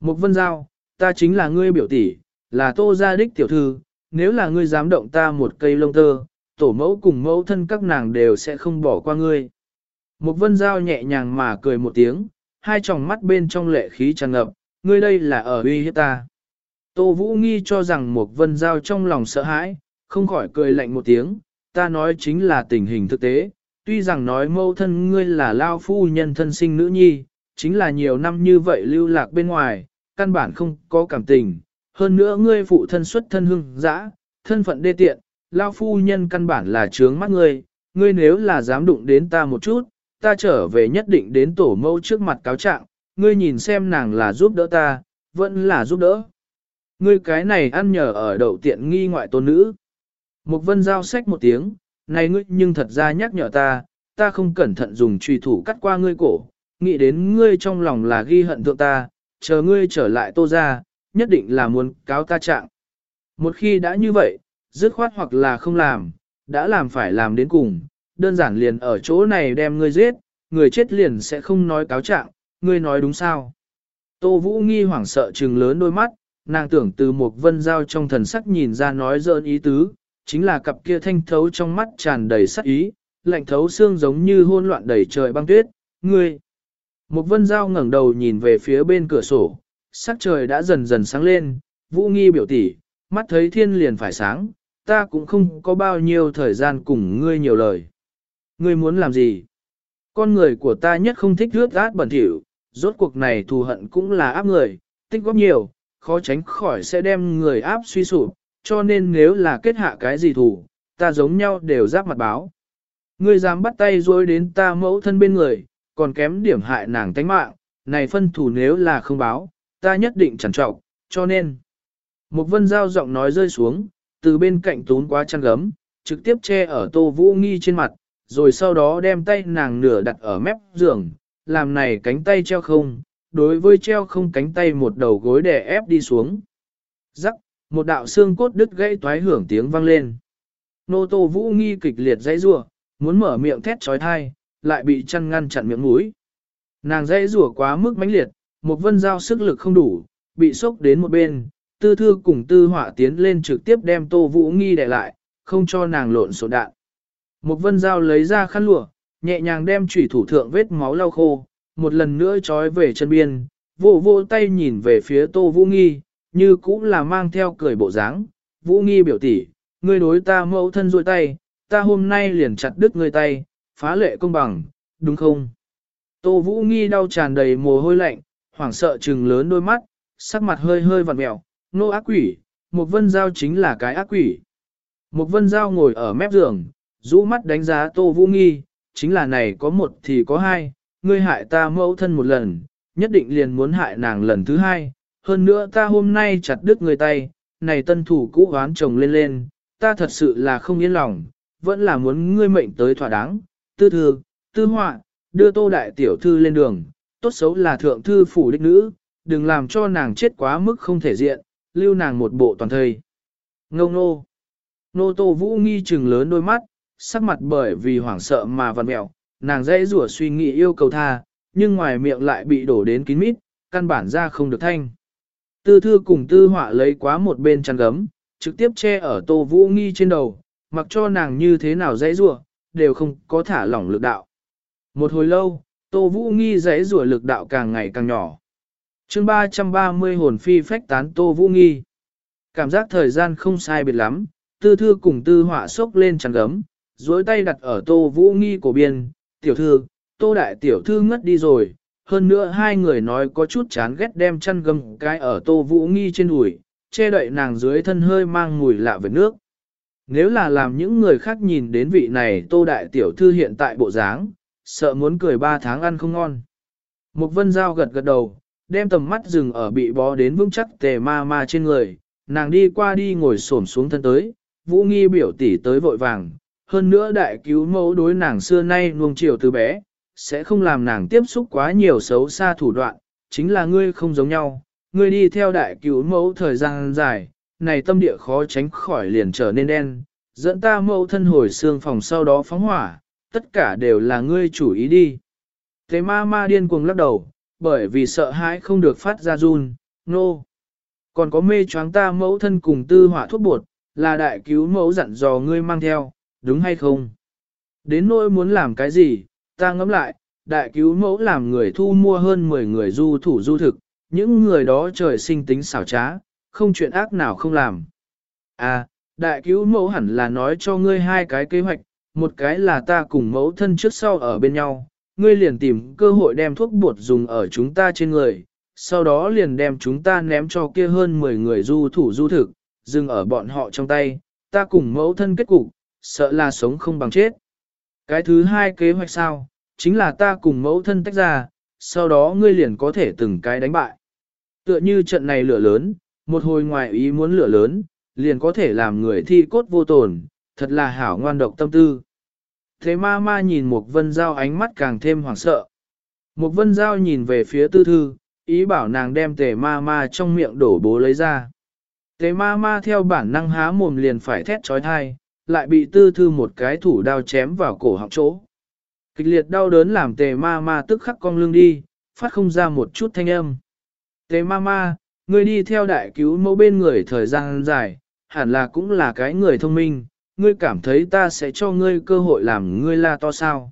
A: mục vân giao, ta chính là ngươi biểu tỷ, là tô gia đích tiểu thư, nếu là ngươi dám động ta một cây lông tơ, tổ mẫu cùng mẫu thân các nàng đều sẽ không bỏ qua ngươi. mục vân giao nhẹ nhàng mà cười một tiếng, hai tròng mắt bên trong lệ khí tràn ngập, ngươi đây là ở uy hiếp ta. Tô Vũ Nghi cho rằng một vân giao trong lòng sợ hãi, không khỏi cười lạnh một tiếng, ta nói chính là tình hình thực tế, tuy rằng nói mâu thân ngươi là lao phu nhân thân sinh nữ nhi, chính là nhiều năm như vậy lưu lạc bên ngoài, căn bản không có cảm tình, hơn nữa ngươi phụ thân xuất thân hưng dã, thân phận đê tiện, lao phu nhân căn bản là trướng mắt ngươi, ngươi nếu là dám đụng đến ta một chút, ta trở về nhất định đến tổ mâu trước mặt cáo trạng, ngươi nhìn xem nàng là giúp đỡ ta, vẫn là giúp đỡ. Ngươi cái này ăn nhờ ở đậu tiện nghi ngoại tôn nữ. Một vân giao sách một tiếng, này ngươi nhưng thật ra nhắc nhở ta, ta không cẩn thận dùng trùy thủ cắt qua ngươi cổ, nghĩ đến ngươi trong lòng là ghi hận thượng ta, chờ ngươi trở lại tô ra, nhất định là muốn cáo ta trạng. Một khi đã như vậy, dứt khoát hoặc là không làm, đã làm phải làm đến cùng, đơn giản liền ở chỗ này đem ngươi giết, người chết liền sẽ không nói cáo trạng, ngươi nói đúng sao? Tô Vũ nghi hoảng sợ trừng lớn đôi mắt, nàng tưởng từ một vân giao trong thần sắc nhìn ra nói dơn ý tứ, chính là cặp kia thanh thấu trong mắt tràn đầy sắc ý, lạnh thấu xương giống như hôn loạn đầy trời băng tuyết, ngươi. Một vân giao ngẩng đầu nhìn về phía bên cửa sổ, sắc trời đã dần dần sáng lên, vũ nghi biểu tỷ, mắt thấy thiên liền phải sáng, ta cũng không có bao nhiêu thời gian cùng ngươi nhiều lời. Ngươi muốn làm gì? Con người của ta nhất không thích rước át bẩn thỉu, rốt cuộc này thù hận cũng là áp người, tích góp nhiều, khó tránh khỏi sẽ đem người áp suy sụp, cho nên nếu là kết hạ cái gì thù, ta giống nhau đều giáp mặt báo. Ngươi dám bắt tay dối đến ta mẫu thân bên người, còn kém điểm hại nàng tánh mạng, này phân thủ nếu là không báo, ta nhất định chẳng trọng, cho nên. Một vân giao giọng nói rơi xuống, từ bên cạnh tún quá chăn gấm, trực tiếp che ở tô vũ nghi trên mặt, rồi sau đó đem tay nàng nửa đặt ở mép giường, làm này cánh tay treo không, đối với treo không cánh tay một đầu gối đè ép đi xuống. Rắc, một đạo xương cốt đứt gãy toái hưởng tiếng vang lên. Nô tô vũ nghi kịch liệt dãy rủa muốn mở miệng thét trói thai, lại bị chăn ngăn chặn miệng mũi. Nàng dãy rủa quá mức mãnh liệt, một vân giao sức lực không đủ, bị sốc đến một bên, tư thư cùng tư họa tiến lên trực tiếp đem tô vũ nghi đè lại, không cho nàng lộn xộn đạn. Một vân dao lấy ra khăn lụa, nhẹ nhàng đem chủy thủ thượng vết máu lau khô, một lần nữa trói về chân biên, vô vô tay nhìn về phía tô vũ nghi, như cũng là mang theo cười bộ dáng. Vũ nghi biểu tỷ, ngươi đối ta mẫu thân rôi tay, ta hôm nay liền chặt đứt ngươi tay, phá lệ công bằng, đúng không? Tô vũ nghi đau tràn đầy mồ hôi lạnh, hoảng sợ trừng lớn đôi mắt, sắc mặt hơi hơi vặn mẹo, nô ác quỷ, một vân giao chính là cái ác quỷ. Một vân giao ngồi ở mép giường, rũ mắt đánh giá Tô Vũ Nghi, chính là này có một thì có hai, ngươi hại ta mẫu thân một lần, nhất định liền muốn hại nàng lần thứ hai, hơn nữa ta hôm nay chặt đứt người tay, này tân thủ cũ oán chồng lên lên, ta thật sự là không yên lòng, vẫn là muốn ngươi mệnh tới thỏa đáng, tư thư, tư họa, đưa tô đại tiểu thư lên đường, tốt xấu là thượng thư phủ đích nữ, đừng làm cho nàng chết quá mức không thể diện, lưu nàng một bộ toàn thời. Ngông nô. Nô tô vũ nghi trừng lớn đôi mắt, sắc mặt bởi vì hoảng sợ mà vằn mẹo, nàng dễ rủa suy nghĩ yêu cầu tha, nhưng ngoài miệng lại bị đổ đến kín mít, căn bản ra không được thanh. Tư thư cùng tư họa lấy quá một bên chăn gấm, trực tiếp che ở tô vũ nghi trên đầu, mặc cho nàng như thế nào dễ rủa đều không có thả lỏng lực đạo. Một hồi lâu, tô vũ nghi dễ rủa lực đạo càng ngày càng nhỏ. chương 330 hồn phi phách tán tô vũ nghi. Cảm giác thời gian không sai biệt lắm, tư thư cùng tư họa sốc lên chăn gấm, duỗi tay đặt ở tô vũ nghi cổ biên, tiểu thư, tô đại tiểu thư ngất đi rồi, hơn nữa hai người nói có chút chán ghét đem chăn gầm cái ở tô vũ nghi trên đùi, che đậy nàng dưới thân hơi mang mùi lạ về nước. Nếu là làm những người khác nhìn đến vị này tô đại tiểu thư hiện tại bộ dáng, sợ muốn cười ba tháng ăn không ngon. Một vân dao gật gật đầu, đem tầm mắt dừng ở bị bó đến vững chắc tề ma ma trên người, nàng đi qua đi ngồi xổm xuống thân tới, vũ nghi biểu tỷ tới vội vàng, hơn nữa đại cứu mẫu đối nàng xưa nay nuông chiều từ bé, sẽ không làm nàng tiếp xúc quá nhiều xấu xa thủ đoạn, chính là ngươi không giống nhau, ngươi đi theo đại cứu mẫu thời gian dài, này tâm địa khó tránh khỏi liền trở nên đen, dẫn ta mẫu thân hồi xương phòng sau đó phóng hỏa, tất cả đều là ngươi chủ ý đi. Thế ma ma điên cuồng lắc đầu, bởi vì sợ hãi không được phát ra run, nô. No. Còn có mê choáng ta mẫu thân cùng tư hỏa thuốc bột, là đại cứu mẫu dặn dò ngươi mang theo, đúng hay không? Đến nỗi muốn làm cái gì, ta ngẫm lại, đại cứu mẫu làm người thu mua hơn 10 người du thủ du thực, những người đó trời sinh tính xảo trá, không chuyện ác nào không làm. À, đại cứu mẫu hẳn là nói cho ngươi hai cái kế hoạch, một cái là ta cùng mẫu thân trước sau ở bên nhau, ngươi liền tìm cơ hội đem thuốc bột dùng ở chúng ta trên người, sau đó liền đem chúng ta ném cho kia hơn 10 người du thủ du thực, dừng ở bọn họ trong tay, ta cùng mẫu thân kết cục, sợ là sống không bằng chết. Cái thứ hai kế hoạch sao, chính là ta cùng mẫu thân tách ra, sau đó ngươi liền có thể từng cái đánh bại. Tựa như trận này lửa lớn, một hồi ngoài ý muốn lửa lớn, liền có thể làm người thi cốt vô tồn, thật là hảo ngoan độc tâm tư. Thế ma ma nhìn một vân giao ánh mắt càng thêm hoảng sợ. Một vân giao nhìn về phía tư thư, ý bảo nàng đem tề ma ma trong miệng đổ bố lấy ra. Tề ma ma theo bản năng há mồm liền phải thét trói thai, lại bị tư thư một cái thủ đao chém vào cổ họng chỗ. Kịch liệt đau đớn làm tề ma ma tức khắc cong lưng đi, phát không ra một chút thanh âm. Tề ma ma, ngươi đi theo đại cứu mẫu bên người thời gian dài, hẳn là cũng là cái người thông minh, ngươi cảm thấy ta sẽ cho ngươi cơ hội làm ngươi la to sao.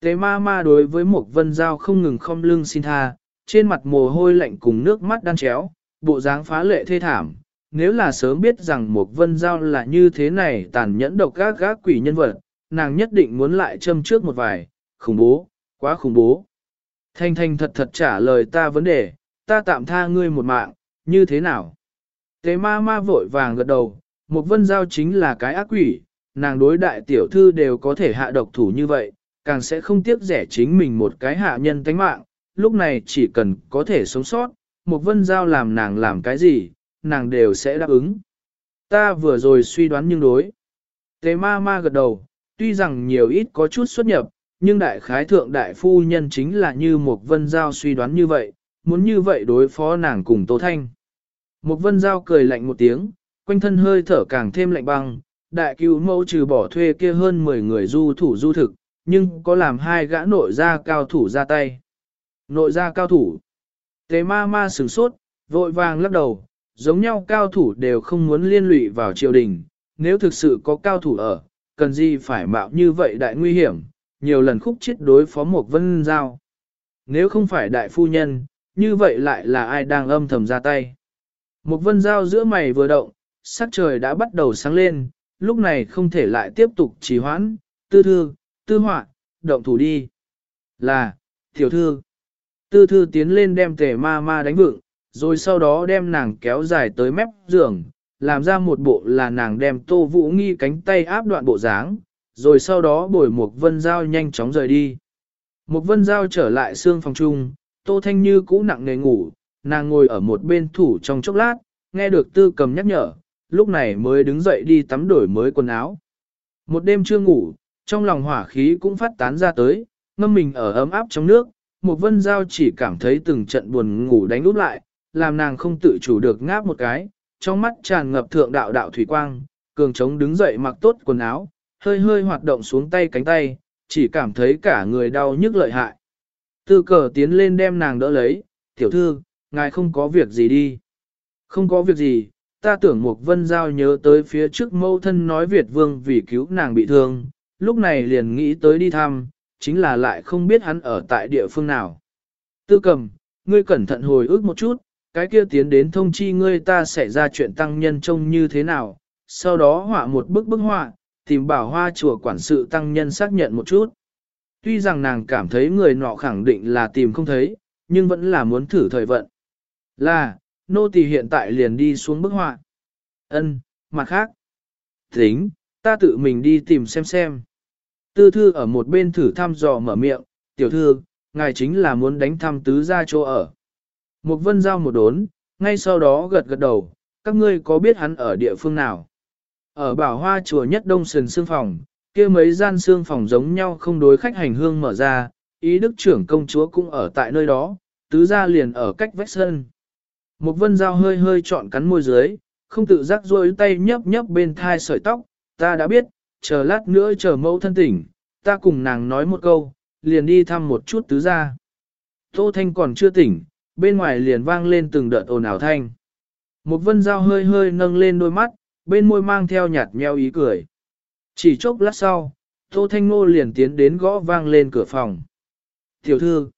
A: Tề ma ma đối với một vân giao không ngừng không lưng xin tha, trên mặt mồ hôi lạnh cùng nước mắt đan chéo, bộ dáng phá lệ thê thảm, nếu là sớm biết rằng một vân giao là như thế này tàn nhẫn độc gác gác quỷ nhân vật, nàng nhất định muốn lại châm trước một vài, khủng bố, quá khủng bố. Thanh thanh thật thật trả lời ta vấn đề, ta tạm tha ngươi một mạng, như thế nào? Tế ma ma vội vàng gật đầu, một vân giao chính là cái ác quỷ, nàng đối đại tiểu thư đều có thể hạ độc thủ như vậy, càng sẽ không tiếc rẻ chính mình một cái hạ nhân tánh mạng, lúc này chỉ cần có thể sống sót, một vân giao làm nàng làm cái gì, nàng đều sẽ đáp ứng. Ta vừa rồi suy đoán nhưng đối. Tế ma ma gật đầu, tuy rằng nhiều ít có chút xuất nhập, nhưng đại khái thượng đại phu nhân chính là như một vân giao suy đoán như vậy, muốn như vậy đối phó nàng cùng Tô Thanh. Một vân giao cười lạnh một tiếng, quanh thân hơi thở càng thêm lạnh băng, đại cứu mẫu trừ bỏ thuê kia hơn 10 người du thủ du thực, nhưng có làm hai gã nội gia cao thủ ra tay. Nội gia cao thủ. Tế ma ma sửng sốt, vội vàng lắc đầu, giống nhau cao thủ đều không muốn liên lụy vào triều đình, nếu thực sự có cao thủ ở, cần gì phải mạo như vậy đại nguy hiểm, nhiều lần khúc chết đối phó một vân giao. Nếu không phải đại phu nhân, như vậy lại là ai đang âm thầm ra tay. Một vân giao giữa mày vừa động, sắc trời đã bắt đầu sáng lên, lúc này không thể lại tiếp tục trì hoãn, tư thư, tư họa, động thủ đi. Là, tiểu thư. Tư thư tiến lên đem tề ma ma đánh vựng, rồi sau đó đem nàng kéo dài tới mép giường, làm ra một bộ là nàng đem tô vũ nghi cánh tay áp đoạn bộ dáng, rồi sau đó bồi một vân dao nhanh chóng rời đi. Một vân dao trở lại xương phòng chung, tô thanh như cũ nặng nề ngủ, nàng ngồi ở một bên thủ trong chốc lát, nghe được tư cầm nhắc nhở, lúc này mới đứng dậy đi tắm đổi mới quần áo. Một đêm chưa ngủ, trong lòng hỏa khí cũng phát tán ra tới, ngâm mình ở ấm áp trong nước, một vân dao chỉ cảm thấy từng trận buồn ngủ đánh úp lại, làm nàng không tự chủ được ngáp một cái, trong mắt tràn ngập thượng đạo đạo thủy quang, cường trống đứng dậy mặc tốt quần áo, hơi hơi hoạt động xuống tay cánh tay, chỉ cảm thấy cả người đau nhức lợi hại. Tư cờ tiến lên đem nàng đỡ lấy, tiểu thư, ngài không có việc gì đi. Không có việc gì, ta tưởng Mục Vân Giao nhớ tới phía trước mâu thân nói Việt Vương vì cứu nàng bị thương, lúc này liền nghĩ tới đi thăm, chính là lại không biết hắn ở tại địa phương nào. Tư cầm, ngươi cẩn thận hồi ức một chút, cái kia tiến đến thông chi ngươi ta sẽ ra chuyện tăng nhân trông như thế nào, sau đó họa một bức bức họa, tìm bảo hoa chùa quản sự tăng nhân xác nhận một chút. Tuy rằng nàng cảm thấy người nọ khẳng định là tìm không thấy, nhưng vẫn là muốn thử thời vận. Là, nô tỳ hiện tại liền đi xuống bức họa. Ân, mặt khác. Tính, ta tự mình đi tìm xem xem. Tư thư ở một bên thử thăm dò mở miệng, tiểu thư, ngài chính là muốn đánh thăm tứ gia chỗ ở. Một vân giao một đốn, ngay sau đó gật gật đầu, các ngươi có biết hắn ở địa phương nào? Ở bảo hoa chùa nhất đông sườn xương phòng, kia mấy gian xương phòng giống nhau không đối khách hành hương mở ra, ý đức trưởng công chúa cũng ở tại nơi đó, tứ gia liền ở cách vách sân. Một vân dao hơi hơi chọn cắn môi dưới, không tự giác rôi tay nhấp nhấp bên thai sợi tóc, ta đã biết, chờ lát nữa chờ mẫu thân tỉnh, ta cùng nàng nói một câu, liền đi thăm một chút tứ gia. Tô Thanh còn chưa tỉnh, bên ngoài liền vang lên từng đợt ồn ào thanh. Một vân dao hơi hơi nâng lên đôi mắt, bên môi mang theo nhạt nheo ý cười. Chỉ chốc lát sau, Tô Thanh Ngô liền tiến đến gõ vang lên cửa phòng. Tiểu thư,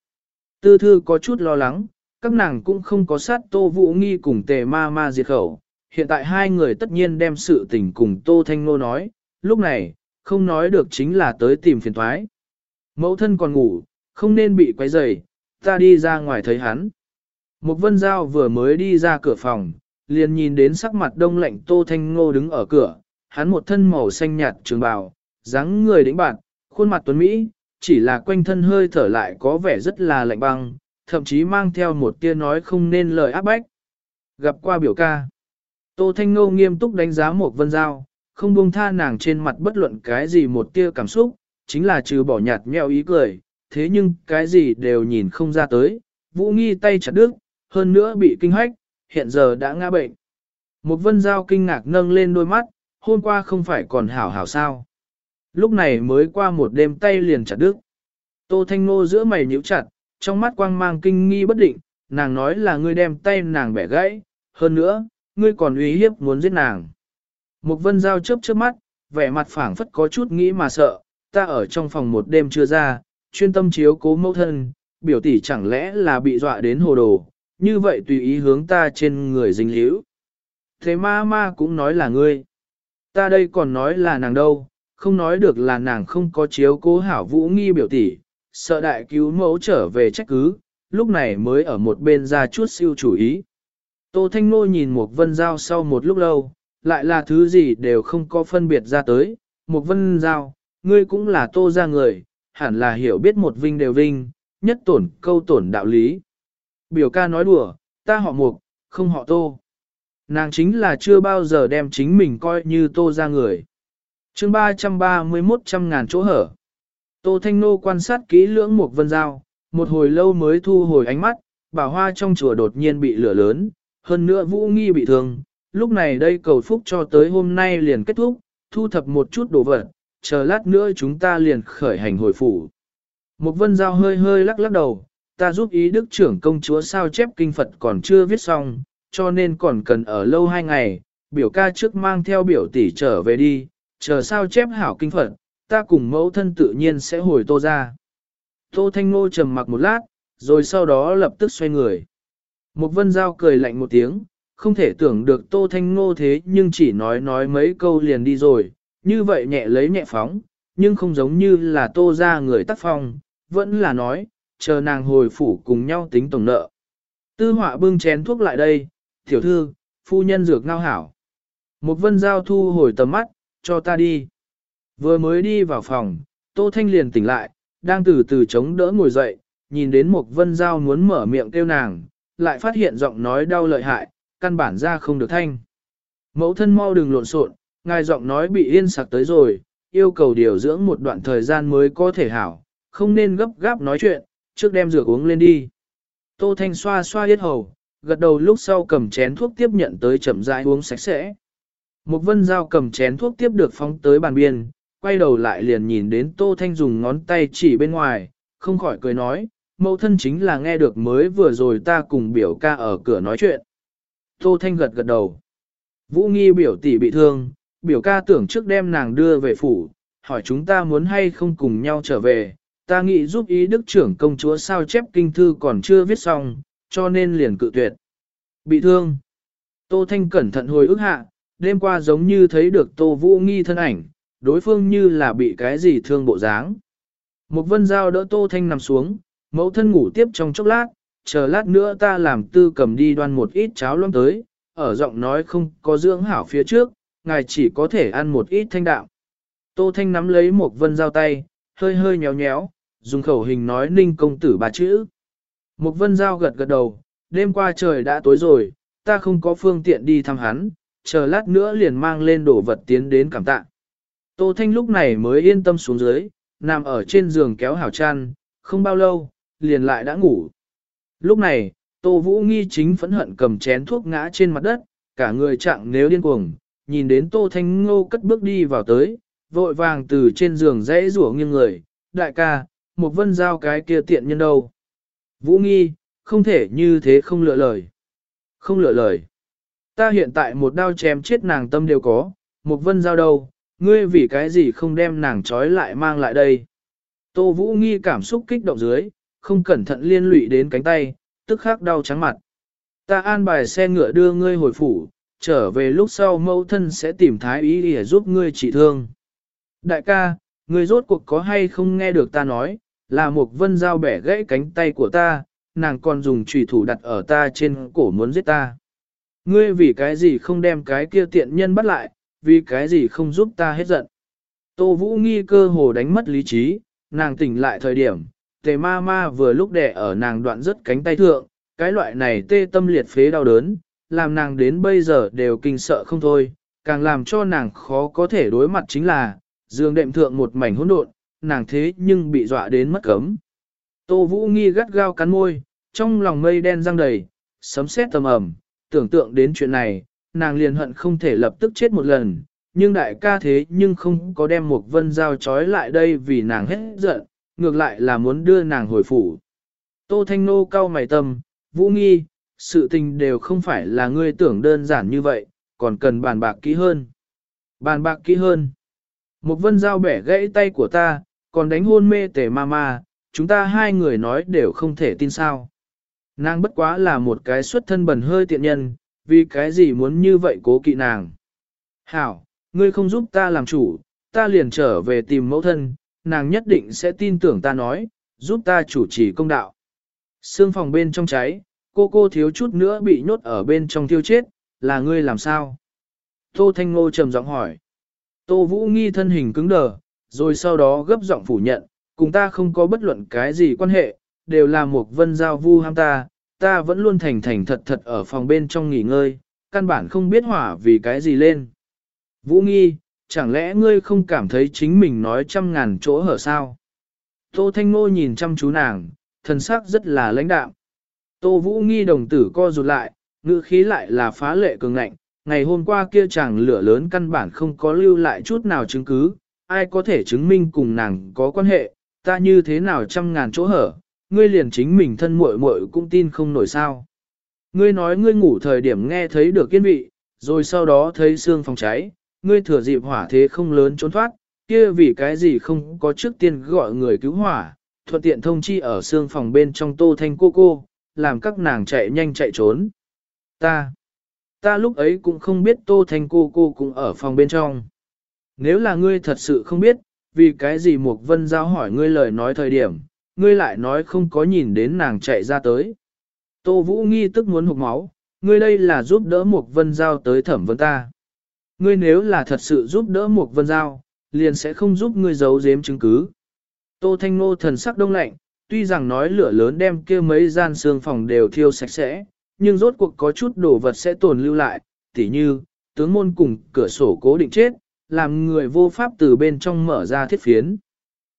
A: tư thư có chút lo lắng, các nàng cũng không có sát Tô Vũ Nghi cùng tề ma ma diệt khẩu. Hiện tại hai người tất nhiên đem sự tình cùng Tô Thanh Ngô nói, lúc này, không nói được chính là tới tìm phiền thoái. Mẫu thân còn ngủ, không nên bị quấy rầy, ta đi ra ngoài thấy hắn. Một vân giao vừa mới đi ra cửa phòng, liền nhìn đến sắc mặt đông lạnh Tô Thanh Ngô đứng ở cửa, hắn một thân màu xanh nhạt trường bào, dáng người đĩnh bạn, khuôn mặt tuấn Mỹ, chỉ là quanh thân hơi thở lại có vẻ rất là lạnh băng, thậm chí mang theo một tia nói không nên lời áp bách. Gặp qua biểu ca, Tô Thanh Ngô nghiêm túc đánh giá một vân giao, không buông tha nàng trên mặt bất luận cái gì một tia cảm xúc, chính là trừ bỏ nhạt nhẽo ý cười, thế nhưng cái gì đều nhìn không ra tới, vũ nghi tay chặt đứt, hơn nữa bị kinh hách, hiện giờ đã ngã bệnh. Một vân giao kinh ngạc nâng lên đôi mắt, hôm qua không phải còn hảo hảo sao. Lúc này mới qua một đêm tay liền chặt đứt. Tô Thanh Nô giữa mày nhíu chặt, trong mắt quang mang kinh nghi bất định, nàng nói là ngươi đem tay nàng bẻ gãy, hơn nữa, ngươi còn uy hiếp muốn giết nàng. Một vân giao chớp chớp mắt, vẻ mặt phảng phất có chút nghĩ mà sợ, ta ở trong phòng một đêm chưa ra, chuyên tâm chiếu cố mẫu thân, biểu tỷ chẳng lẽ là bị dọa đến hồ đồ, như vậy tùy ý hướng ta trên người dính liễu. Thế ma ma cũng nói là ngươi. Ta đây còn nói là nàng đâu, không nói được là nàng không có chiếu cố hảo vũ nghi biểu tỷ, sợ đại cứu mẫu trở về trách cứ, lúc này mới ở một bên ra chút siêu chủ ý. Tô Thanh Nô nhìn một vân giao sau một lúc lâu, lại là thứ gì đều không có phân biệt ra tới, một vân giao, ngươi cũng là tô ra người, hẳn là hiểu biết một vinh đều vinh, nhất tổn câu tổn đạo lý. Biểu ca nói đùa, ta họ mục, không họ tô. Nàng chính là chưa bao giờ đem chính mình coi như tô ra người. chương 331 trăm ngàn chỗ hở. Tô Thanh Nô quan sát kỹ lưỡng Mục vân giao, một hồi lâu mới thu hồi ánh mắt, bảo hoa trong chùa đột nhiên bị lửa lớn, hơn nữa vũ nghi bị thương. Lúc này đây cầu phúc cho tới hôm nay liền kết thúc, thu thập một chút đồ vật, chờ lát nữa chúng ta liền khởi hành hồi phủ. Mục vân giao hơi hơi lắc lắc đầu, ta giúp ý đức trưởng công chúa sao chép kinh Phật còn chưa viết xong, cho nên còn cần ở lâu hai ngày, biểu ca trước mang theo biểu tỷ trở về đi, chờ sao chép hảo kinh Phật, ta cùng mẫu thân tự nhiên sẽ hồi tô ra. Tô Thanh Ngô trầm mặc một lát, rồi sau đó lập tức xoay người. Một vân giao cười lạnh một tiếng, không thể tưởng được Tô Thanh Ngô thế nhưng chỉ nói nói mấy câu liền đi rồi, như vậy nhẹ lấy nhẹ phóng, nhưng không giống như là Tô ra người tác phong, vẫn là nói, chờ nàng hồi phủ cùng nhau tính tổng nợ. Tư họa bưng chén thuốc lại đây, tiểu thư, phu nhân dược ngao hảo. Một vân giao thu hồi tầm mắt, cho ta đi. Vừa mới đi vào phòng, Tô Thanh liền tỉnh lại, đang từ từ chống đỡ ngồi dậy, nhìn đến một vân giao muốn mở miệng kêu nàng, lại phát hiện giọng nói đau lợi hại, căn bản ra không được thanh. Mẫu thân mau đừng lộn xộn, ngài giọng nói bị yên sặc tới rồi, yêu cầu điều dưỡng một đoạn thời gian mới có thể hảo, không nên gấp gáp nói chuyện, trước đem dược uống lên đi. Tô Thanh xoa xoa yết hầu, gật đầu lúc sau cầm chén thuốc tiếp nhận tới chậm rãi uống sạch sẽ. Một vân dao cầm chén thuốc tiếp được phóng tới bàn biên, quay đầu lại liền nhìn đến Tô Thanh dùng ngón tay chỉ bên ngoài, không khỏi cười nói, mẫu thân chính là nghe được mới vừa rồi ta cùng biểu ca ở cửa nói chuyện. Tô Thanh gật gật đầu. Vũ nghi biểu tỷ bị thương, biểu ca tưởng trước đem nàng đưa về phủ, hỏi chúng ta muốn hay không cùng nhau trở về, ta nghĩ giúp ý đức trưởng công chúa sao chép kinh thư còn chưa viết xong, cho nên liền cự tuyệt. Bị thương. Tô Thanh cẩn thận hồi ức hạ, đêm qua giống như thấy được Tô Vũ nghi thân ảnh, đối phương như là bị cái gì thương bộ dáng. Một vân dao đỡ Tô Thanh nằm xuống, mẫu thân ngủ tiếp trong chốc lát, chờ lát nữa ta làm tư cầm đi đoan một ít cháo loãng tới, ở giọng nói không có dưỡng hảo phía trước, ngài chỉ có thể ăn một ít thanh đạm. Tô Thanh nắm lấy một vân dao tay, hơi hơi nhéo nhéo, dùng khẩu hình nói ninh công tử ba chữ. Một vân giao gật gật đầu, đêm qua trời đã tối rồi, ta không có phương tiện đi thăm hắn, chờ lát nữa liền mang lên đồ vật tiến đến cảm tạ. Tô Thanh lúc này mới yên tâm xuống dưới, nằm ở trên giường kéo hảo chăn, không bao lâu, liền lại đã ngủ. Lúc này, Tô Vũ Nghi chính phẫn hận cầm chén thuốc ngã trên mặt đất, cả người trạng nếu điên cuồng, nhìn đến Tô Thanh Ngô cất bước đi vào tới, vội vàng từ trên giường dãy rủa nghiêng người, đại ca, một vân giao cái kia tiện nhân đâu. Vũ Nghi, không thể như thế không lựa lời. Không lựa lời. Ta hiện tại một đao chém chết nàng tâm đều có, một vân giao đâu, ngươi vì cái gì không đem nàng trói lại mang lại đây. Tô Vũ Nghi cảm xúc kích động dưới, không cẩn thận liên lụy đến cánh tay, tức khắc đau trắng mặt. Ta an bài xe ngựa đưa ngươi hồi phủ, trở về lúc sau mẫu thân sẽ tìm thái ý để giúp ngươi trị thương. Đại ca, ngươi rốt cuộc có hay không nghe được ta nói, là một vân dao bẻ gãy cánh tay của ta, nàng còn dùng trùy thủ đặt ở ta trên cổ muốn giết ta. Ngươi vì cái gì không đem cái kia tiện nhân bắt lại, vì cái gì không giúp ta hết giận. Tô Vũ nghi cơ hồ đánh mất lý trí, nàng tỉnh lại thời điểm, tề ma ma vừa lúc đẻ ở nàng đoạn rất cánh tay thượng, cái loại này tê tâm liệt phế đau đớn, làm nàng đến bây giờ đều kinh sợ không thôi, càng làm cho nàng khó có thể đối mặt chính là, giường đệm thượng một mảnh hỗn độn, nàng thế nhưng bị dọa đến mất cấm. Tô Vũ nghi gắt gao cắn môi, trong lòng mây đen răng đầy, sấm sét tầm ầm. tưởng tượng đến chuyện này, nàng liền hận không thể lập tức chết một lần, nhưng đại ca thế nhưng không có đem một vân giao trói lại đây vì nàng hết giận, ngược lại là muốn đưa nàng hồi phủ. Tô Thanh Nô cau mày tâm, Vũ Nghi, sự tình đều không phải là ngươi tưởng đơn giản như vậy, còn cần bàn bạc kỹ hơn. Bàn bạc kỹ hơn. Một vân giao bẻ gãy tay của ta, còn đánh hôn mê tể ma ma, chúng ta hai người nói đều không thể tin sao. Nàng bất quá là một cái xuất thân bẩn hơi tiện nhân, vì cái gì muốn như vậy cố kỵ nàng. Hảo, ngươi không giúp ta làm chủ, ta liền trở về tìm mẫu thân, nàng nhất định sẽ tin tưởng ta nói, giúp ta chủ trì công đạo. Sương phòng bên trong cháy, cô cô thiếu chút nữa bị nhốt ở bên trong tiêu chết, là ngươi làm sao? Tô Thanh Ngô trầm giọng hỏi. Tô Vũ nghi thân hình cứng đờ, rồi sau đó gấp giọng phủ nhận, cùng ta không có bất luận cái gì quan hệ, đều là một vân giao vu ham ta, ta vẫn luôn thành thành thật thật ở phòng bên trong nghỉ ngơi, căn bản không biết hỏa vì cái gì lên. Vũ nghi, chẳng lẽ ngươi không cảm thấy chính mình nói trăm ngàn chỗ hở sao? Tô Thanh Ngô nhìn chăm chú nàng, thần sắc rất là lãnh đạm. Tô Vũ nghi đồng tử co rụt lại, ngữ khí lại là phá lệ cường ngạnh. Ngày hôm qua kia chàng lửa lớn căn bản không có lưu lại chút nào chứng cứ, ai có thể chứng minh cùng nàng có quan hệ, ta như thế nào trăm ngàn chỗ hở, ngươi liền chính mình thân muội muội cũng tin không nổi sao. Ngươi nói ngươi ngủ thời điểm nghe thấy được kiên vị, rồi sau đó thấy xương phòng cháy, ngươi thừa dịp hỏa thế không lớn trốn thoát, kia vì cái gì không có trước tiên gọi người cứu hỏa, thuận tiện thông chi ở xương phòng bên trong tô thanh cô cô, làm các nàng chạy nhanh chạy trốn. Ta, ta lúc ấy cũng không biết tô thanh cô cô cũng ở phòng bên trong. Nếu là ngươi thật sự không biết, vì cái gì Mục Vân Giao hỏi ngươi lời nói thời điểm, ngươi lại nói không có nhìn đến nàng chạy ra tới. Tô Vũ nghi tức muốn hụt máu, ngươi đây là giúp đỡ Mục Vân Giao tới thẩm vấn ta. Ngươi nếu là thật sự giúp đỡ Mục Vân Giao, liền sẽ không giúp ngươi giấu giếm chứng cứ. Tô Thanh Nô thần sắc đông lạnh, tuy rằng nói lửa lớn đem kia mấy gian xương phòng đều thiêu sạch sẽ, nhưng rốt cuộc có chút đồ vật sẽ tồn lưu lại, tỉ như, tướng môn cùng cửa sổ cố định chết, làm người vô pháp từ bên trong mở ra thiết phiến.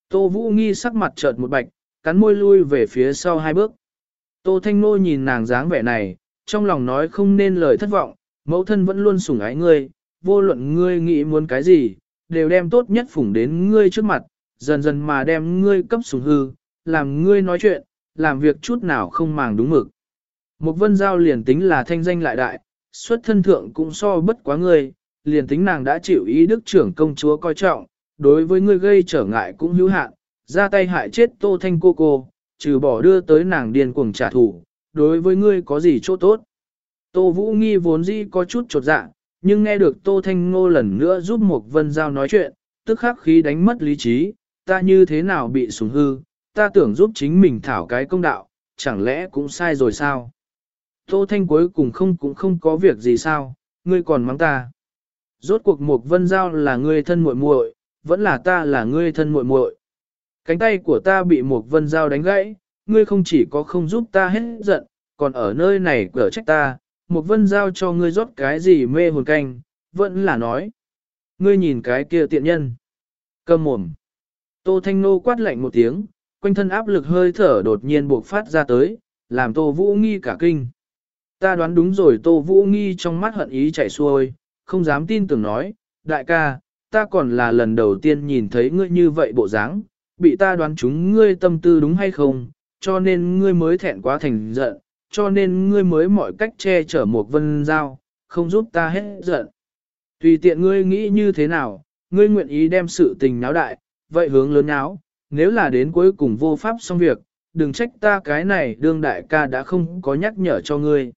A: Tô Vũ Nghi sắc mặt chợt một bạch, cắn môi lui về phía sau hai bước. Tô Thanh Nô nhìn nàng dáng vẻ này, trong lòng nói không nên lời thất vọng, mẫu thân vẫn luôn sủng ái ngươi, vô luận ngươi nghĩ muốn cái gì, đều đem tốt nhất phủng đến ngươi trước mặt, dần dần mà đem ngươi cấp sủng hư, làm ngươi nói chuyện, làm việc chút nào không màng đúng mực. Một vân giao liền tính là thanh danh lại đại, xuất thân thượng cũng so bất quá ngươi, liền tính nàng đã chịu ý đức trưởng công chúa coi trọng, đối với ngươi gây trở ngại cũng hữu hạn, ra tay hại chết tô thanh cô cô, trừ bỏ đưa tới nàng điên cuồng trả thù, đối với ngươi có gì chỗ tốt. Tô Vũ Nghi vốn dĩ có chút trột dạ, nhưng nghe được Tô Thanh Ngô lần nữa giúp Mục vân giao nói chuyện, tức khắc khí đánh mất lý trí, ta như thế nào bị sủng hư, ta tưởng giúp chính mình thảo cái công đạo, chẳng lẽ cũng sai rồi sao? Tô Thanh cuối cùng không cũng không có việc gì sao, ngươi còn mắng ta. Rốt cuộc Mục vân giao là ngươi thân muội muội, vẫn là ta là ngươi thân muội muội. Cánh tay của ta bị Mục vân giao đánh gãy, ngươi không chỉ có không giúp ta hết giận, còn ở nơi này cửa trách ta, Mục vân giao cho ngươi rót cái gì mê hồn canh, vẫn là nói. Ngươi nhìn cái kia tiện nhân. Cầm mồm. Tô Thanh Nô quát lạnh một tiếng, quanh thân áp lực hơi thở đột nhiên buộc phát ra tới, làm Tô Vũ Nghi cả kinh. Ta đoán đúng rồi Tô Vũ Nghi trong mắt hận ý chạy xuôi, không dám tin tưởng nói, đại ca, ta còn là lần đầu tiên nhìn thấy ngươi như vậy bộ dáng, bị ta đoán chúng ngươi tâm tư đúng hay không, cho nên ngươi mới thẹn quá thành giận, cho nên ngươi mới mọi cách che chở một vân giao, không giúp ta hết giận. Tùy tiện ngươi nghĩ như thế nào, ngươi nguyện ý đem sự tình náo đại, vậy hướng lớn náo, nếu là đến cuối cùng vô pháp xong việc, đừng trách ta cái này đương đại ca đã không có nhắc nhở cho ngươi.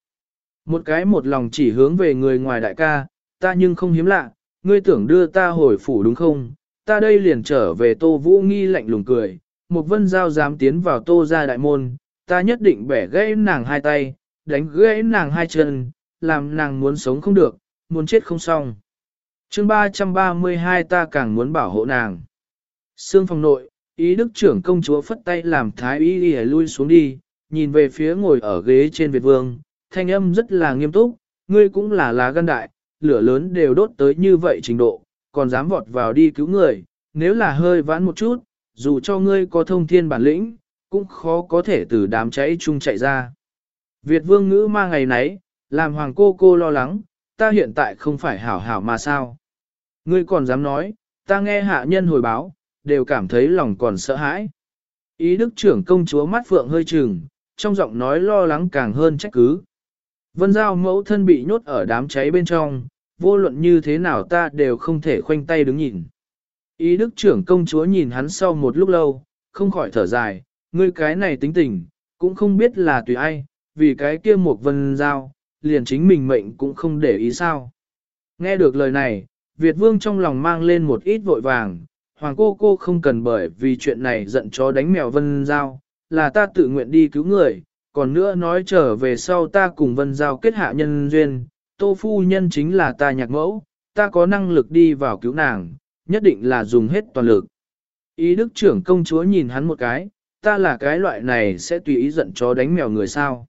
A: Một cái một lòng chỉ hướng về người ngoài đại ca, ta nhưng không hiếm lạ, ngươi tưởng đưa ta hồi phủ đúng không? Ta đây liền trở về tô vũ nghi lạnh lùng cười, một vân giao dám tiến vào tô ra đại môn, ta nhất định bẻ gãy nàng hai tay, đánh gãy nàng hai chân, làm nàng muốn sống không được, muốn chết không xong. chương 332 ta càng muốn bảo hộ nàng. Sương phòng nội, ý đức trưởng công chúa phất tay làm thái y đi lui xuống đi, nhìn về phía ngồi ở ghế trên Việt vương, thanh âm rất là nghiêm túc, ngươi cũng là lá gan đại, lửa lớn đều đốt tới như vậy trình độ, còn dám vọt vào đi cứu người, nếu là hơi vãn một chút, dù cho ngươi có thông thiên bản lĩnh, cũng khó có thể từ đám cháy chung chạy ra. Việt vương ngữ ma ngày nấy, làm hoàng cô cô lo lắng, ta hiện tại không phải hảo hảo mà sao. Ngươi còn dám nói, ta nghe hạ nhân hồi báo, đều cảm thấy lòng còn sợ hãi. Ý đức trưởng công chúa mắt phượng hơi trừng, trong giọng nói lo lắng càng hơn trách cứ. Vân giao mẫu thân bị nhốt ở đám cháy bên trong, vô luận như thế nào ta đều không thể khoanh tay đứng nhìn. Ý đức trưởng công chúa nhìn hắn sau một lúc lâu, không khỏi thở dài, ngươi cái này tính tình, cũng không biết là tùy ai, vì cái kia một vân giao, liền chính mình mệnh cũng không để ý sao. Nghe được lời này, Việt vương trong lòng mang lên một ít vội vàng, hoàng cô cô không cần bởi vì chuyện này giận chó đánh mèo vân giao, là ta tự nguyện đi cứu người, còn nữa nói trở về sau ta cùng vân giao kết hạ nhân duyên, tô phu nhân chính là ta nhạc mẫu, ta có năng lực đi vào cứu nàng, nhất định là dùng hết toàn lực. Ý đức trưởng công chúa nhìn hắn một cái, ta là cái loại này sẽ tùy ý giận chó đánh mèo người sao.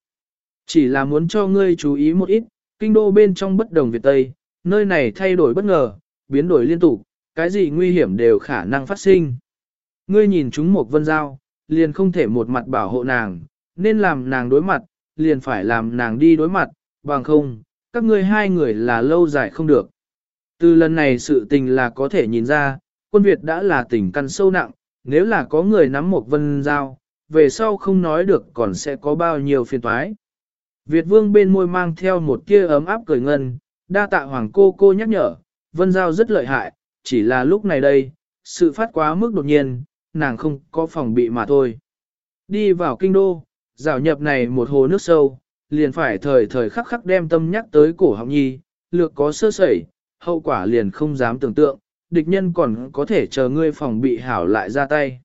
A: Chỉ là muốn cho ngươi chú ý một ít, kinh đô bên trong bất đồng Việt Tây, nơi này thay đổi bất ngờ, biến đổi liên tục, cái gì nguy hiểm đều khả năng phát sinh. Ngươi nhìn chúng một vân giao, liền không thể một mặt bảo hộ nàng, nên làm nàng đối mặt, liền phải làm nàng đi đối mặt, bằng không, các ngươi hai người là lâu dài không được. Từ lần này sự tình là có thể nhìn ra, quân Việt đã là tình căn sâu nặng, nếu là có người nắm một vân giao, về sau không nói được còn sẽ có bao nhiêu phiền toái. Việt vương bên môi mang theo một tia ấm áp cười ngân, đa tạ hoàng cô cô nhắc nhở, vân giao rất lợi hại, chỉ là lúc này đây, sự phát quá mức đột nhiên, nàng không có phòng bị mà thôi. Đi vào kinh đô, rào nhập này một hồ nước sâu, liền phải thời thời khắc khắc đem tâm nhắc tới cổ họng nhi, lược có sơ sẩy, hậu quả liền không dám tưởng tượng, địch nhân còn có thể chờ ngươi phòng bị hảo lại ra tay.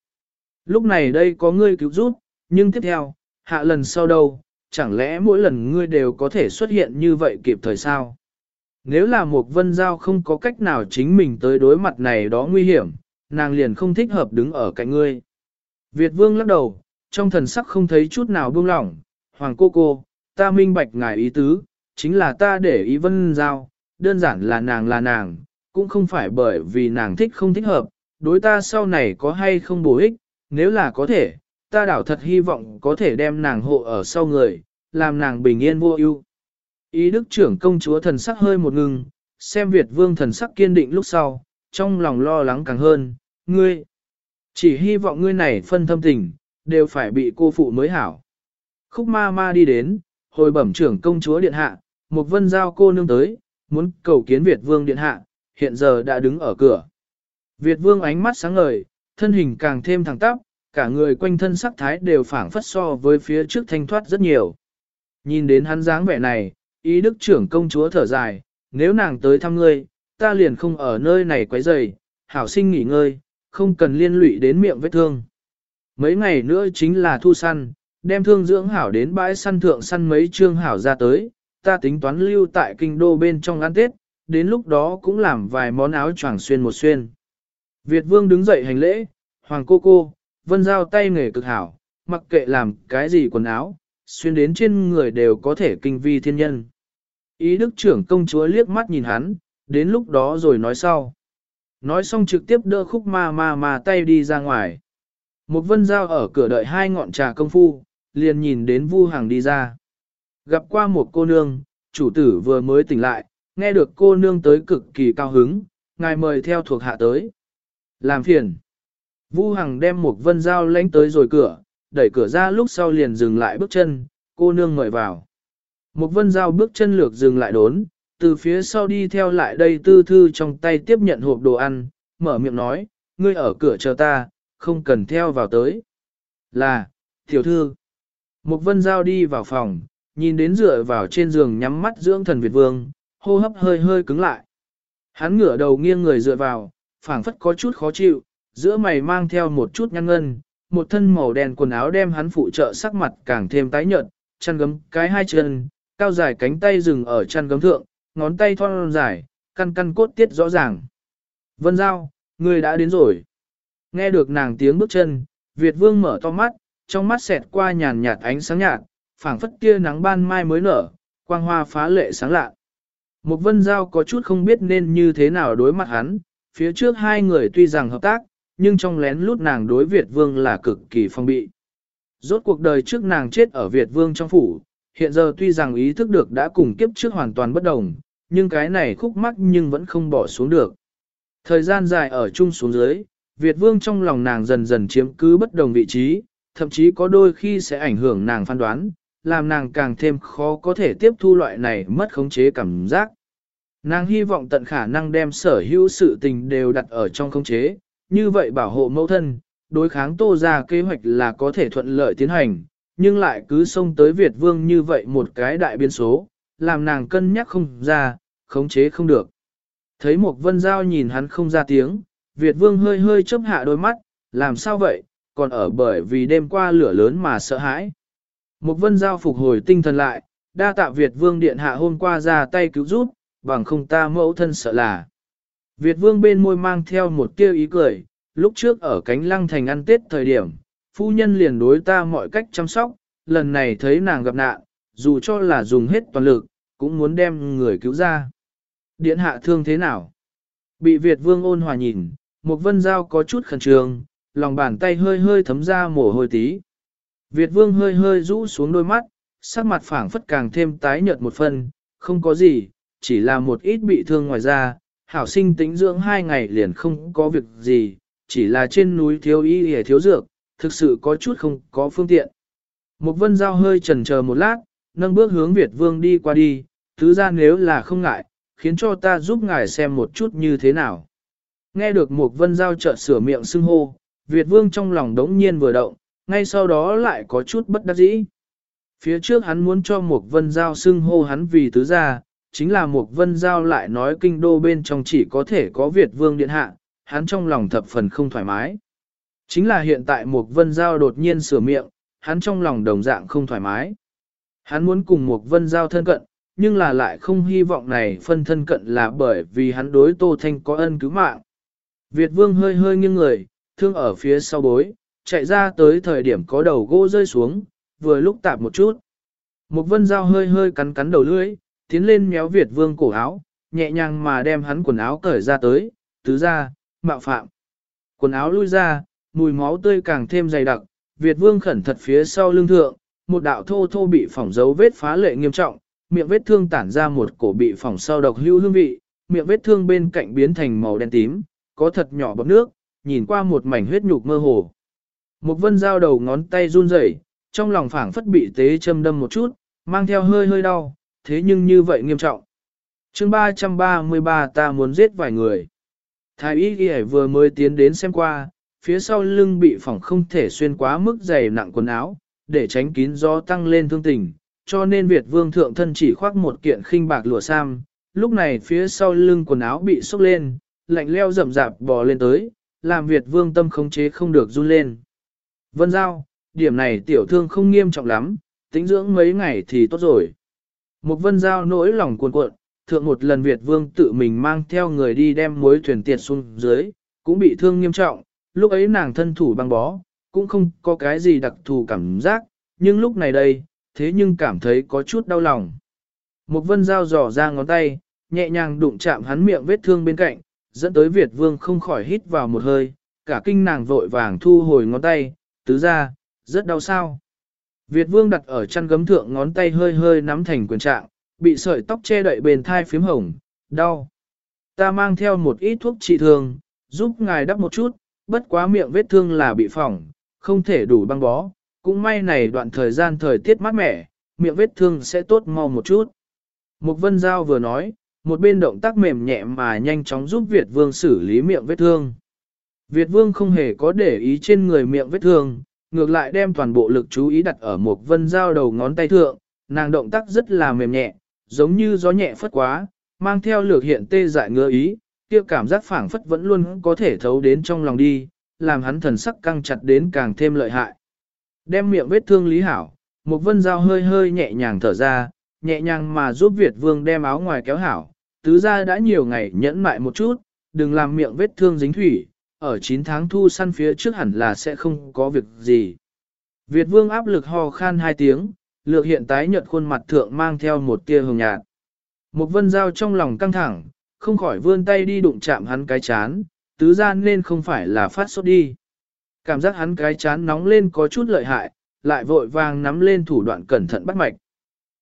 A: Lúc này đây có ngươi cứu giúp, nhưng tiếp theo, hạ lần sau đâu, chẳng lẽ mỗi lần ngươi đều có thể xuất hiện như vậy kịp thời sao? Nếu là một vân giao không có cách nào chính mình tới đối mặt này đó nguy hiểm, nàng liền không thích hợp đứng ở cạnh ngươi. Việt vương lắc đầu, trong thần sắc không thấy chút nào buông lỏng, hoàng cô cô, ta minh bạch ngài ý tứ, chính là ta để ý vân giao, đơn giản là nàng là nàng, cũng không phải bởi vì nàng thích không thích hợp, đối ta sau này có hay không bổ ích, nếu là có thể, ta đảo thật hy vọng có thể đem nàng hộ ở sau người, làm nàng bình yên vô ưu. Ý đức trưởng công chúa thần sắc hơi một ngừng, xem Việt vương thần sắc kiên định lúc sau, trong lòng lo lắng càng hơn, ngươi. Chỉ hy vọng ngươi này phân thâm tình, đều phải bị cô phụ mới hảo. Khúc ma ma đi đến, hồi bẩm trưởng công chúa điện hạ, một vân giao cô nương tới, muốn cầu kiến Việt vương điện hạ, hiện giờ đã đứng ở cửa. Việt vương ánh mắt sáng ngời, thân hình càng thêm thẳng tắp, cả người quanh thân sắc thái đều phảng phất so với phía trước thanh thoát rất nhiều. Nhìn đến hắn dáng vẻ này, ý đức trưởng công chúa thở dài, nếu nàng tới thăm ngươi, ta liền không ở nơi này quấy rầy, hảo sinh nghỉ ngơi, không cần liên lụy đến miệng vết thương. Mấy ngày nữa chính là thu săn, đem thương dưỡng hảo đến bãi săn thượng săn mấy trương hảo ra tới, ta tính toán lưu tại kinh đô bên trong ăn tết, đến lúc đó cũng làm vài món áo choàng xuyên một xuyên. Việt vương đứng dậy hành lễ, hoàng cô cô, vân giao tay nghề cực hảo, mặc kệ làm cái gì quần áo, xuyên đến trên người đều có thể kinh vi thiên nhân. Ý đức trưởng công chúa liếc mắt nhìn hắn, đến lúc đó rồi nói sau. Nói xong trực tiếp đỡ khúc ma ma ma tay đi ra ngoài. Một vân giao ở cửa đợi hai ngọn trà công phu, liền nhìn đến Vu Hằng đi ra. Gặp qua một cô nương, chủ tử vừa mới tỉnh lại, nghe được cô nương tới cực kỳ cao hứng, ngài mời theo thuộc hạ tới. Làm phiền. Vu Hằng đem một vân dao lánh tới rồi cửa, đẩy cửa ra lúc sau liền dừng lại bước chân, cô nương mời vào. Một vân dao bước chân lược dừng lại đốn, từ phía sau đi theo lại đây tư thư trong tay tiếp nhận hộp đồ ăn, mở miệng nói, ngươi ở cửa chờ ta, không cần theo vào tới. Là, tiểu thư. Một vân giao đi vào phòng, nhìn đến dựa vào trên giường nhắm mắt dưỡng thần Việt Vương, hô hấp hơi hơi cứng lại. Hắn ngửa đầu nghiêng người dựa vào, phảng phất có chút khó chịu, giữa mày mang theo một chút nhăn ngân, một thân màu đen quần áo đem hắn phụ trợ sắc mặt càng thêm tái nhợt, chăn gấm cái hai chân, cao dài cánh tay dừng ở chăn gấm thượng, ngón tay thon dài, căn căn cốt tiết rõ ràng. Vân Giao, người đã đến rồi. Nghe được nàng tiếng bước chân, Việt Vương mở to mắt, trong mắt xẹt qua nhàn nhạt ánh sáng nhạt, phảng phất kia nắng ban mai mới nở, quang hoa phá lệ sáng lạ. Một vân giao có chút không biết nên như thế nào đối mặt hắn, phía trước hai người tuy rằng hợp tác, nhưng trong lén lút nàng đối Việt Vương là cực kỳ phong bị. Rốt cuộc đời trước nàng chết ở Việt Vương trong phủ, hiện giờ tuy rằng ý thức được đã cùng kiếp trước hoàn toàn bất đồng, nhưng cái này khúc mắc nhưng vẫn không bỏ xuống được. Thời gian dài ở chung xuống dưới, Việt Vương trong lòng nàng dần dần chiếm cứ bất đồng vị trí, thậm chí có đôi khi sẽ ảnh hưởng nàng phán đoán, làm nàng càng thêm khó có thể tiếp thu loại này mất khống chế cảm giác. Nàng hy vọng tận khả năng đem sở hữu sự tình đều đặt ở trong khống chế, như vậy bảo hộ mẫu thân, đối kháng tô ra kế hoạch là có thể thuận lợi tiến hành, nhưng lại cứ xông tới Việt Vương như vậy một cái đại biến số, làm nàng cân nhắc không ra, khống chế không được. Thấy một vân giao nhìn hắn không ra tiếng, Việt Vương hơi hơi chớp hạ đôi mắt, làm sao vậy, còn ở bởi vì đêm qua lửa lớn mà sợ hãi. Mục vân giao phục hồi tinh thần lại, đa tạ Việt Vương Điện Hạ hôm qua ra tay cứu giúp, bằng không ta mẫu thân sợ là. Việt Vương bên môi mang theo một tiêu ý cười, lúc trước ở cánh lăng thành ăn tết thời điểm, phu nhân liền đối ta mọi cách chăm sóc, lần này thấy nàng gặp nạn, dù cho là dùng hết toàn lực, cũng muốn đem người cứu ra. Điện hạ thương thế nào? Bị Việt Vương ôn hòa nhìn, một vân giao có chút khẩn trương, lòng bàn tay hơi hơi thấm ra mồ hôi tí. Việt Vương hơi hơi rũ xuống đôi mắt, sắc mặt phảng phất càng thêm tái nhợt một phần, không có gì, chỉ là một ít bị thương ngoài da, hảo sinh tĩnh dưỡng hai ngày liền không có việc gì, chỉ là trên núi thiếu y hề thiếu dược, thực sự có chút không có phương tiện. Một vân giao hơi chần chờ một lát, nâng bước hướng Việt Vương đi qua đi, thứ ra nếu là không ngại, khiến cho ta giúp ngài xem một chút như thế nào. Nghe được một vân giao chợt sửa miệng xưng hô, Việt Vương trong lòng đống nhiên vừa động, ngay sau đó lại có chút bất đắc dĩ. Phía trước hắn muốn cho một vân giao xưng hô hắn vì tứ gia, chính là một vân giao lại nói kinh đô bên trong chỉ có thể có Việt Vương Điện Hạ, hắn trong lòng thập phần không thoải mái. Chính là hiện tại một vân giao đột nhiên sửa miệng, hắn trong lòng đồng dạng không thoải mái. Hắn muốn cùng một vân giao thân cận, nhưng là lại không hy vọng này phân thân cận là bởi vì hắn đối Tô Thanh có ân cứu mạng. Việt Vương hơi hơi nghiêng người, thương ở phía sau bối, chạy ra tới thời điểm có đầu gỗ rơi xuống, vừa lúc tạp một chút. Một vân dao hơi hơi cắn cắn đầu lưỡi, tiến lên méo Việt Vương cổ áo, nhẹ nhàng mà đem hắn quần áo cởi ra tới, tứ ra, mạo phạm. Quần áo lui ra, mùi máu tươi càng thêm dày đặc, Việt Vương khẩn thật phía sau lưng thượng, một đạo thô thô bị phỏng dấu vết phá lệ nghiêm trọng, miệng vết thương tản ra một cổ bị phỏng sau độc hưu hương vị, miệng vết thương bên cạnh biến thành màu đen tím, có thật nhỏ bọt nước, nhìn qua một mảnh huyết nhục mơ hồ. Một vân dao đầu ngón tay run rẩy, trong lòng phảng phất bị tế châm đâm một chút, mang theo hơi hơi đau, thế nhưng như vậy nghiêm trọng. chương 333 ta muốn giết vài người. Thái y ghi vừa mới tiến đến xem qua, phía sau lưng bị phỏng không thể xuyên quá mức dày nặng quần áo, để tránh kín gió tăng lên thương tình, cho nên Việt vương thượng thân chỉ khoác một kiện khinh bạc lụa sam, lúc này phía sau lưng quần áo bị sốc lên, lạnh leo rậm rạp bò lên tới, làm Việt vương tâm khống chế không được run lên. Vân Giao, điểm này tiểu thương không nghiêm trọng lắm, tính dưỡng mấy ngày thì tốt rồi. Một vân giao nỗi lòng cuồn cuộn, thượng một lần Việt vương tự mình mang theo người đi đem mối thuyền tiệt xuống dưới, cũng bị thương nghiêm trọng, lúc ấy nàng thân thủ băng bó, cũng không có cái gì đặc thù cảm giác, nhưng lúc này đây, thế nhưng cảm thấy có chút đau lòng. Một vân dao dò ra ngón tay, nhẹ nhàng đụng chạm hắn miệng vết thương bên cạnh, dẫn tới Việt vương không khỏi hít vào một hơi, cả kinh nàng vội vàng thu hồi ngón tay, tứ ra, rất đau sao. Việt vương đặt ở chăn gấm thượng ngón tay hơi hơi nắm thành quyền trạng, bị sợi tóc che đậy bền thai phím hồng, đau. Ta mang theo một ít thuốc trị thương, giúp ngài đắp một chút, bất quá miệng vết thương là bị phỏng, không thể đủ băng bó, cũng may này đoạn thời gian thời tiết mát mẻ, miệng vết thương sẽ tốt mau một chút. Mục Vân Giao vừa nói, một bên động tác mềm nhẹ mà nhanh chóng giúp Việt Vương xử lý miệng vết thương. Việt Vương không hề có để ý trên người miệng vết thương, ngược lại đem toàn bộ lực chú ý đặt ở một Vân dao đầu ngón tay thượng, nàng động tác rất là mềm nhẹ, giống như gió nhẹ phất quá, mang theo lược hiện tê dại ngứa ý, kia cảm giác phảng phất vẫn luôn có thể thấu đến trong lòng đi, làm hắn thần sắc căng chặt đến càng thêm lợi hại. Đem miệng vết thương lý hảo, một vân dao hơi hơi nhẹ nhàng thở ra, nhẹ nhàng mà giúp Việt vương đem áo ngoài kéo hảo, tứ ra đã nhiều ngày nhẫn mại một chút, đừng làm miệng vết thương dính thủy, ở 9 tháng thu săn phía trước hẳn là sẽ không có việc gì. Việt vương áp lực ho khan hai tiếng, lược hiện tái nhợt khuôn mặt thượng mang theo một tia hồng nhạt. Một vân dao trong lòng căng thẳng, không khỏi vươn tay đi đụng chạm hắn cái chán, tứ gia nên không phải là phát sốt đi. Cảm giác hắn cái chán nóng lên có chút lợi hại, lại vội vàng nắm lên thủ đoạn cẩn thận bắt mạch.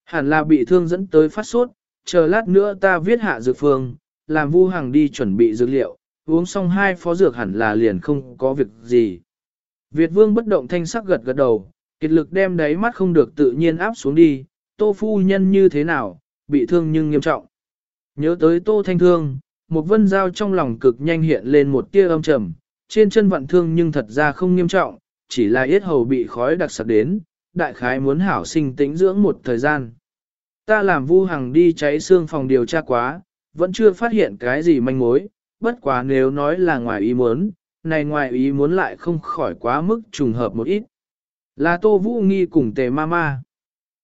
A: Hẳn là bị thương dẫn tới phát sốt, chờ lát nữa ta viết hạ dược phương, làm vu hàng đi chuẩn bị dược liệu, uống xong hai phó dược hẳn là liền không có việc gì. Việt vương bất động thanh sắc gật gật đầu, kiệt lực đem đáy mắt không được tự nhiên áp xuống đi, tô phu nhân như thế nào, bị thương nhưng nghiêm trọng. Nhớ tới tô thanh thương, một vân dao trong lòng cực nhanh hiện lên một tia âm trầm, trên chân vặn thương nhưng thật ra không nghiêm trọng, chỉ là yết hầu bị khói đặc sặc đến, đại khái muốn hảo sinh tĩnh dưỡng một thời gian. Ta làm vu hằng đi cháy xương phòng điều tra quá, vẫn chưa phát hiện cái gì manh mối, bất quá nếu nói là ngoài ý muốn, này ngoài ý muốn lại không khỏi quá mức trùng hợp một ít. Là Tô Vũ Nghi cùng tề ma ma.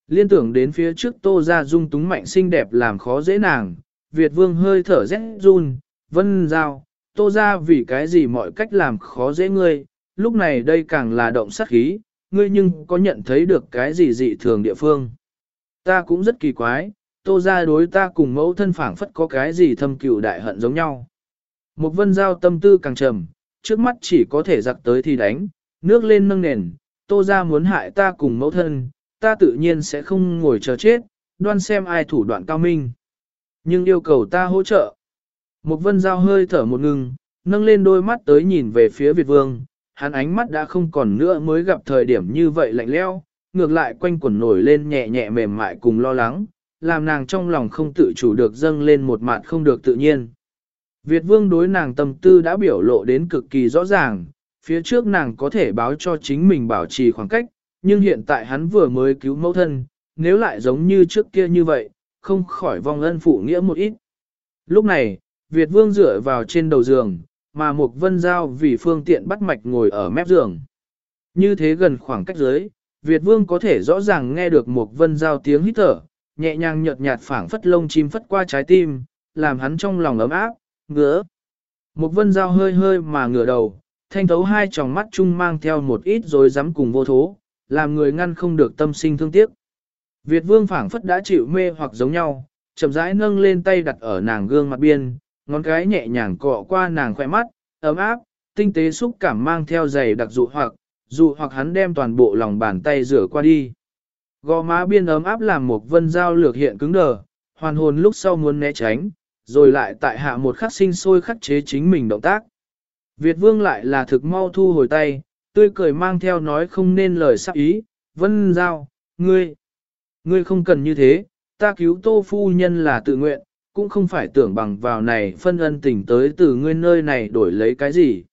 A: Liên tưởng đến phía trước Tô ra dung túng mạnh xinh đẹp làm khó dễ nàng, Việt Vương hơi thở rét run, vân giao, tô ra vì cái gì mọi cách làm khó dễ ngươi, lúc này đây càng là động sát khí, ngươi nhưng có nhận thấy được cái gì dị thường địa phương. Ta cũng rất kỳ quái, tô ra đối ta cùng mẫu thân phảng phất có cái gì thâm cựu đại hận giống nhau. Một vân giao tâm tư càng trầm, trước mắt chỉ có thể giặc tới thì đánh, nước lên nâng nền, tô ra muốn hại ta cùng mẫu thân, ta tự nhiên sẽ không ngồi chờ chết, đoan xem ai thủ đoạn cao minh. Nhưng yêu cầu ta hỗ trợ. Một vân giao hơi thở một ngừng, nâng lên đôi mắt tới nhìn về phía Việt Vương, hắn ánh mắt đã không còn nữa mới gặp thời điểm như vậy lạnh leo, ngược lại quanh quẩn nổi lên nhẹ nhẹ mềm mại cùng lo lắng, làm nàng trong lòng không tự chủ được dâng lên một mặt không được tự nhiên. Việt Vương đối nàng tâm tư đã biểu lộ đến cực kỳ rõ ràng, phía trước nàng có thể báo cho chính mình bảo trì khoảng cách, nhưng hiện tại hắn vừa mới cứu mẫu thân, nếu lại giống như trước kia như vậy, không khỏi vong ân phụ nghĩa một ít. Lúc này, Việt Vương dựa vào trên đầu giường, mà Mục Vân Giao vì phương tiện bắt mạch ngồi ở mép giường. Như thế gần khoảng cách dưới, Việt Vương có thể rõ ràng nghe được Mục Vân Giao tiếng hít thở, nhẹ nhàng nhợt nhạt phảng phất lông chim phất qua trái tim, làm hắn trong lòng ấm áp, ngứa. Mục Vân Giao hơi hơi mà ngửa đầu, thanh thấu hai tròng mắt chung mang theo một ít rồi dám cùng vô thố, làm người ngăn không được tâm sinh thương tiếc. Việt Vương phảng phất đã chịu mê hoặc giống nhau, chậm rãi nâng lên tay đặt ở nàng gương mặt biên, ngón cái nhẹ nhàng cọ qua nàng khoe mắt, ấm áp, tinh tế xúc cảm mang theo giày đặc dụ hoặc, dụ hoặc hắn đem toàn bộ lòng bàn tay rửa qua đi. Gò má biên ấm áp làm một vân dao lược hiện cứng đờ, hoàn hồn lúc sau muốn né tránh, rồi lại tại hạ một khắc sinh sôi khắc chế chính mình động tác. Việt vương lại là thực mau thu hồi tay, tươi cười mang theo nói không nên lời sắc ý, vân giao, ngươi, ngươi không cần như thế, ta cứu tô phu nhân là tự nguyện, cũng không phải tưởng bằng vào này phân ân tình tới từ ngươi nơi này đổi lấy cái gì.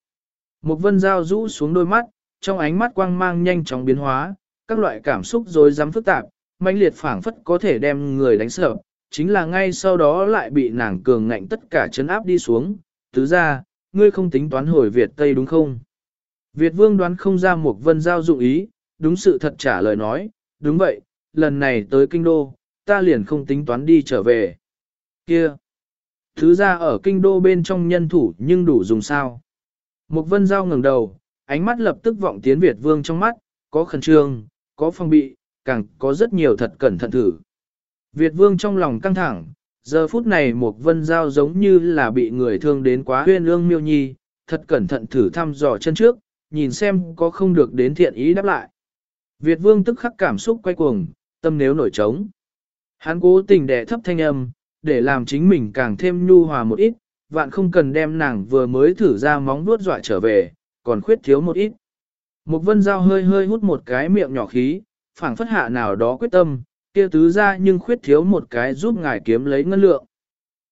A: Một vân giao rũ xuống đôi mắt, trong ánh mắt quang mang nhanh chóng biến hóa, các loại cảm xúc rối rắm phức tạp, mãnh liệt phảng phất có thể đem người đánh sợ, chính là ngay sau đó lại bị nàng cường ngạnh tất cả chấn áp đi xuống, tứ ra, ngươi không tính toán hồi Việt Tây đúng không? Việt vương đoán không ra một vân giao dụng ý, đúng sự thật trả lời nói, đúng vậy, lần này tới kinh đô, ta liền không tính toán đi trở về. Kia! Thứ ra ở kinh đô bên trong nhân thủ nhưng đủ dùng sao? Một vân giao ngẩng đầu, ánh mắt lập tức vọng tiến Việt vương trong mắt, có khẩn trương, có phong bị, càng có rất nhiều thật cẩn thận thử. Việt vương trong lòng căng thẳng, giờ phút này một vân giao giống như là bị người thương đến quá huyên ương miêu nhi, thật cẩn thận thử thăm dò chân trước, nhìn xem có không được đến thiện ý đáp lại. Việt vương tức khắc cảm xúc quay cuồng, tâm nếu nổi trống. Hắn cố tình đè thấp thanh âm, để làm chính mình càng thêm nhu hòa một ít, vạn không cần đem nàng vừa mới thử ra móng vuốt dọa trở về, còn khuyết thiếu một ít. Một vân dao hơi hơi hút một cái miệng nhỏ khí, phảng phất hạ nào đó quyết tâm, kia tứ ra nhưng khuyết thiếu một cái giúp ngài kiếm lấy ngân lượng.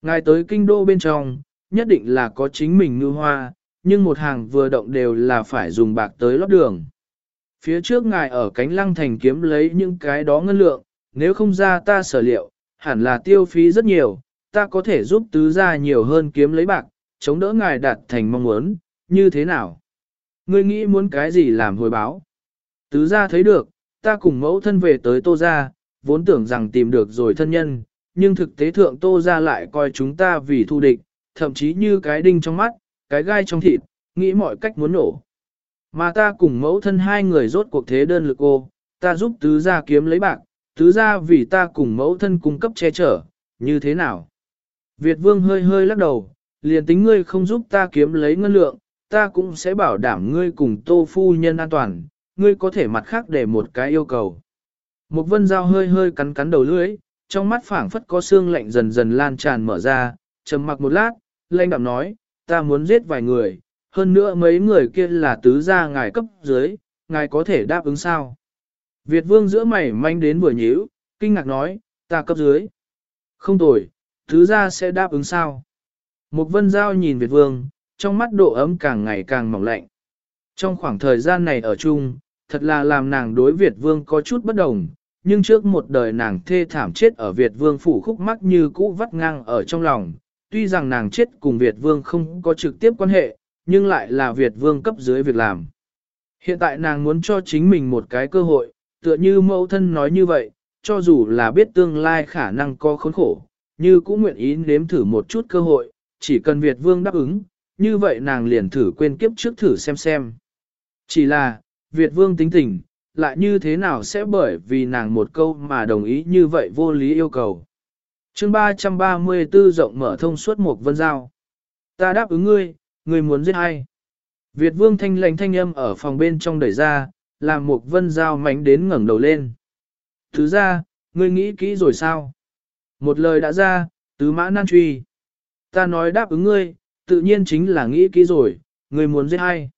A: Ngài tới kinh đô bên trong, nhất định là có chính mình ngư hoa, nhưng một hàng vừa động đều là phải dùng bạc tới lót đường. Phía trước ngài ở cánh lăng thành kiếm lấy những cái đó ngân lượng, nếu không ra ta sở liệu, hẳn là tiêu phí rất nhiều, ta có thể giúp tứ gia nhiều hơn kiếm lấy bạc, chống đỡ ngài đạt thành mong muốn, như thế nào? Ngươi nghĩ muốn cái gì làm hồi báo? Tứ gia thấy được, ta cùng mẫu thân về tới tô gia, vốn tưởng rằng tìm được rồi thân nhân, nhưng thực tế thượng tô gia lại coi chúng ta vì thù địch, thậm chí như cái đinh trong mắt, cái gai trong thịt, nghĩ mọi cách muốn nổ. Mà ta cùng mẫu thân hai người rốt cuộc thế đơn lực ô, ta giúp tứ gia kiếm lấy bạc, tứ gia vì ta cùng mẫu thân cung cấp che chở, như thế nào? Việt vương hơi hơi lắc đầu, liền tính ngươi không giúp ta kiếm lấy ngân lượng, ta cũng sẽ bảo đảm ngươi cùng tô phu nhân an toàn, ngươi có thể mặt khác để một cái yêu cầu. Một vân dao hơi hơi cắn cắn đầu lưỡi, trong mắt phảng phất có xương lạnh dần dần lan tràn mở ra, trầm mặc một lát, lanh đạm nói, ta muốn giết vài người, hơn nữa mấy người kia là tứ gia ngài cấp dưới, ngài có thể đáp ứng sao? Việt vương giữa mày manh đến vừa nhíu, kinh ngạc nói, ta cấp dưới. Không tồi, thứ gia sẽ đáp ứng sao? Một vân giao nhìn Việt vương, trong mắt độ ấm càng ngày càng mỏng lạnh. Trong khoảng thời gian này ở chung, thật là làm nàng đối Việt vương có chút bất đồng, nhưng trước một đời nàng thê thảm chết ở Việt vương phủ khúc mắc như cũ vắt ngang ở trong lòng. Tuy rằng nàng chết cùng Việt vương không có trực tiếp quan hệ, nhưng lại là Việt vương cấp dưới việc làm. Hiện tại nàng muốn cho chính mình một cái cơ hội, tựa như mẫu thân nói như vậy, cho dù là biết tương lai khả năng có khốn khổ, như cũng nguyện ý nếm thử một chút cơ hội, chỉ cần Việt vương đáp ứng, như vậy nàng liền thử quên kiếp trước thử xem xem. Chỉ là, Việt vương tính tình, lại như thế nào sẽ bởi vì nàng một câu mà đồng ý như vậy vô lý yêu cầu. chương 334 rộng mở thông suốt một vân giao. Ta đáp ứng ngươi, ngươi muốn giết ai? Việt vương thanh lãnh thanh âm ở phòng bên trong đẩy ra, làm một vân giao mánh đến ngẩng đầu lên. Thứ ra, ngươi nghĩ kỹ rồi sao? Một lời đã ra, tứ mã nan truy. Ta nói đáp ứng ngươi, tự nhiên chính là nghĩ kỹ rồi, ngươi muốn giết ai?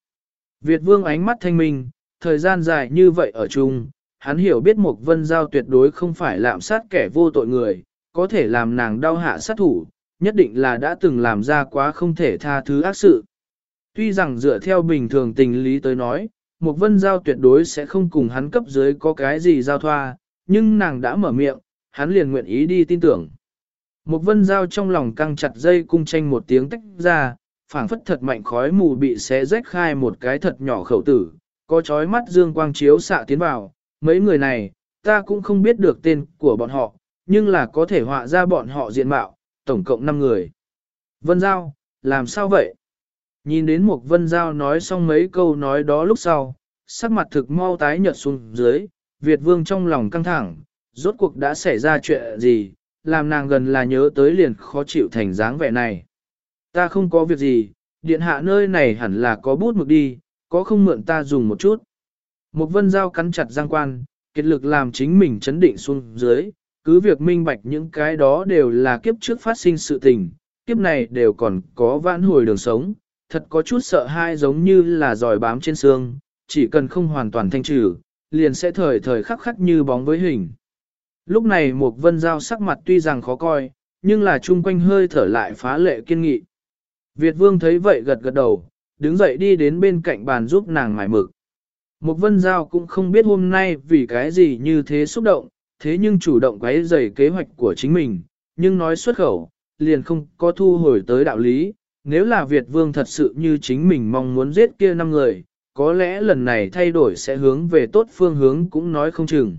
A: Việt vương ánh mắt thanh minh, thời gian dài như vậy ở chung, hắn hiểu biết một vân giao tuyệt đối không phải lạm sát kẻ vô tội người, có thể làm nàng đau hạ sát thủ, nhất định là đã từng làm ra quá không thể tha thứ ác sự. Tuy rằng dựa theo bình thường tình lý tới nói, một vân giao tuyệt đối sẽ không cùng hắn cấp dưới có cái gì giao thoa, nhưng nàng đã mở miệng, hắn liền nguyện ý đi tin tưởng. Một vân giao trong lòng căng chặt dây cung tranh một tiếng tách ra, phảng phất thật mạnh khói mù bị xé rách khai một cái thật nhỏ khẩu tử, có chói mắt dương quang chiếu xạ tiến vào, mấy người này, ta cũng không biết được tên của bọn họ, nhưng là có thể họa ra bọn họ diện mạo, tổng cộng 5 người. Vân Giao, làm sao vậy? Nhìn đến một Vân Giao nói xong mấy câu nói đó lúc sau, sắc mặt thực mau tái nhợt xuống dưới, Việt Vương trong lòng căng thẳng, rốt cuộc đã xảy ra chuyện gì, làm nàng gần là nhớ tới liền khó chịu thành dáng vẻ này. Ta không có việc gì, điện hạ nơi này hẳn là có bút mực đi, có không mượn ta dùng một chút. Một vân giao cắn chặt giang quan, kết lực làm chính mình chấn định xuống dưới, cứ việc minh bạch những cái đó đều là kiếp trước phát sinh sự tình, kiếp này đều còn có vãn hồi đường sống, thật có chút sợ hai giống như là giỏi bám trên xương, chỉ cần không hoàn toàn thanh trừ, liền sẽ thời thời khắc khắc như bóng với hình. Lúc này một vân giao sắc mặt tuy rằng khó coi, nhưng là chung quanh hơi thở lại phá lệ kiên nghị. Việt vương thấy vậy gật gật đầu, đứng dậy đi đến bên cạnh bàn giúp nàng mải mực. Một vân giao cũng không biết hôm nay vì cái gì như thế xúc động, thế nhưng chủ động quấy rầy kế hoạch của chính mình, nhưng nói xuất khẩu, liền không có thu hồi tới đạo lý. Nếu là Việt vương thật sự như chính mình mong muốn giết kia năm người, có lẽ lần này thay đổi sẽ hướng về tốt phương hướng cũng nói không chừng.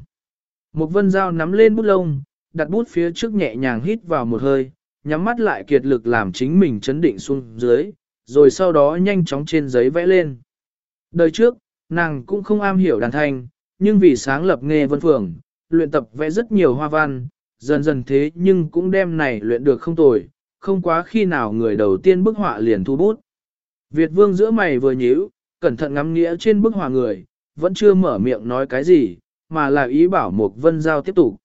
A: Một vân dao nắm lên bút lông, đặt bút phía trước nhẹ nhàng hít vào một hơi, nhắm mắt lại kiệt lực làm chính mình chấn định xuống dưới, rồi sau đó nhanh chóng trên giấy vẽ lên. Đời trước, nàng cũng không am hiểu đàn thanh, nhưng vì sáng lập nghề vân phường, luyện tập vẽ rất nhiều hoa văn, dần dần thế nhưng cũng đem này luyện được không tồi, không quá khi nào người đầu tiên bức họa liền thu bút. Việt vương giữa mày vừa nhíu, cẩn thận ngắm nghĩa trên bức họa người, vẫn chưa mở miệng nói cái gì, mà là ý bảo một vân giao tiếp tục.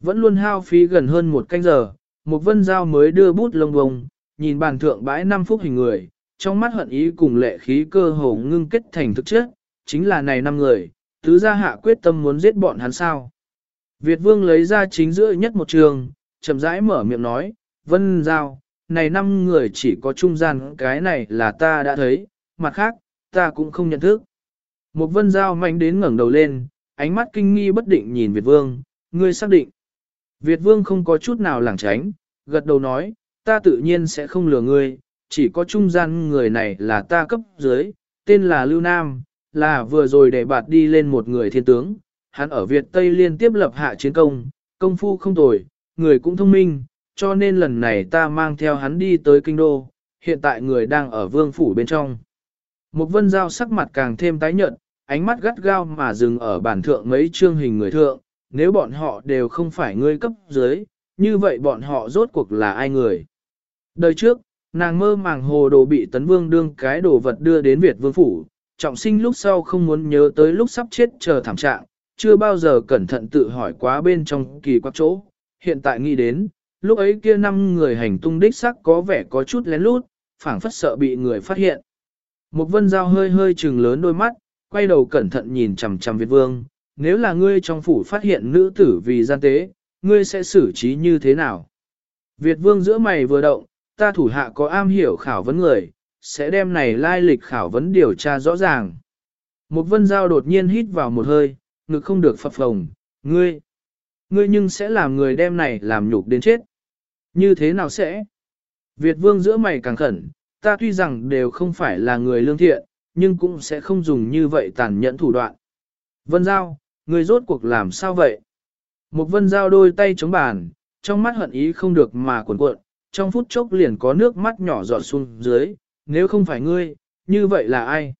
A: Vẫn luôn hao phí gần hơn một canh giờ, một vân giao mới đưa bút lông bông, nhìn bàn thượng bãi năm phút hình người, trong mắt hận ý cùng lệ khí cơ hồ ngưng kết thành thực chất, chính là này năm người, tứ gia hạ quyết tâm muốn giết bọn hắn sao. Việt vương lấy ra chính giữa nhất một trường, chậm rãi mở miệng nói, vân giao, này năm người chỉ có trung gian cái này là ta đã thấy, mặt khác, ta cũng không nhận thức. Một vân giao mạnh đến ngẩng đầu lên, ánh mắt kinh nghi bất định nhìn Việt vương, ngươi xác định. Việt vương không có chút nào lảng tránh, gật đầu nói, ta tự nhiên sẽ không lừa ngươi, chỉ có trung gian người này là ta cấp dưới, tên là Lưu Nam, là vừa rồi để bạt đi lên một người thiên tướng, hắn ở Việt Tây liên tiếp lập hạ chiến công, công phu không tồi, người cũng thông minh, cho nên lần này ta mang theo hắn đi tới kinh đô, hiện tại người đang ở vương phủ bên trong. Một vân giao sắc mặt càng thêm tái nhợt, ánh mắt gắt gao mà dừng ở bản thượng mấy chương hình người thượng, nếu bọn họ đều không phải ngươi cấp dưới, như vậy bọn họ rốt cuộc là ai người. Đời trước, nàng mơ màng hồ đồ bị tấn vương đương cái đồ vật đưa đến Việt vương phủ, trọng sinh lúc sau không muốn nhớ tới lúc sắp chết chờ thảm trạng, chưa bao giờ cẩn thận tự hỏi quá bên trong kỳ quặc chỗ. Hiện tại nghĩ đến, lúc ấy kia năm người hành tung đích sắc có vẻ có chút lén lút, phảng phất sợ bị người phát hiện. Một vân dao hơi hơi trừng lớn đôi mắt, quay đầu cẩn thận nhìn chằm chằm Việt Vương, nếu là ngươi trong phủ phát hiện nữ tử vì gian tế, ngươi sẽ xử trí như thế nào? Việt Vương giữa mày vừa động, ta thủ hạ có am hiểu khảo vấn người, sẽ đem này lai lịch khảo vấn điều tra rõ ràng. Một vân giao đột nhiên hít vào một hơi, ngực không được phập phồng, ngươi, ngươi nhưng sẽ làm người đem này làm nhục đến chết. Như thế nào sẽ? Việt vương giữa mày càng khẩn, ta tuy rằng đều không phải là người lương thiện, nhưng cũng sẽ không dùng như vậy tàn nhẫn thủ đoạn. Vân Giao, người rốt cuộc làm sao vậy? Một vân Giao đôi tay chống bàn, trong mắt hận ý không được mà cuộn cuộn, trong phút chốc liền có nước mắt nhỏ giọt xuống dưới, nếu không phải ngươi, như vậy là ai?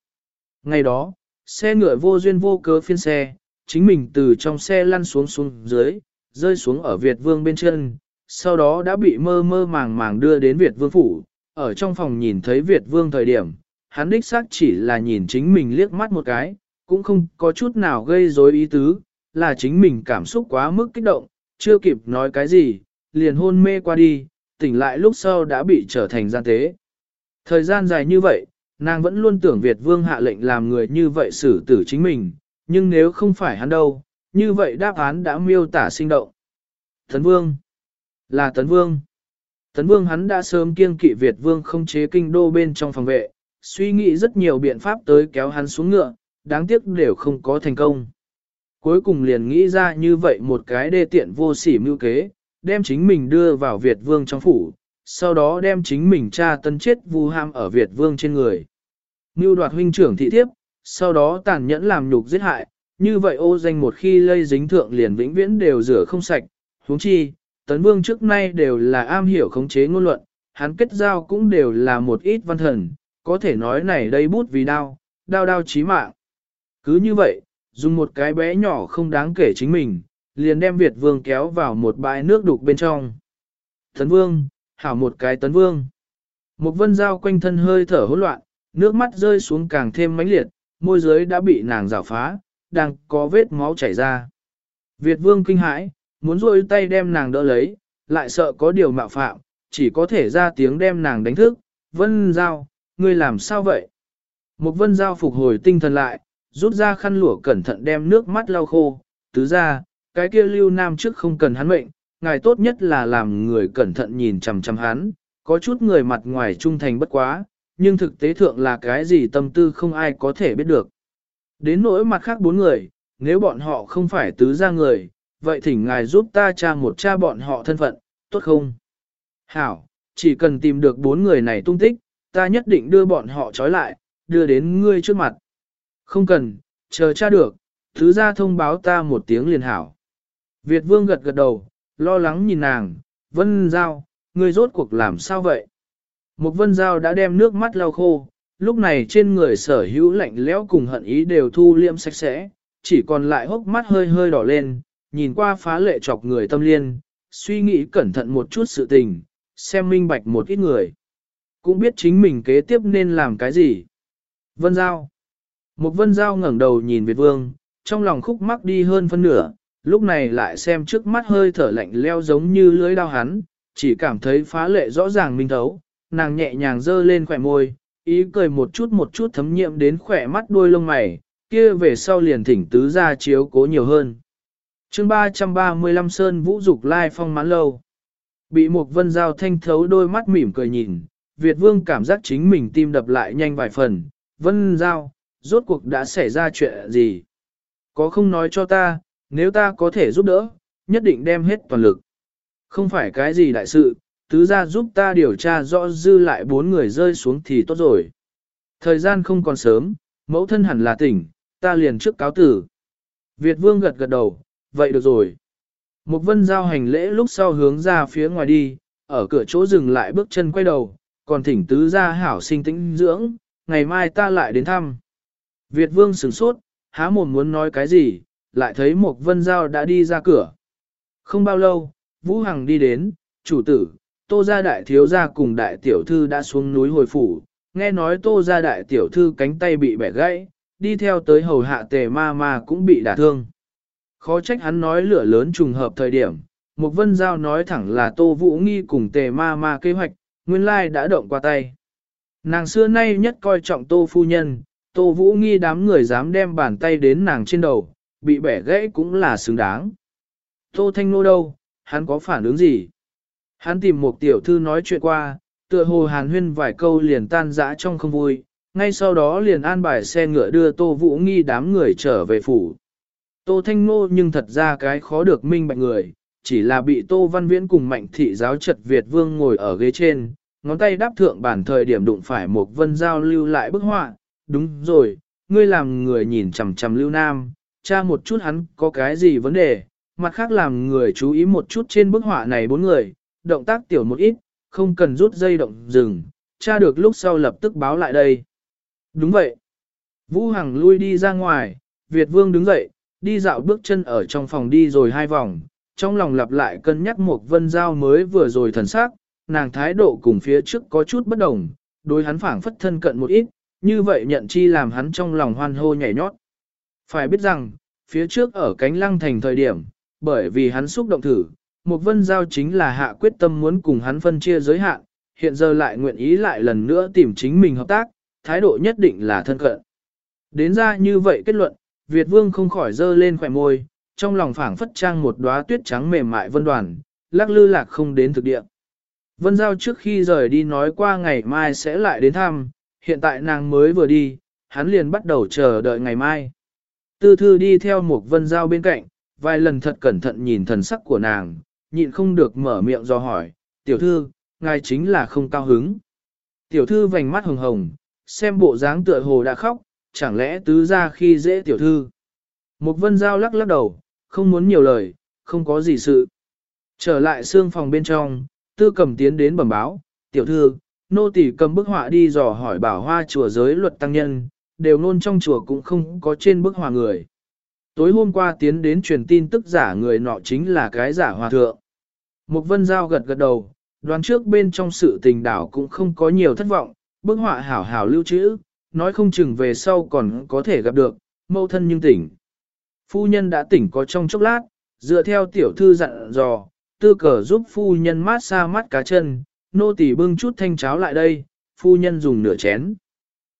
A: Ngày đó, xe ngựa vô duyên vô cớ phiên xe, chính mình từ trong xe lăn xuống xuống dưới, rơi xuống ở Việt Vương bên chân, sau đó đã bị mơ mơ màng màng đưa đến Việt Vương phủ, ở trong phòng nhìn thấy Việt Vương thời điểm, hắn đích xác chỉ là nhìn chính mình liếc mắt một cái, cũng không có chút nào gây rối ý tứ, là chính mình cảm xúc quá mức kích động, chưa kịp nói cái gì, liền hôn mê qua đi, tỉnh lại lúc sau đã bị trở thành gian tế. Thời gian dài như vậy, nàng vẫn luôn tưởng Việt Vương hạ lệnh làm người như vậy xử tử chính mình, nhưng nếu không phải hắn đâu, như vậy đáp án đã miêu tả sinh động. Tấn Vương là Tấn Vương. Tấn Vương hắn đã sớm kiên kỵ Việt Vương không chế kinh đô bên trong phòng vệ, suy nghĩ rất nhiều biện pháp tới kéo hắn xuống ngựa, đáng tiếc đều không có thành công. Cuối cùng liền nghĩ ra như vậy một cái đê tiện vô sỉ mưu kế, đem chính mình đưa vào Việt Vương trong phủ, sau đó đem chính mình cha tân chết vu ham ở Việt Vương trên người. Mưu đoạt huynh trưởng thị thiếp, sau đó tàn nhẫn làm nhục giết hại, như vậy ô danh một khi lây dính thượng liền vĩnh viễn đều rửa không sạch, huống chi, tấn vương trước nay đều là am hiểu khống chế ngôn luận, hắn kết giao cũng đều là một ít văn thần, có thể nói này đây bút vì đau, đau đau chí mạng. Cứ như vậy, dùng một cái bé nhỏ không đáng kể chính mình, liền đem Việt vương kéo vào một bãi nước đục bên trong. Tấn vương, hảo một cái tấn vương. Một vân dao quanh thân hơi thở hỗn loạn, nước mắt rơi xuống càng thêm mãnh liệt, môi dưới đã bị nàng rào phá, đang có vết máu chảy ra. Việt vương kinh hãi, muốn rôi tay đem nàng đỡ lấy, lại sợ có điều mạo phạm, chỉ có thể ra tiếng đem nàng đánh thức. Vân Giao, ngươi làm sao vậy? Một vân giao phục hồi tinh thần lại, rút ra khăn lụa cẩn thận đem nước mắt lau khô, tứ ra, cái kia lưu nam trước không cần hắn mệnh, ngài tốt nhất là làm người cẩn thận nhìn chằm chằm hắn, có chút người mặt ngoài trung thành bất quá, nhưng thực tế thượng là cái gì tâm tư không ai có thể biết được. Đến nỗi mặt khác bốn người, nếu bọn họ không phải tứ gia người, vậy thỉnh ngài giúp ta tra một cha bọn họ thân phận, tốt không? Hảo, chỉ cần tìm được bốn người này tung tích, ta nhất định đưa bọn họ trói lại, đưa đến ngươi trước mặt. Không cần, chờ tra được, thứ ra thông báo ta một tiếng liền hảo. Việt vương gật gật đầu, lo lắng nhìn nàng, vân giao, ngươi rốt cuộc làm sao vậy? Một vân giao đã đem nước mắt lau khô, lúc này trên người sở hữu lạnh lẽo cùng hận ý đều thu liêm sạch sẽ, chỉ còn lại hốc mắt hơi hơi đỏ lên, nhìn qua phá lệ chọc người tâm liên, suy nghĩ cẩn thận một chút sự tình, xem minh bạch một ít người. Cũng biết chính mình kế tiếp nên làm cái gì. Vân Giao Một Vân Giao ngẩng đầu nhìn Việt Vương, trong lòng khúc mắc đi hơn phân nửa, lúc này lại xem trước mắt hơi thở lạnh leo giống như lưới đao hắn, chỉ cảm thấy phá lệ rõ ràng minh thấu, nàng nhẹ nhàng dơ lên khỏe môi, ý cười một chút một chút thấm nhiệm đến khỏe mắt đuôi lông mày, kia về sau liền thỉnh tứ ra chiếu cố nhiều hơn. chương 335 Sơn Vũ Dục Lai Phong mãn lâu. Bị một vân dao thanh thấu đôi mắt mỉm cười nhìn, Việt Vương cảm giác chính mình tim đập lại nhanh vài phần. Vân giao, rốt cuộc đã xảy ra chuyện gì? Có không nói cho ta, nếu ta có thể giúp đỡ, nhất định đem hết toàn lực. Không phải cái gì đại sự, tứ ra giúp ta điều tra rõ dư lại bốn người rơi xuống thì tốt rồi. Thời gian không còn sớm, mẫu thân hẳn là tỉnh, ta liền trước cáo tử. Việt vương gật gật đầu, vậy được rồi. Một vân giao hành lễ lúc sau hướng ra phía ngoài đi, ở cửa chỗ dừng lại bước chân quay đầu, còn thỉnh tứ ra hảo sinh tĩnh dưỡng, ngày mai ta lại đến thăm. Việt vương sửng sốt, há mồm muốn nói cái gì, lại thấy một vân giao đã đi ra cửa. Không bao lâu, Vũ Hằng đi đến, chủ tử, tô gia đại thiếu gia cùng đại tiểu thư đã xuống núi hồi phủ, nghe nói tô gia đại tiểu thư cánh tay bị bẻ gãy, đi theo tới hầu hạ tề ma ma cũng bị đả thương. Khó trách hắn nói lửa lớn trùng hợp thời điểm, một vân giao nói thẳng là tô vũ nghi cùng tề ma ma kế hoạch, nguyên lai đã động qua tay. Nàng xưa nay nhất coi trọng tô phu nhân, tô vũ nghi đám người dám đem bàn tay đến nàng trên đầu, bị bẻ gãy cũng là xứng đáng. Tô thanh nô đâu, hắn có phản ứng gì? Hắn tìm một tiểu thư nói chuyện qua, tựa hồ hàn huyên vài câu liền tan dã trong không vui, ngay sau đó liền an bài xe ngựa đưa Tô Vũ Nghi đám người trở về phủ. Tô Thanh Ngô nhưng thật ra cái khó được minh bạch người, chỉ là bị Tô Văn Viễn cùng mạnh thị giáo trật Việt Vương ngồi ở ghế trên, ngón tay đáp thượng bản thời điểm đụng phải một vân giao lưu lại bức họa. Đúng rồi, ngươi làm người nhìn chằm chằm lưu nam, tra một chút hắn có cái gì vấn đề, mặt khác làm người chú ý một chút trên bức họa này bốn người, động tác tiểu một ít, không cần rút dây động dừng, tra được lúc sau lập tức báo lại đây. Đúng vậy. Vũ Hằng lui đi ra ngoài, Việt Vương đứng dậy, đi dạo bước chân ở trong phòng đi rồi hai vòng, trong lòng lặp lại cân nhắc một vân giao mới vừa rồi thần sắc, nàng thái độ cùng phía trước có chút bất đồng, đối hắn phảng phất thân cận một ít, như vậy nhận chi làm hắn trong lòng hoan hô nhảy nhót. Phải biết rằng, phía trước ở cánh lăng thành thời điểm, bởi vì hắn xúc động thử, Mục vân giao chính là hạ quyết tâm muốn cùng hắn phân chia giới hạn, hiện giờ lại nguyện ý lại lần nữa tìm chính mình hợp tác, thái độ nhất định là thân cận. Đến ra như vậy kết luận, Việt Vương không khỏi dơ lên khỏe môi, trong lòng phảng phất trang một đóa tuyết trắng mềm mại vân đoàn, lắc lư lạc không đến thực địa. Vân Giao trước khi rời đi nói qua ngày mai sẽ lại đến thăm, hiện tại nàng mới vừa đi, hắn liền bắt đầu chờ đợi ngày mai. Tư thư đi theo một Vân Giao bên cạnh, vài lần thật cẩn thận nhìn thần sắc của nàng, nhịn không được mở miệng do hỏi, tiểu thư, ngài chính là không cao hứng. Tiểu thư vành mắt hồng hồng, xem bộ dáng tựa hồ đã khóc, chẳng lẽ tứ ra khi dễ tiểu thư. Một vân giao lắc lắc đầu, không muốn nhiều lời, không có gì sự. Trở lại xương phòng bên trong, tư cầm tiến đến bẩm báo, tiểu thư, nô tỳ cầm bức họa đi dò hỏi bảo hoa chùa giới luật tăng nhân, đều nôn trong chùa cũng không có trên bức họa người. Tối hôm qua tiến đến truyền tin tức giả người nọ chính là cái giả hòa thượng. Mục vân giao gật gật đầu, đoán trước bên trong sự tình đảo cũng không có nhiều thất vọng, bức họa hảo hảo lưu trữ, nói không chừng về sau còn có thể gặp được, mâu thân nhưng tỉnh. Phu nhân đã tỉnh có trong chốc lát, dựa theo tiểu thư dặn dò, tư cờ giúp phu nhân mát xa mắt cá chân, nô tỳ bưng chút thanh cháo lại đây, phu nhân dùng nửa chén.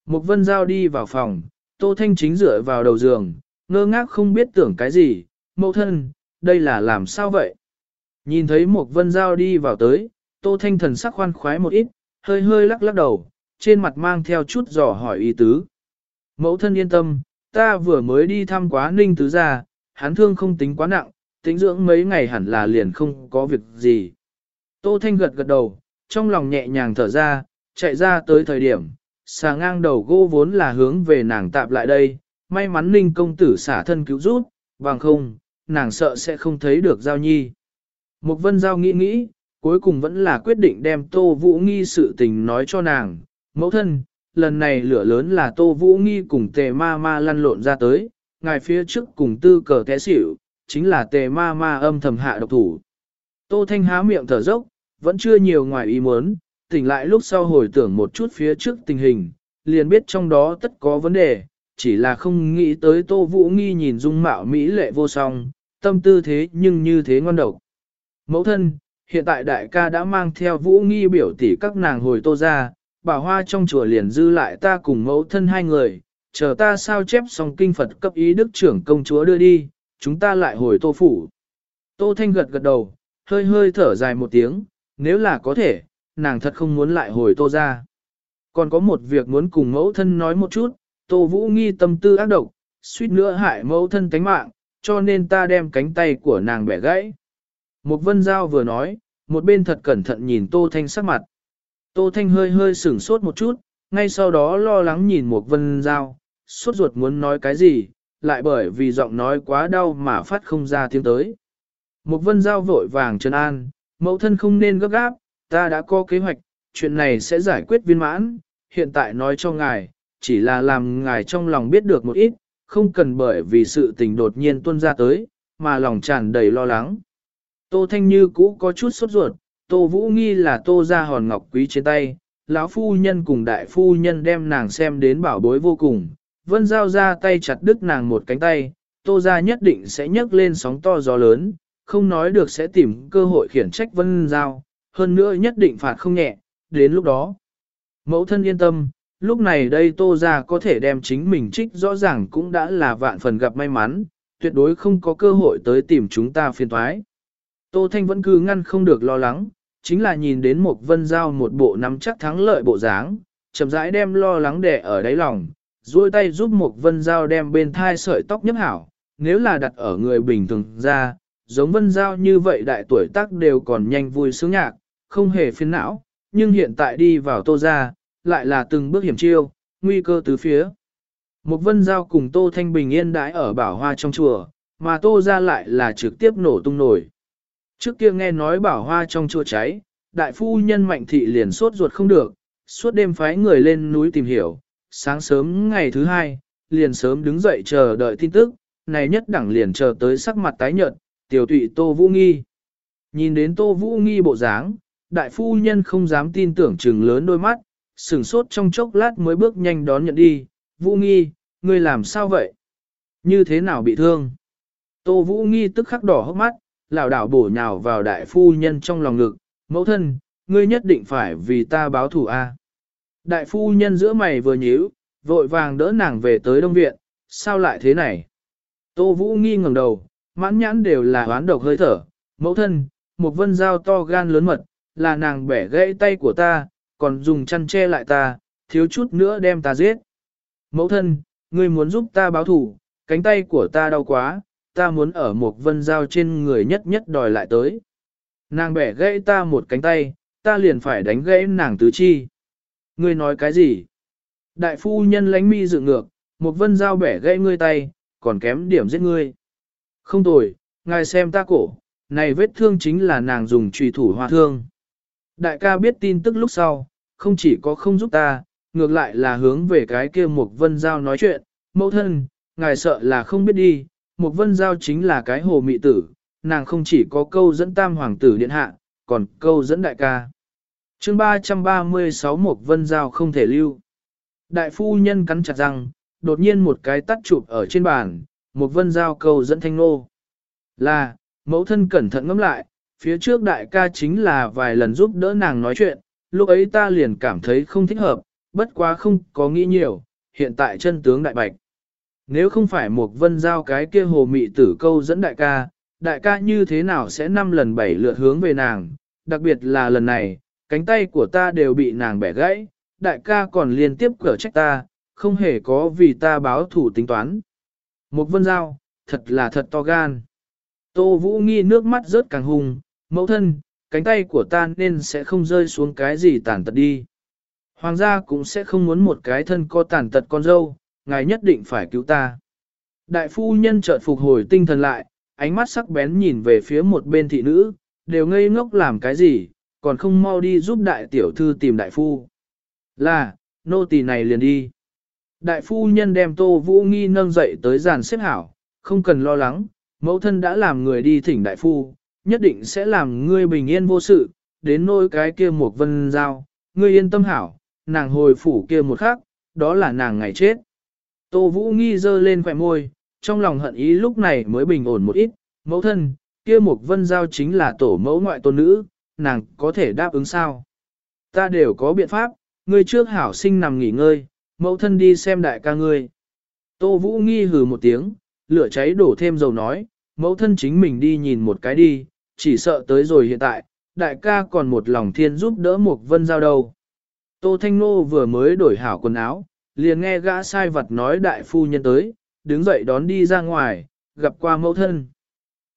A: Mục vân giao đi vào phòng, Tô Thanh chính dựa vào đầu giường, ngơ ngác không biết tưởng cái gì, mẫu thân, đây là làm sao vậy? Nhìn thấy một vân dao đi vào tới, Tô Thanh thần sắc khoan khoái một ít, hơi hơi lắc lắc đầu, trên mặt mang theo chút dò hỏi ý tứ. Mẫu thân yên tâm, ta vừa mới đi thăm quá ninh tứ gia, hắn thương không tính quá nặng, tính dưỡng mấy ngày hẳn là liền không có việc gì. Tô Thanh gật gật đầu, trong lòng nhẹ nhàng thở ra, chạy ra tới thời điểm, xà ngang đầu gỗ vốn là hướng về nàng tạp lại đây, may mắn ninh công tử xả thân cứu rút, bằng không, nàng sợ sẽ không thấy được giao nhi. Một vân giao nghĩ nghĩ, cuối cùng vẫn là quyết định đem Tô Vũ Nghi sự tình nói cho nàng. Mẫu thân, lần này lửa lớn là Tô Vũ Nghi cùng tề ma ma lăn lộn ra tới, ngài phía trước cùng tư cờ té xỉu, chính là tề ma ma âm thầm hạ độc thủ. Tô Thanh há miệng thở dốc, vẫn chưa nhiều ngoài ý muốn, tỉnh lại lúc sau hồi tưởng một chút phía trước tình hình, liền biết trong đó tất có vấn đề, chỉ là không nghĩ tới Tô Vũ Nghi nhìn dung mạo mỹ lệ vô song, tâm tư thế nhưng như thế ngon độc. Mẫu thân, hiện tại đại ca đã mang theo Vũ Nghi biểu tỷ các nàng hồi Tô ra, bảo hoa trong chùa liền dư lại ta cùng mẫu thân hai người, chờ ta sao chép xong kinh Phật cấp ý đức trưởng công chúa đưa đi, chúng ta lại hồi Tô Phủ. Tô Thanh gật gật đầu, hơi hơi thở dài một tiếng, nếu là có thể, nàng thật không muốn lại hồi Tô ra. Còn có một việc muốn cùng mẫu thân nói một chút, Tô Vũ nghi tâm tư ác độc, suýt nữa hại mẫu thân tánh mạng, cho nên ta đem cánh tay của nàng bẻ gãy. Một vân giao vừa nói, một bên thật cẩn thận nhìn Tô Thanh sắc mặt. Tô Thanh hơi hơi sửng sốt một chút, ngay sau đó lo lắng nhìn một vân giao, sốt ruột muốn nói cái gì, lại bởi vì giọng nói quá đau mà phát không ra tiếng tới. Một vân giao vội vàng chân an, mẫu thân không nên gấp gáp, ta đã có kế hoạch, chuyện này sẽ giải quyết viên mãn, hiện tại nói cho ngài, chỉ là làm ngài trong lòng biết được một ít, không cần bởi vì sự tình đột nhiên tuôn ra tới, mà lòng tràn đầy lo lắng. Tô Thanh Như cũ có chút sốt ruột, Tô Vũ nghi là Tô ra hòn ngọc quý trên tay, lão phu nhân cùng đại phu nhân đem nàng xem đến bảo bối vô cùng, vân giao ra tay chặt đứt nàng một cánh tay, Tô ra nhất định sẽ nhấc lên sóng to gió lớn, không nói được sẽ tìm cơ hội khiển trách vân giao, hơn nữa nhất định phạt không nhẹ, đến lúc đó. Mẫu thân yên tâm, lúc này đây tô ra có thể đem chính mình trích rõ ràng cũng đã là vạn phần gặp may mắn, tuyệt đối không có cơ hội tới tìm chúng ta phiền thoái. Tô Thanh vẫn cứ ngăn không được lo lắng, chính là nhìn đến một vân giao một bộ nắm chắc thắng lợi bộ dáng, chậm rãi đem lo lắng đè ở đáy lòng, duỗi tay giúp một vân giao đem bên thai sợi tóc nhấp hảo, nếu là đặt ở người bình thường ra, giống vân giao như vậy đại tuổi tác đều còn nhanh vui sướng nhạc, không hề phiền não, nhưng hiện tại đi vào tô ra, lại là từng bước hiểm chiêu, nguy cơ từ phía. Một vân giao cùng tô thanh bình yên đãi ở bảo hoa trong chùa, mà tô ra lại là trực tiếp nổ tung nổi. Trước kia nghe nói bảo hoa trong chùa cháy, đại phu nhân mạnh thị liền sốt ruột không được, suốt đêm phái người lên núi tìm hiểu, sáng sớm ngày thứ hai, liền sớm đứng dậy chờ đợi tin tức, này nhất đẳng liền chờ tới sắc mặt tái nhợt, tiểu tụy Tô Vũ Nghi. Nhìn đến Tô Vũ Nghi bộ dáng, đại phu nhân không dám tin tưởng trừng lớn đôi mắt, sửng sốt trong chốc lát mới bước nhanh đón nhận đi, Vũ Nghi, ngươi làm sao vậy? Như thế nào bị thương? Tô Vũ Nghi tức khắc đỏ hốc mắt, lảo đảo bổ nhào vào đại phu nhân trong lòng ngực, mẫu thân, ngươi nhất định phải vì ta báo thù a. Đại phu nhân giữa mày vừa nhíu, vội vàng đỡ nàng về tới đông viện, sao lại thế này? Tô Vũ Nghi ngẩng đầu, mãn nhãn đều là hoán độc hơi thở, mẫu thân, một vân dao to gan lớn mật, là nàng bẻ gãy tay của ta, còn dùng chăn che lại ta, thiếu chút nữa đem ta giết. Mẫu thân, ngươi muốn giúp ta báo thủ, cánh tay của ta đau quá, ta muốn ở một vân dao trên người nhất nhất đòi lại tới. Nàng bẻ gãy ta một cánh tay, ta liền phải đánh gãy nàng tứ chi. Ngươi nói cái gì? Đại phu nhân lánh mi dự ngược, một vân dao bẻ gãy ngươi tay, còn kém điểm giết ngươi. Không tồi, ngài xem ta cổ, này vết thương chính là nàng dùng trùy thủ hoa thương. Đại ca biết tin tức lúc sau, không chỉ có không giúp ta, ngược lại là hướng về cái kia Mục vân giao nói chuyện, mẫu thân, ngài sợ là không biết đi, Mục vân giao chính là cái hồ mị tử, nàng không chỉ có câu dẫn tam hoàng tử điện hạ, còn câu dẫn đại ca. chương 336 Mục vân giao không thể lưu. Đại phu nhân cắn chặt răng, đột nhiên một cái tắt chụp ở trên bàn, Mục vân giao câu dẫn thanh nô. Là, mẫu thân cẩn thận ngẫm lại, phía trước đại ca chính là vài lần giúp đỡ nàng nói chuyện, lúc ấy ta liền cảm thấy không thích hợp, bất quá không có nghĩ nhiều, hiện tại chân tướng đại bạch. Nếu không phải một vân giao cái kia hồ mị tử câu dẫn đại ca, đại ca như thế nào sẽ năm lần bảy lượt hướng về nàng, đặc biệt là lần này, cánh tay của ta đều bị nàng bẻ gãy, đại ca còn liên tiếp cở trách ta, không hề có vì ta báo thủ tính toán. Một vân giao, thật là thật to gan. Tô Vũ nghi nước mắt rớt càng hùng, mẫu thân, cánh tay của ta nên sẽ không rơi xuống cái gì tàn tật đi. Hoàng gia cũng sẽ không muốn một cái thân có tàn tật con dâu, ngài nhất định phải cứu ta. Đại phu nhân chợt phục hồi tinh thần lại, ánh mắt sắc bén nhìn về phía một bên thị nữ, đều ngây ngốc làm cái gì, còn không mau đi giúp đại tiểu thư tìm đại phu. Là, nô tỳ này liền đi. Đại phu nhân đem tô vũ nghi nâng dậy tới giàn xếp hảo, không cần lo lắng, mẫu thân đã làm người đi thỉnh đại phu, nhất định sẽ làm ngươi bình yên vô sự, đến nỗi cái kia một vân giao, ngươi yên tâm hảo, nàng hồi phủ kia một khắc, đó là nàng ngày chết. Tô Vũ nghi dơ lên khỏe môi, trong lòng hận ý lúc này mới bình ổn một ít, mẫu thân, kia một vân giao chính là tổ mẫu ngoại tôn nữ, nàng có thể đáp ứng sao? Ta đều có biện pháp, ngươi trước hảo sinh nằm nghỉ ngơi, mẫu thân đi xem đại ca ngươi. Tô Vũ nghi hừ một tiếng, lửa cháy đổ thêm dầu nói, mẫu thân chính mình đi nhìn một cái đi, chỉ sợ tới rồi hiện tại, đại ca còn một lòng thiên giúp đỡ một vân giao đâu. Tô Thanh Nô vừa mới đổi hảo quần áo, liền nghe gã sai vật nói đại phu nhân tới, đứng dậy đón đi ra ngoài, gặp qua mẫu thân.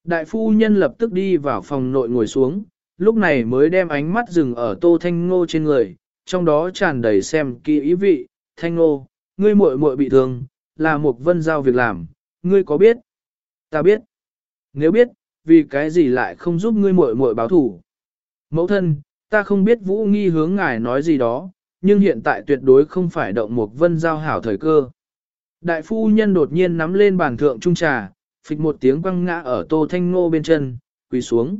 A: Đại phu nhân lập tức đi vào phòng nội ngồi xuống, lúc này mới đem ánh mắt dừng ở Tô Thanh Ngô trên người, trong đó tràn đầy xem kỹ ý vị, Thanh Ngô, ngươi muội muội bị thương, là một vân giao việc làm, ngươi có biết? Ta biết. Nếu biết, vì cái gì lại không giúp ngươi muội muội báo thủ? Mẫu thân, ta không biết Vũ Nghi hướng ngài nói gì đó, nhưng hiện tại tuyệt đối không phải động một vân giao hảo thời cơ. Đại phu nhân đột nhiên nắm lên bàn thượng trung trà, phịch một tiếng quăng ngã ở Tô Thanh Ngô bên chân, quỳ xuống.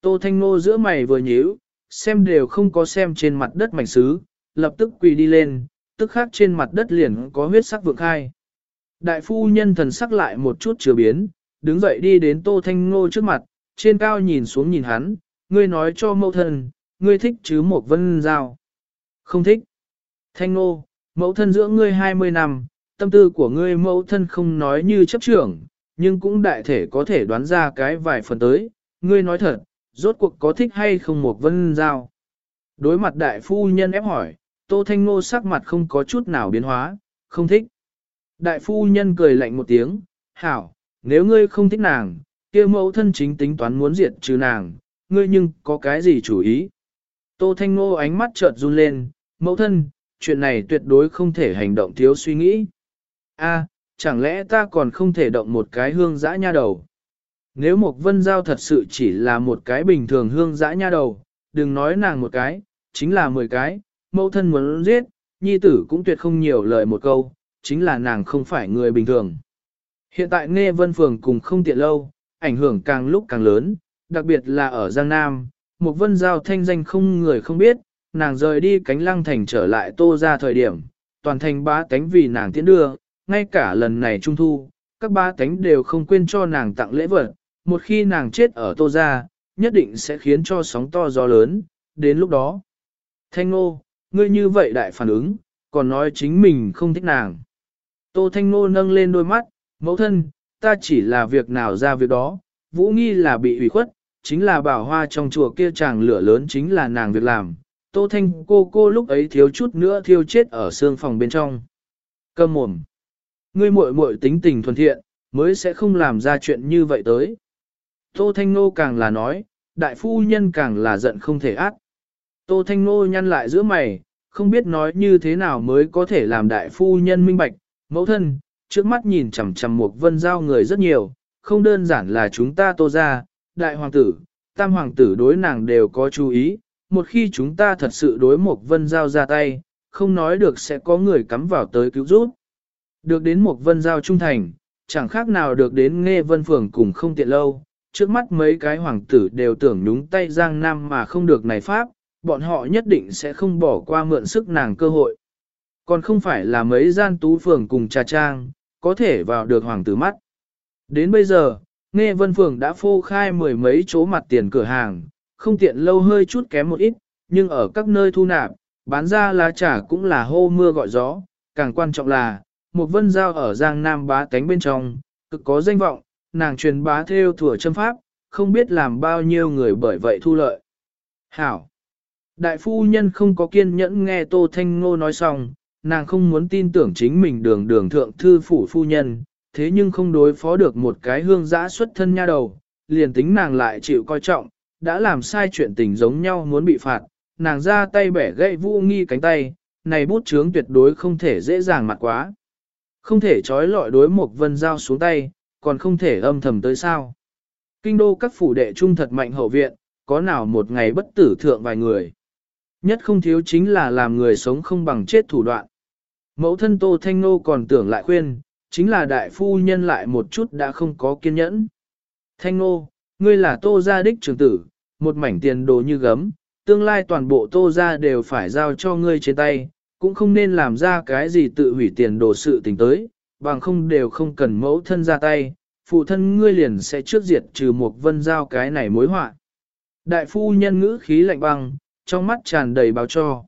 A: Tô Thanh Ngô giữa mày vừa nhíu, xem đều không có xem trên mặt đất mảnh sứ, lập tức quỳ đi lên, tức khác trên mặt đất liền có huyết sắc vượng khai. Đại phu nhân thần sắc lại một chút chưa biến, đứng dậy đi đến Tô Thanh Ngô trước mặt, trên cao nhìn xuống nhìn hắn, ngươi nói cho mẫu thân, ngươi thích chứ một vân giao. Không thích. Thanh Ngô, mẫu thân giữa ngươi 20 năm, tâm tư của ngươi mẫu thân không nói như chấp trưởng, nhưng cũng đại thể có thể đoán ra cái vài phần tới, ngươi nói thật, rốt cuộc có thích hay không một vân giao. Đối mặt đại phu nhân ép hỏi, Tô Thanh Ngô sắc mặt không có chút nào biến hóa, không thích. Đại phu nhân cười lạnh một tiếng, hảo, nếu ngươi không thích nàng, kia mẫu thân chính tính toán muốn diệt trừ nàng, ngươi nhưng có cái gì chủ ý. Tô Thanh Ngô ánh mắt chợt run lên, mẫu thân, chuyện này tuyệt đối không thể hành động thiếu suy nghĩ. A, chẳng lẽ ta còn không thể động một cái hương dã nha đầu? Nếu một vân giao thật sự chỉ là một cái bình thường hương dã nha đầu, đừng nói nàng một cái, chính là mười cái, mẫu thân muốn giết, nhi tử cũng tuyệt không nhiều lời một câu, chính là nàng không phải người bình thường. Hiện tại nghe vân phường cùng không tiện lâu, ảnh hưởng càng lúc càng lớn, đặc biệt là ở Giang Nam, một vân giao thanh danh không người không biết, nàng rời đi cánh lăng thành trở lại tô ra thời điểm, toàn thành ba cánh vì nàng tiến đưa, ngay cả lần này trung thu, các ba cánh đều không quên cho nàng tặng lễ vật, một khi nàng chết ở tô ra, nhất định sẽ khiến cho sóng to gió lớn, đến lúc đó. Thanh ngô, ngươi như vậy đại phản ứng, còn nói chính mình không thích nàng. Tô Thanh Ngô nâng lên đôi mắt, mẫu thân, ta chỉ là việc nào ra việc đó, Vũ Nghi là bị ủy khuất, chính là bảo hoa trong chùa kia chàng lửa lớn chính là nàng việc làm. Tô Thanh cô cô lúc ấy thiếu chút nữa thiêu chết ở xương phòng bên trong. Cơm mồm. Ngươi muội muội tính tình thuần thiện, mới sẽ không làm ra chuyện như vậy tới. Tô Thanh Nô càng là nói, đại phu nhân càng là giận không thể ác. Tô Thanh Nô nhăn lại giữa mày, không biết nói như thế nào mới có thể làm đại phu nhân minh bạch, mẫu thân, trước mắt nhìn chằm chằm một vân giao người rất nhiều, không đơn giản là chúng ta tô ra, đại hoàng tử, tam hoàng tử đối nàng đều có chú ý, một khi chúng ta thật sự đối một vân giao ra tay, không nói được sẽ có người cắm vào tới cứu giúp. Được đến một vân giao trung thành, chẳng khác nào được đến nghe vân phường cùng không tiện lâu, trước mắt mấy cái hoàng tử đều tưởng nhúng tay giang nam mà không được này pháp, bọn họ nhất định sẽ không bỏ qua mượn sức nàng cơ hội. Còn không phải là mấy gian tú phường cùng trà trang, có thể vào được hoàng tử mắt. Đến bây giờ, nghe vân phường đã phô khai mười mấy chỗ mặt tiền cửa hàng, không tiện lâu hơi chút kém một ít, nhưng ở các nơi thu nạp, bán ra lá trà cũng là hô mưa gọi gió, càng quan trọng là, một vân giao ở Giang Nam bá tánh bên trong, cực có danh vọng, nàng truyền bá theo thừa châm pháp, không biết làm bao nhiêu người bởi vậy thu lợi. Hảo! Đại phu nhân không có kiên nhẫn nghe Tô Thanh Ngô nói xong, nàng không muốn tin tưởng chính mình đường đường thượng thư phủ phu nhân, thế nhưng không đối phó được một cái hương giã xuất thân nha đầu, liền tính nàng lại chịu coi trọng, đã làm sai chuyện tình giống nhau muốn bị phạt, nàng ra tay bẻ gãy vũ nghi cánh tay, này bút chướng tuyệt đối không thể dễ dàng mặt quá. Không thể trói lọi đối một vân dao xuống tay, còn không thể âm thầm tới sao. Kinh đô các phủ đệ trung thật mạnh hậu viện, có nào một ngày bất tử thượng vài người. Nhất không thiếu chính là làm người sống không bằng chết thủ đoạn. Mẫu thân Tô Thanh Nô còn tưởng lại khuyên, chính là đại phu nhân lại một chút đã không có kiên nhẫn. Thanh Nô, ngươi là Tô gia đích trưởng tử, một mảnh tiền đồ như gấm, tương lai toàn bộ Tô gia đều phải giao cho ngươi trên tay, cũng không nên làm ra cái gì tự hủy tiền đồ sự tình tới, bằng không đều không cần mẫu thân ra tay, phụ thân ngươi liền sẽ trước diệt trừ một vân giao cái này mối họa. Đại phu nhân ngữ khí lạnh băng, trong mắt tràn đầy báo cho.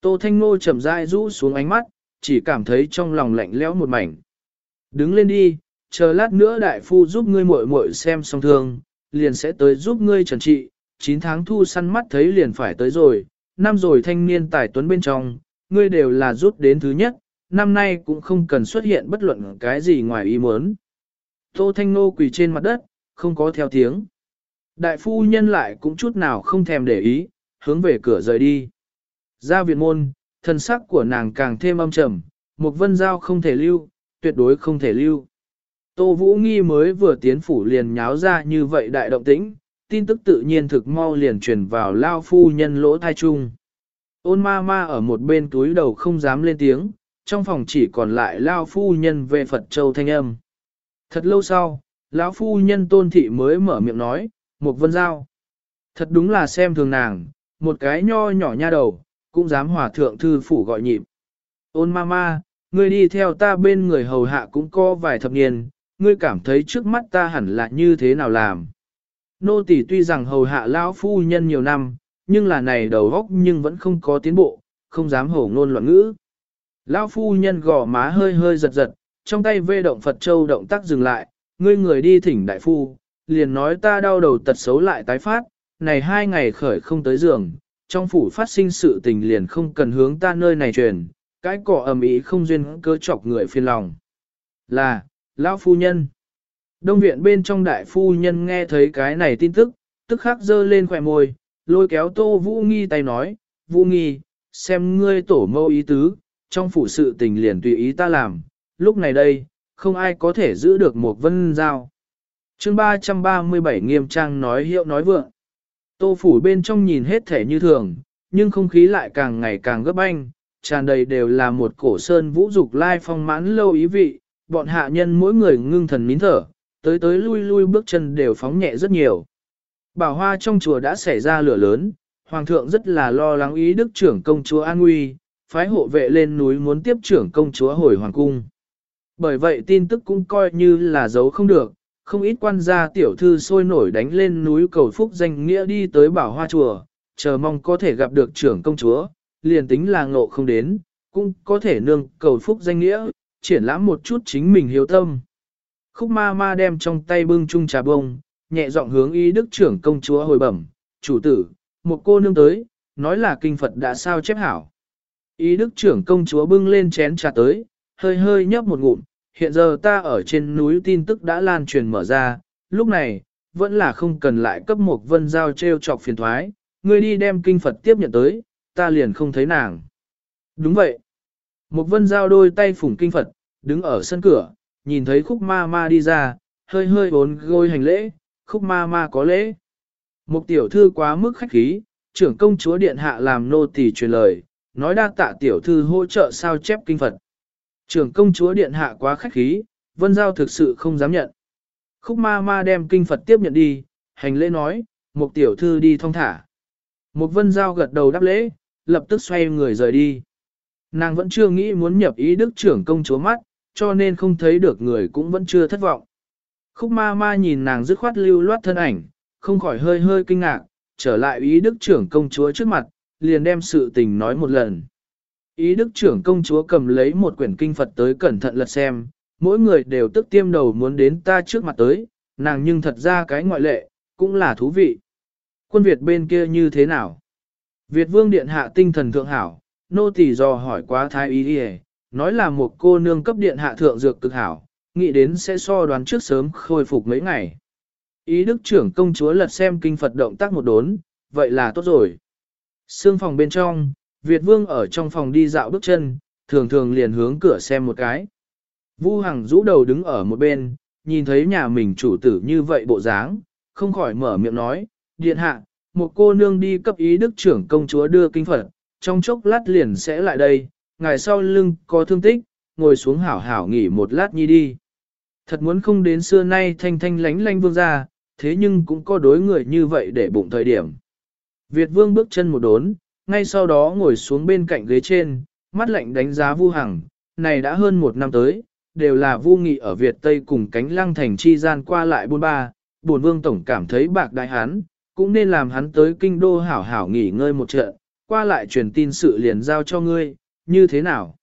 A: Tô Thanh Ngô chậm rãi rũ xuống ánh mắt, chỉ cảm thấy trong lòng lạnh lẽo một mảnh. Đứng lên đi, chờ lát nữa đại phu giúp ngươi muội muội xem xong thương, liền sẽ tới giúp ngươi trần trị, 9 tháng thu săn mắt thấy liền phải tới rồi, năm rồi thanh niên tài tuấn bên trong, ngươi đều là rút đến thứ nhất, năm nay cũng không cần xuất hiện bất luận cái gì ngoài ý muốn. Tô Thanh Nô quỳ trên mặt đất, không có theo tiếng. Đại phu nhân lại cũng chút nào không thèm để ý, hướng về cửa rời đi. Ra viện môn, thân sắc của nàng càng thêm âm trầm, một vân giao không thể lưu, tuyệt đối không thể lưu. Tô Vũ Nghi mới vừa tiến phủ liền nháo ra như vậy đại động tĩnh, tin tức tự nhiên thực mau liền truyền vào lao phu nhân lỗ thai Trung. Ôn ma ma ở một bên túi đầu không dám lên tiếng, trong phòng chỉ còn lại lao phu nhân về Phật Châu Thanh Âm. Thật lâu sau, lão phu nhân tôn thị mới mở miệng nói, một vân giao. Thật đúng là xem thường nàng, một cái nho nhỏ nha đầu, cũng dám hòa thượng thư phủ gọi nhịp. Ôn ma ma, ngươi đi theo ta bên người hầu hạ cũng có vài thập niên, ngươi cảm thấy trước mắt ta hẳn là như thế nào làm. Nô tỳ tuy rằng hầu hạ lão phu nhân nhiều năm, nhưng là này đầu góc nhưng vẫn không có tiến bộ, không dám hổ ngôn loạn ngữ. Lão phu nhân gò má hơi hơi giật giật, trong tay vê động Phật Châu động tác dừng lại, ngươi người đi thỉnh đại phu, liền nói ta đau đầu tật xấu lại tái phát, này hai ngày khởi không tới giường, trong phủ phát sinh sự tình liền không cần hướng ta nơi này truyền, cái cỏ ầm ĩ không duyên cơ chọc người phiền lòng. Là, lão phu nhân. Đông viện bên trong đại phu nhân nghe thấy cái này tin tức, tức khắc dơ lên khỏe môi, lôi kéo tô vũ nghi tay nói, vũ nghi, xem ngươi tổ mâu ý tứ, trong phủ sự tình liền tùy ý ta làm, lúc này đây, không ai có thể giữ được một vân giao. chương 337 nghiêm trang nói hiệu nói vượng. Tô phủ bên trong nhìn hết thể như thường, nhưng không khí lại càng ngày càng gấp anh, tràn đầy đều là một cổ sơn vũ dục lai phong mãn lâu ý vị, bọn hạ nhân mỗi người ngưng thần nín thở, tới tới lui lui bước chân đều phóng nhẹ rất nhiều. Bảo hoa trong chùa đã xảy ra lửa lớn, hoàng thượng rất là lo lắng ý đức trưởng công chúa an nguy, phái hộ vệ lên núi muốn tiếp trưởng công chúa hồi hoàng cung. Bởi vậy tin tức cũng coi như là giấu không được, không ít quan gia tiểu thư sôi nổi đánh lên núi cầu phúc danh nghĩa đi tới bảo hoa chùa, chờ mong có thể gặp được trưởng công chúa, liền tính là ngộ không đến, cũng có thể nương cầu phúc danh nghĩa, triển lãm một chút chính mình hiếu tâm. Khúc ma ma đem trong tay bưng chung trà bông, nhẹ giọng hướng y đức trưởng công chúa hồi bẩm, chủ tử, một cô nương tới, nói là kinh Phật đã sao chép hảo. Ý đức trưởng công chúa bưng lên chén trà tới, hơi hơi nhấp một ngụm, hiện giờ ta ở trên núi tin tức đã lan truyền mở ra, lúc này, vẫn là không cần lại cấp một vân giao treo chọc phiền thoái, ngươi đi đem kinh Phật tiếp nhận tới, ta liền không thấy nàng. Đúng vậy. Một vân giao đôi tay phủng kinh Phật, đứng ở sân cửa, nhìn thấy khúc ma ma đi ra, hơi hơi bốn gôi hành lễ, khúc ma ma có lễ. Một tiểu thư quá mức khách khí, trưởng công chúa điện hạ làm nô tỳ truyền lời, nói đa tạ tiểu thư hỗ trợ sao chép kinh Phật. Trưởng công chúa điện hạ quá khách khí, vân giao thực sự không dám nhận. Khúc ma ma đem kinh Phật tiếp nhận đi, hành lễ nói, một tiểu thư đi thong thả. Một vân giao gật đầu đáp lễ, lập tức xoay người rời đi. Nàng vẫn chưa nghĩ muốn nhập ý đức trưởng công chúa mắt, cho nên không thấy được người cũng vẫn chưa thất vọng. Khúc ma ma nhìn nàng dứt khoát lưu loát thân ảnh, không khỏi hơi hơi kinh ngạc, trở lại ý đức trưởng công chúa trước mặt, liền đem sự tình nói một lần. Ý đức trưởng công chúa cầm lấy một quyển kinh Phật tới cẩn thận lật xem, mỗi người đều tức tiêm đầu muốn đến ta trước mặt tới, nàng nhưng thật ra cái ngoại lệ, cũng là thú vị. Quân Việt bên kia như thế nào? Việt vương điện hạ tinh thần thượng hảo, nô tỳ dò hỏi quá thái ý đi nói là một cô nương cấp điện hạ thượng dược cực hảo, nghĩ đến sẽ so đoán trước sớm khôi phục mấy ngày. Ý đức trưởng công chúa lật xem kinh Phật động tác một đốn, vậy là tốt rồi. Sương phòng bên trong, Việt vương ở trong phòng đi dạo bước chân, thường thường liền hướng cửa xem một cái. Vu Hằng rũ đầu đứng ở một bên, nhìn thấy nhà mình chủ tử như vậy bộ dáng, không khỏi mở miệng nói, điện hạ, một cô nương đi cấp ý đức trưởng công chúa đưa kinh Phật, trong chốc lát liền sẽ lại đây, ngày sau lưng có thương tích, ngồi xuống hảo hảo nghỉ một lát nhi đi. Thật muốn không đến xưa nay thanh thanh lánh lánh vương ra, thế nhưng cũng có đối người như vậy để bụng thời điểm. Việt vương bước chân một đốn, ngay sau đó ngồi xuống bên cạnh ghế trên, mắt lạnh đánh giá Vu Hằng, này đã hơn một năm tới, đều là Vu Nghị ở Việt Tây cùng cánh lăng thành chi gian qua lại buôn ba, buồn vương tổng cảm thấy bạc đại hán, cũng nên làm hắn tới kinh đô hảo hảo nghỉ ngơi một trận, qua lại truyền tin sự liền giao cho ngươi, như thế nào?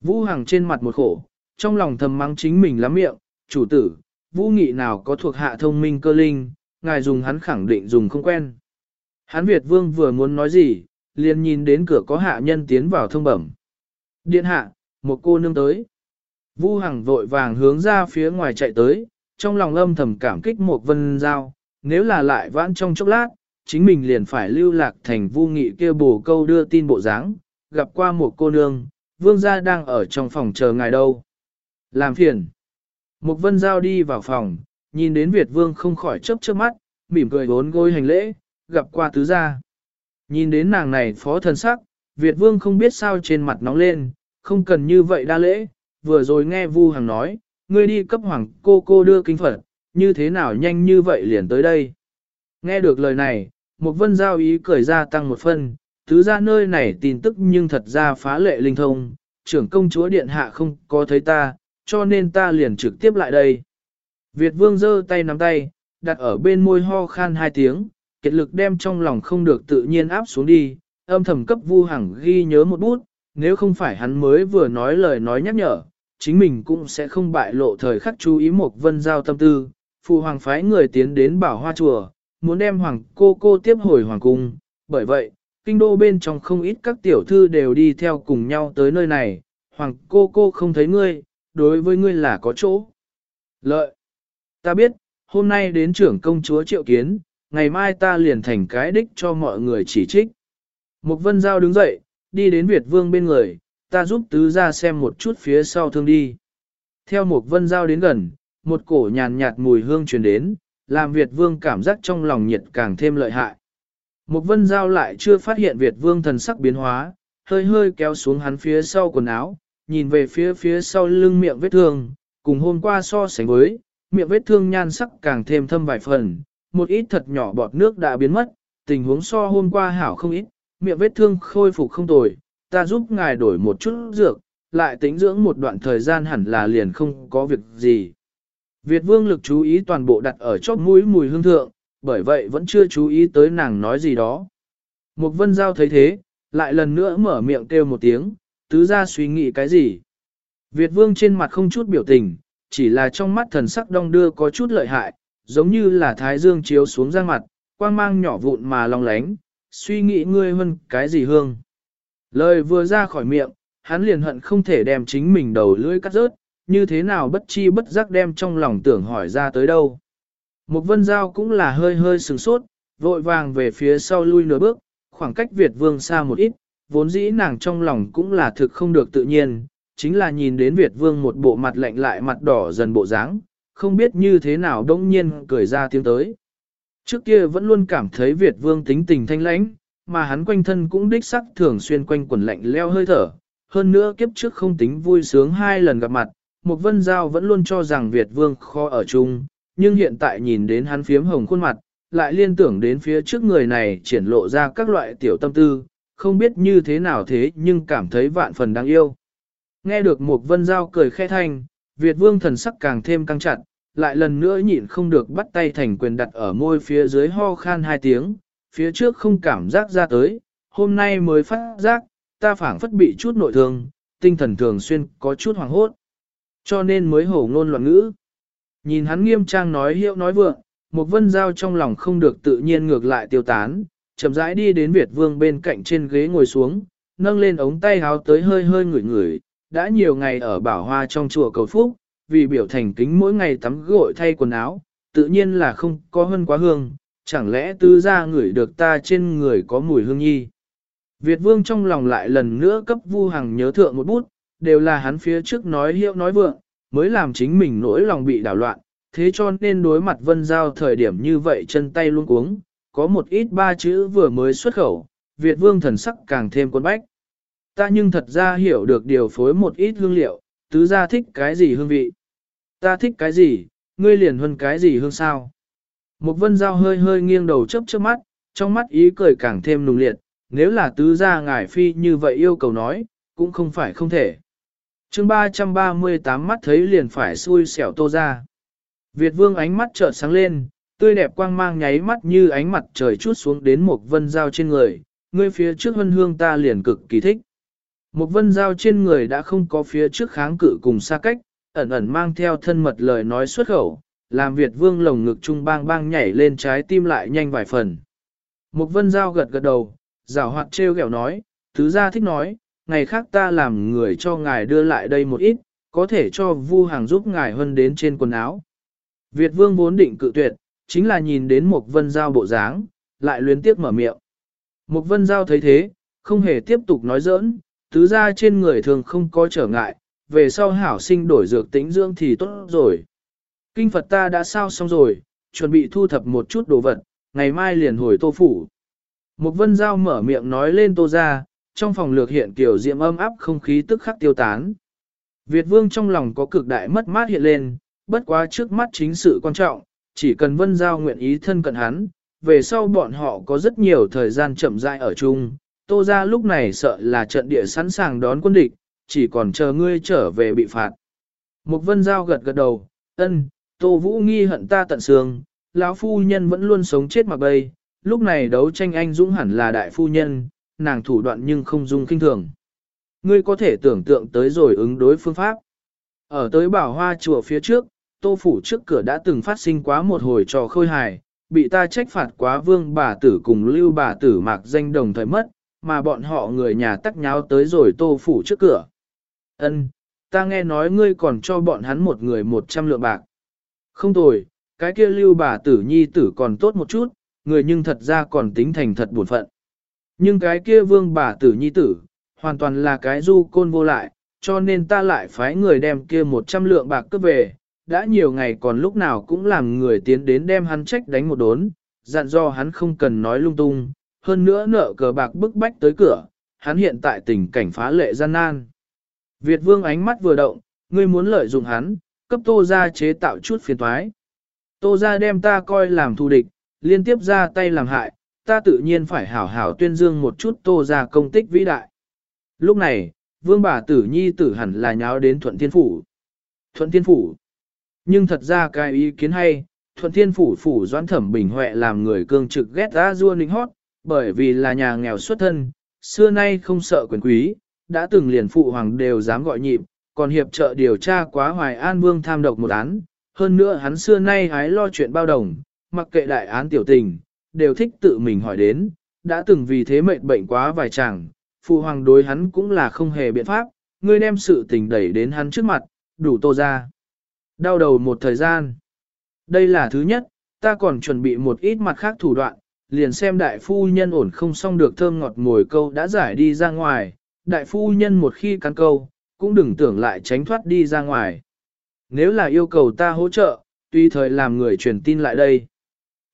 A: Vũ Hằng trên mặt một khổ, trong lòng thầm mắng chính mình lắm miệng, chủ tử, Vũ Nghị nào có thuộc hạ thông minh cơ linh, ngài dùng hắn khẳng định dùng không quen. Hán Việt Vương vừa muốn nói gì, liền nhìn đến cửa có hạ nhân tiến vào thông bẩm. Điện hạ, một cô nương tới. Vu Hằng vội vàng hướng ra phía ngoài chạy tới, trong lòng âm thầm cảm kích một vân giao, nếu là lại vãn trong chốc lát, chính mình liền phải lưu lạc thành vu nghị kia bổ câu đưa tin bộ dáng, gặp qua một cô nương, vương gia đang ở trong phòng chờ ngài đâu. Làm phiền. Một vân giao đi vào phòng, nhìn đến Việt vương không khỏi chớp chớp mắt, mỉm cười bốn gối hành lễ, gặp qua tứ gia. Nhìn đến nàng này phó thần sắc, Việt vương không biết sao trên mặt nóng lên, không cần như vậy đa lễ, vừa rồi nghe Vu Hằng nói, ngươi đi cấp hoàng cô cô đưa kinh Phật, như thế nào nhanh như vậy liền tới đây. Nghe được lời này, một vân giao ý cười ra tăng một phân, Thứ ra nơi này tin tức nhưng thật ra phá lệ linh thông, trưởng công chúa điện hạ không có thấy ta, cho nên ta liền trực tiếp lại đây. Việt vương giơ tay nắm tay, đặt ở bên môi ho khan hai tiếng, kiệt lực đem trong lòng không được tự nhiên áp xuống đi, âm thầm cấp vu hằng ghi nhớ một bút, nếu không phải hắn mới vừa nói lời nói nhắc nhở, chính mình cũng sẽ không bại lộ thời khắc chú ý một vân giao tâm tư. Phụ hoàng phái người tiến đến bảo hoa chùa, muốn đem hoàng cô cô tiếp hồi hoàng cung, bởi vậy, kinh đô bên trong không ít các tiểu thư đều đi theo cùng nhau tới nơi này, hoàng cô cô không thấy ngươi, đối với ngươi là có chỗ. Lợi, ta biết, hôm nay đến trưởng công chúa triệu kiến, ngày mai ta liền thành cái đích cho mọi người chỉ trích. Mục vân giao đứng dậy, đi đến Việt vương bên người, ta giúp tứ ra xem một chút phía sau thương đi. Theo Mục vân giao đến gần, một cổ nhàn nhạt mùi hương truyền đến, làm Việt vương cảm giác trong lòng nhiệt càng thêm lợi hại. Mục vân giao lại chưa phát hiện Việt vương thần sắc biến hóa, hơi hơi kéo xuống hắn phía sau quần áo, nhìn về phía phía sau lưng miệng vết thương, cùng hôm qua so sánh với, miệng vết thương nhan sắc càng thêm thâm vài phần, một ít thật nhỏ bọt nước đã biến mất, tình huống so hôm qua hảo không ít, miệng vết thương khôi phục không tồi, ta giúp ngài đổi một chút dược, lại tính dưỡng một đoạn thời gian hẳn là liền không có việc gì. Việt vương lực chú ý toàn bộ đặt ở chóp mũi mùi hương thượng, bởi vậy vẫn chưa chú ý tới nàng nói gì đó. mục vân giao thấy thế, lại lần nữa mở miệng kêu một tiếng, tứ ra suy nghĩ cái gì. Việt vương trên mặt không chút biểu tình, chỉ là trong mắt thần sắc đong đưa có chút lợi hại, giống như là thái dương chiếu xuống ra mặt, quang mang nhỏ vụn mà long lánh, suy nghĩ ngươi hơn cái gì hương. Lời vừa ra khỏi miệng, hắn liền hận không thể đem chính mình đầu lưỡi cắt rớt, như thế nào bất chi bất giác đem trong lòng tưởng hỏi ra tới đâu. Một vân giao cũng là hơi hơi sừng sốt, vội vàng về phía sau lui nửa bước, khoảng cách Việt vương xa một ít, vốn dĩ nàng trong lòng cũng là thực không được tự nhiên, chính là nhìn đến Việt vương một bộ mặt lạnh lại mặt đỏ dần bộ dáng, không biết như thế nào đông nhiên cười ra tiếng tới. Trước kia vẫn luôn cảm thấy Việt vương tính tình thanh lãnh, mà hắn quanh thân cũng đích sắc thường xuyên quanh quần lạnh leo hơi thở. Hơn nữa kiếp trước không tính vui sướng hai lần gặp mặt, một vân giao vẫn luôn cho rằng Việt vương khó ở chung, nhưng hiện tại nhìn đến hắn phiếm hồng khuôn mặt, lại liên tưởng đến phía trước người này triển lộ ra các loại tiểu tâm tư, không biết như thế nào thế nhưng cảm thấy vạn phần đáng yêu. Nghe được một vân giao cười khẽ thanh, Việt vương thần sắc càng thêm căng chặt, lại lần nữa nhịn không được bắt tay thành quyền đặt ở môi phía dưới ho khan hai tiếng, phía trước không cảm giác ra tới, hôm nay mới phát giác, ta phảng phất bị chút nội thương, tinh thần thường xuyên có chút hoàng hốt. Cho nên mới hổ ngôn loạn ngữ. Nhìn hắn nghiêm trang nói hiệu nói vượng, một vân giao trong lòng không được tự nhiên ngược lại tiêu tán, chậm rãi đi đến Việt vương bên cạnh trên ghế ngồi xuống, nâng lên ống tay háo tới hơi hơi ngửi ngửi, đã nhiều ngày ở bảo hoa trong chùa cầu phúc, vì biểu thành kính mỗi ngày tắm gội thay quần áo, tự nhiên là không có hơn quá hương, chẳng lẽ tứ ra ngửi được ta trên người có mùi hương nhi. Việt vương trong lòng lại lần nữa cấp vu hằng nhớ thượng một bút, đều là hắn phía trước nói hiệu nói vượng, mới làm chính mình nỗi lòng bị đảo loạn, thế cho nên đối mặt vân giao thời điểm như vậy chân tay luôn cuống, có một ít ba chữ vừa mới xuất khẩu, Việt vương thần sắc càng thêm quân bách. Ta nhưng thật ra hiểu được điều phối một ít hương liệu, tứ gia thích cái gì hương vị. Ta thích cái gì, ngươi liền hơn cái gì hương sao. Một vân giao hơi hơi nghiêng đầu chớp chớp mắt, trong mắt ý cười càng thêm nùng liệt, nếu là tứ gia ngài phi như vậy yêu cầu nói, cũng không phải không thể. chương 338 mắt thấy liền phải xui xẻo tô ra. Việt vương ánh mắt chợt sáng lên, tươi đẹp quang mang nháy mắt như ánh mặt trời chút xuống đến một vân dao trên người, ngươi phía trước hân hương ta liền cực kỳ thích. Một vân dao trên người đã không có phía trước kháng cự cùng xa cách, ẩn ẩn mang theo thân mật lời nói xuất khẩu, làm Việt vương lồng ngực trung bang bang nhảy lên trái tim lại nhanh vài phần. Một vân dao gật gật đầu, rào hoạt trêu ghẹo nói, Thứ gia thích nói, ngày khác ta làm người cho ngài đưa lại đây một ít, có thể cho vu hàng giúp ngài hơn đến trên quần áo. Việt vương vốn định cự tuyệt, chính là nhìn đến một vân giao bộ dáng, lại luyến tiếc mở miệng. Một vân giao thấy thế, không hề tiếp tục nói giỡn, tứ gia trên người thường không có trở ngại, về sau hảo sinh đổi dược tính dưỡng thì tốt rồi. Kinh Phật ta đã sao xong rồi, chuẩn bị thu thập một chút đồ vật, ngày mai liền hồi tô phủ. Một vân giao mở miệng nói lên tô ra, trong phòng lược hiện kiểu diệm âm áp không khí tức khắc tiêu tán. Việt vương trong lòng có cực đại mất mát hiện lên, bất quá trước mắt chính sự quan trọng, chỉ cần vân giao nguyện ý thân cận hắn, về sau bọn họ có rất nhiều thời gian chậm rãi ở chung. Tô ra lúc này sợ là trận địa sẵn sàng đón quân địch, chỉ còn chờ ngươi trở về bị phạt. Mục vân giao gật gật đầu, ân, tô vũ nghi hận ta tận xương, lão phu nhân vẫn luôn sống chết mặc bay, lúc này đấu tranh anh dũng hẳn là đại phu nhân, nàng thủ đoạn nhưng không dung kinh thường. Ngươi có thể tưởng tượng tới rồi ứng đối phương pháp. Ở tới bảo hoa chùa phía trước, tô phủ trước cửa đã từng phát sinh quá một hồi trò khôi hài, bị ta trách phạt quá vương bà tử cùng lưu bà tử mạc danh đồng thời mất, mà bọn họ người nhà tắc nháo tới rồi tô phủ trước cửa. Ân, ta nghe nói ngươi còn cho bọn hắn một người một trăm lượng bạc. Không tồi, cái kia lưu bà tử nhi tử còn tốt một chút, người nhưng thật ra còn tính thành thật buồn phận. Nhưng cái kia vương bà tử nhi tử, hoàn toàn là cái du côn vô lại, cho nên ta lại phái người đem kia một trăm lượng bạc cướp về, đã nhiều ngày còn lúc nào cũng làm người tiến đến đem hắn trách đánh một đốn, dặn do hắn không cần nói lung tung, hơn nữa nợ cờ bạc bức bách tới cửa, hắn hiện tại tình cảnh phá lệ gian nan. Việt vương ánh mắt vừa động, ngươi muốn lợi dụng hắn, cấp tô ra chế tạo chút phiền toái. Tô ra đem ta coi làm thù địch, liên tiếp ra tay làm hại, ta tự nhiên phải hảo hảo tuyên dương một chút tô ra công tích vĩ đại. Lúc này, vương bà tử nhi tử hẳn là nháo đến thuận thiên phủ. Thuận thiên phủ. Nhưng thật ra cái ý kiến hay, thuận thiên phủ phủ doãn thẩm bình huệ làm người cương trực ghét ra rua ninh hót, bởi vì là nhà nghèo xuất thân, xưa nay không sợ quyền quý, đã từng liền phụ hoàng đều dám gọi nhịp, còn hiệp trợ điều tra quá hoài an vương tham độc một án, hơn nữa hắn xưa nay hái lo chuyện bao đồng, mặc kệ đại án tiểu tình, đều thích tự mình hỏi đến, đã từng vì thế mệnh bệnh quá vài chàng, phụ hoàng đối hắn cũng là không hề biện pháp, ngươi đem sự tình đẩy đến hắn trước mặt, đủ tô ra. Đau đầu một thời gian. Đây là thứ nhất, ta còn chuẩn bị một ít mặt khác thủ đoạn, liền xem đại phu nhân ổn không xong được thơm ngọt ngồi câu đã giải đi ra ngoài, đại phu nhân một khi cắn câu, cũng đừng tưởng lại tránh thoát đi ra ngoài. Nếu là yêu cầu ta hỗ trợ, tùy thời làm người truyền tin lại đây.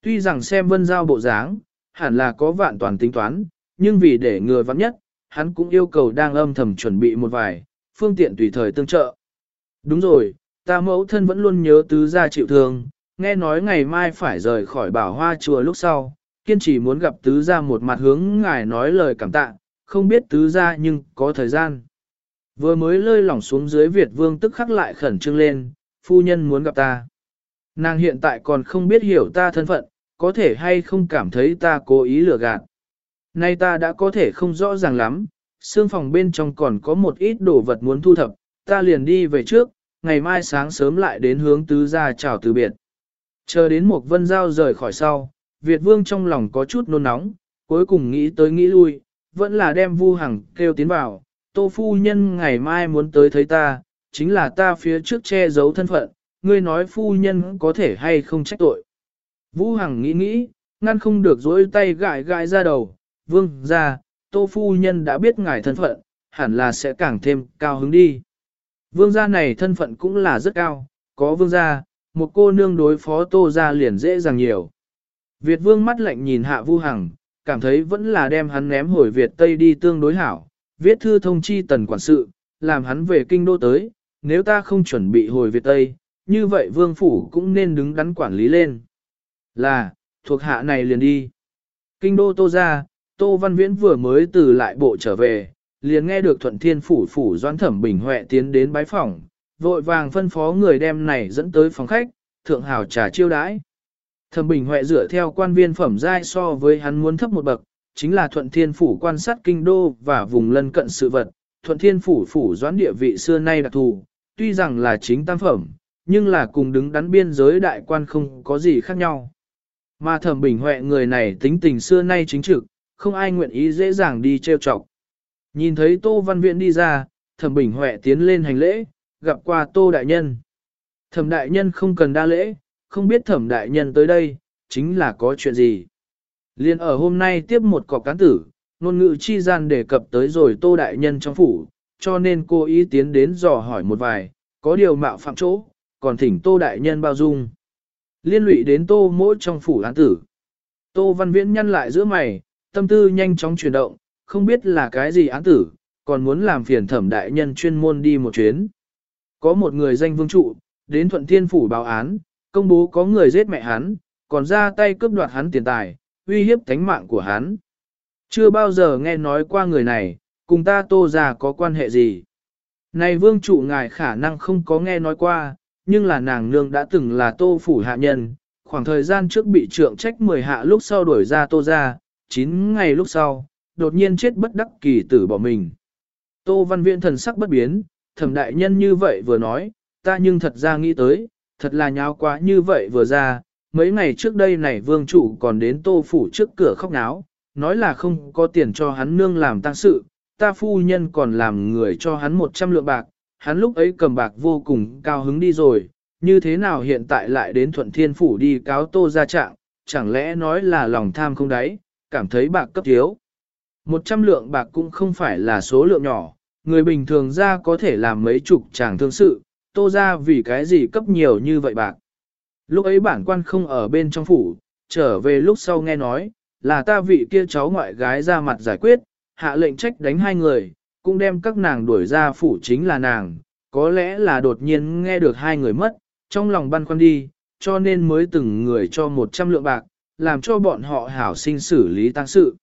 A: Tuy rằng xem vân giao bộ dáng, hẳn là có vạn toàn tính toán, nhưng vì để người vắng nhất, hắn cũng yêu cầu đang âm thầm chuẩn bị một vài, phương tiện tùy thời tương trợ. Đúng rồi, ta mẫu thân vẫn luôn nhớ tứ gia chịu thương, nghe nói ngày mai phải rời khỏi bảo hoa chùa lúc sau, kiên trì muốn gặp tứ gia một mặt hướng ngài nói lời cảm tạ, không biết tứ gia nhưng có thời gian. Vừa mới lơi lỏng xuống dưới Việt vương tức khắc lại khẩn trương lên, phu nhân muốn gặp ta. Nàng hiện tại còn không biết hiểu ta thân phận, có thể hay không cảm thấy ta cố ý lừa gạt. Nay ta đã có thể không rõ ràng lắm, xương phòng bên trong còn có một ít đồ vật muốn thu thập, ta liền đi về trước, ngày mai sáng sớm lại đến hướng tứ gia chào từ biệt. Chờ đến một vân giao rời khỏi sau, Việt vương trong lòng có chút nôn nóng, cuối cùng nghĩ tới nghĩ lui, vẫn là đem vu hằng kêu tiến vào, tô phu nhân ngày mai muốn tới thấy ta, chính là ta phía trước che giấu thân phận, ngươi nói phu nhân có thể hay không trách tội. Vũ Hằng nghĩ nghĩ, ngăn không được dối tay gãi gãi ra đầu, vương ra, tô phu nhân đã biết ngài thân phận, hẳn là sẽ càng thêm cao hứng đi. Vương gia này thân phận cũng là rất cao, có vương gia, một cô nương đối phó tô gia liền dễ dàng nhiều. Việt vương mắt lạnh nhìn hạ vu hằng, cảm thấy vẫn là đem hắn ném hồi Việt Tây đi tương đối hảo, viết thư thông chi tần quản sự, làm hắn về kinh đô tới, nếu ta không chuẩn bị hồi Việt Tây, như vậy vương phủ cũng nên đứng đắn quản lý lên. Là, thuộc hạ này liền đi. Kinh đô tô ra, tô văn viễn vừa mới từ lại bộ trở về, liền nghe được thuận thiên phủ phủ doãn thẩm bình huệ tiến đến bái phòng, vội vàng phân phó người đem này dẫn tới phòng khách, thượng hào trà chiêu đãi. Thẩm bình huệ dựa theo quan viên phẩm giai so với hắn muốn thấp một bậc, chính là thuận thiên phủ quan sát kinh đô và vùng lân cận sự vật, thuận thiên phủ phủ doãn địa vị xưa nay đặc thù, tuy rằng là chính tam phẩm, nhưng là cùng đứng đắn biên giới đại quan không có gì khác nhau. Mà thẩm bình huệ người này tính tình xưa nay chính trực, không ai nguyện ý dễ dàng đi trêu chọc. Nhìn thấy Tô Văn Viện đi ra, thẩm bình huệ tiến lên hành lễ, gặp qua Tô Đại Nhân. Thẩm Đại Nhân không cần đa lễ, không biết thẩm Đại Nhân tới đây, chính là có chuyện gì. Liên ở hôm nay tiếp một cọc cán tử, ngôn ngữ chi gian đề cập tới rồi Tô Đại Nhân trong phủ, cho nên cô ý tiến đến dò hỏi một vài, có điều mạo phạm chỗ, còn thỉnh Tô Đại Nhân bao dung. Liên lụy đến Tô mỗi trong phủ án tử. Tô Văn Viễn nhăn lại giữa mày, tâm tư nhanh chóng chuyển động, không biết là cái gì án tử, còn muốn làm phiền thẩm đại nhân chuyên môn đi một chuyến. Có một người danh vương trụ, đến thuận thiên phủ báo án, công bố có người giết mẹ hắn, còn ra tay cướp đoạt hắn tiền tài, uy hiếp thánh mạng của hắn. Chưa bao giờ nghe nói qua người này, cùng ta tô già có quan hệ gì. Này vương trụ ngài khả năng không có nghe nói qua, nhưng là nàng nương đã từng là tô phủ hạ nhân, khoảng thời gian trước bị trượng trách 10 hạ lúc sau đuổi ra tô ra, 9 ngày lúc sau, đột nhiên chết bất đắc kỳ tử bỏ mình. Tô văn viện thần sắc bất biến, thẩm đại nhân như vậy vừa nói, ta nhưng thật ra nghĩ tới, thật là nháo quá như vậy vừa ra, mấy ngày trước đây này vương chủ còn đến tô phủ trước cửa khóc náo, nói là không có tiền cho hắn nương làm tăng sự, ta phu nhân còn làm người cho hắn 100 lượng bạc, hắn lúc ấy cầm bạc vô cùng cao hứng đi rồi, như thế nào hiện tại lại đến thuận thiên phủ đi cáo tô ra trạng, chẳng lẽ nói là lòng tham không đáy, cảm thấy bạc cấp thiếu. 100 lượng bạc cũng không phải là số lượng nhỏ, người bình thường ra có thể làm mấy chục chàng thương sự, tô ra vì cái gì cấp nhiều như vậy bạc. Lúc ấy bản quan không ở bên trong phủ, trở về lúc sau nghe nói, là ta vị kia cháu ngoại gái ra mặt giải quyết, hạ lệnh trách đánh hai người, cũng đem các nàng đuổi ra phủ chính là nàng, có lẽ là đột nhiên nghe được hai người mất, trong lòng băn khoăn đi, cho nên mới từng người cho 100 lượng bạc, làm cho bọn họ hảo sinh xử lý tăng sự.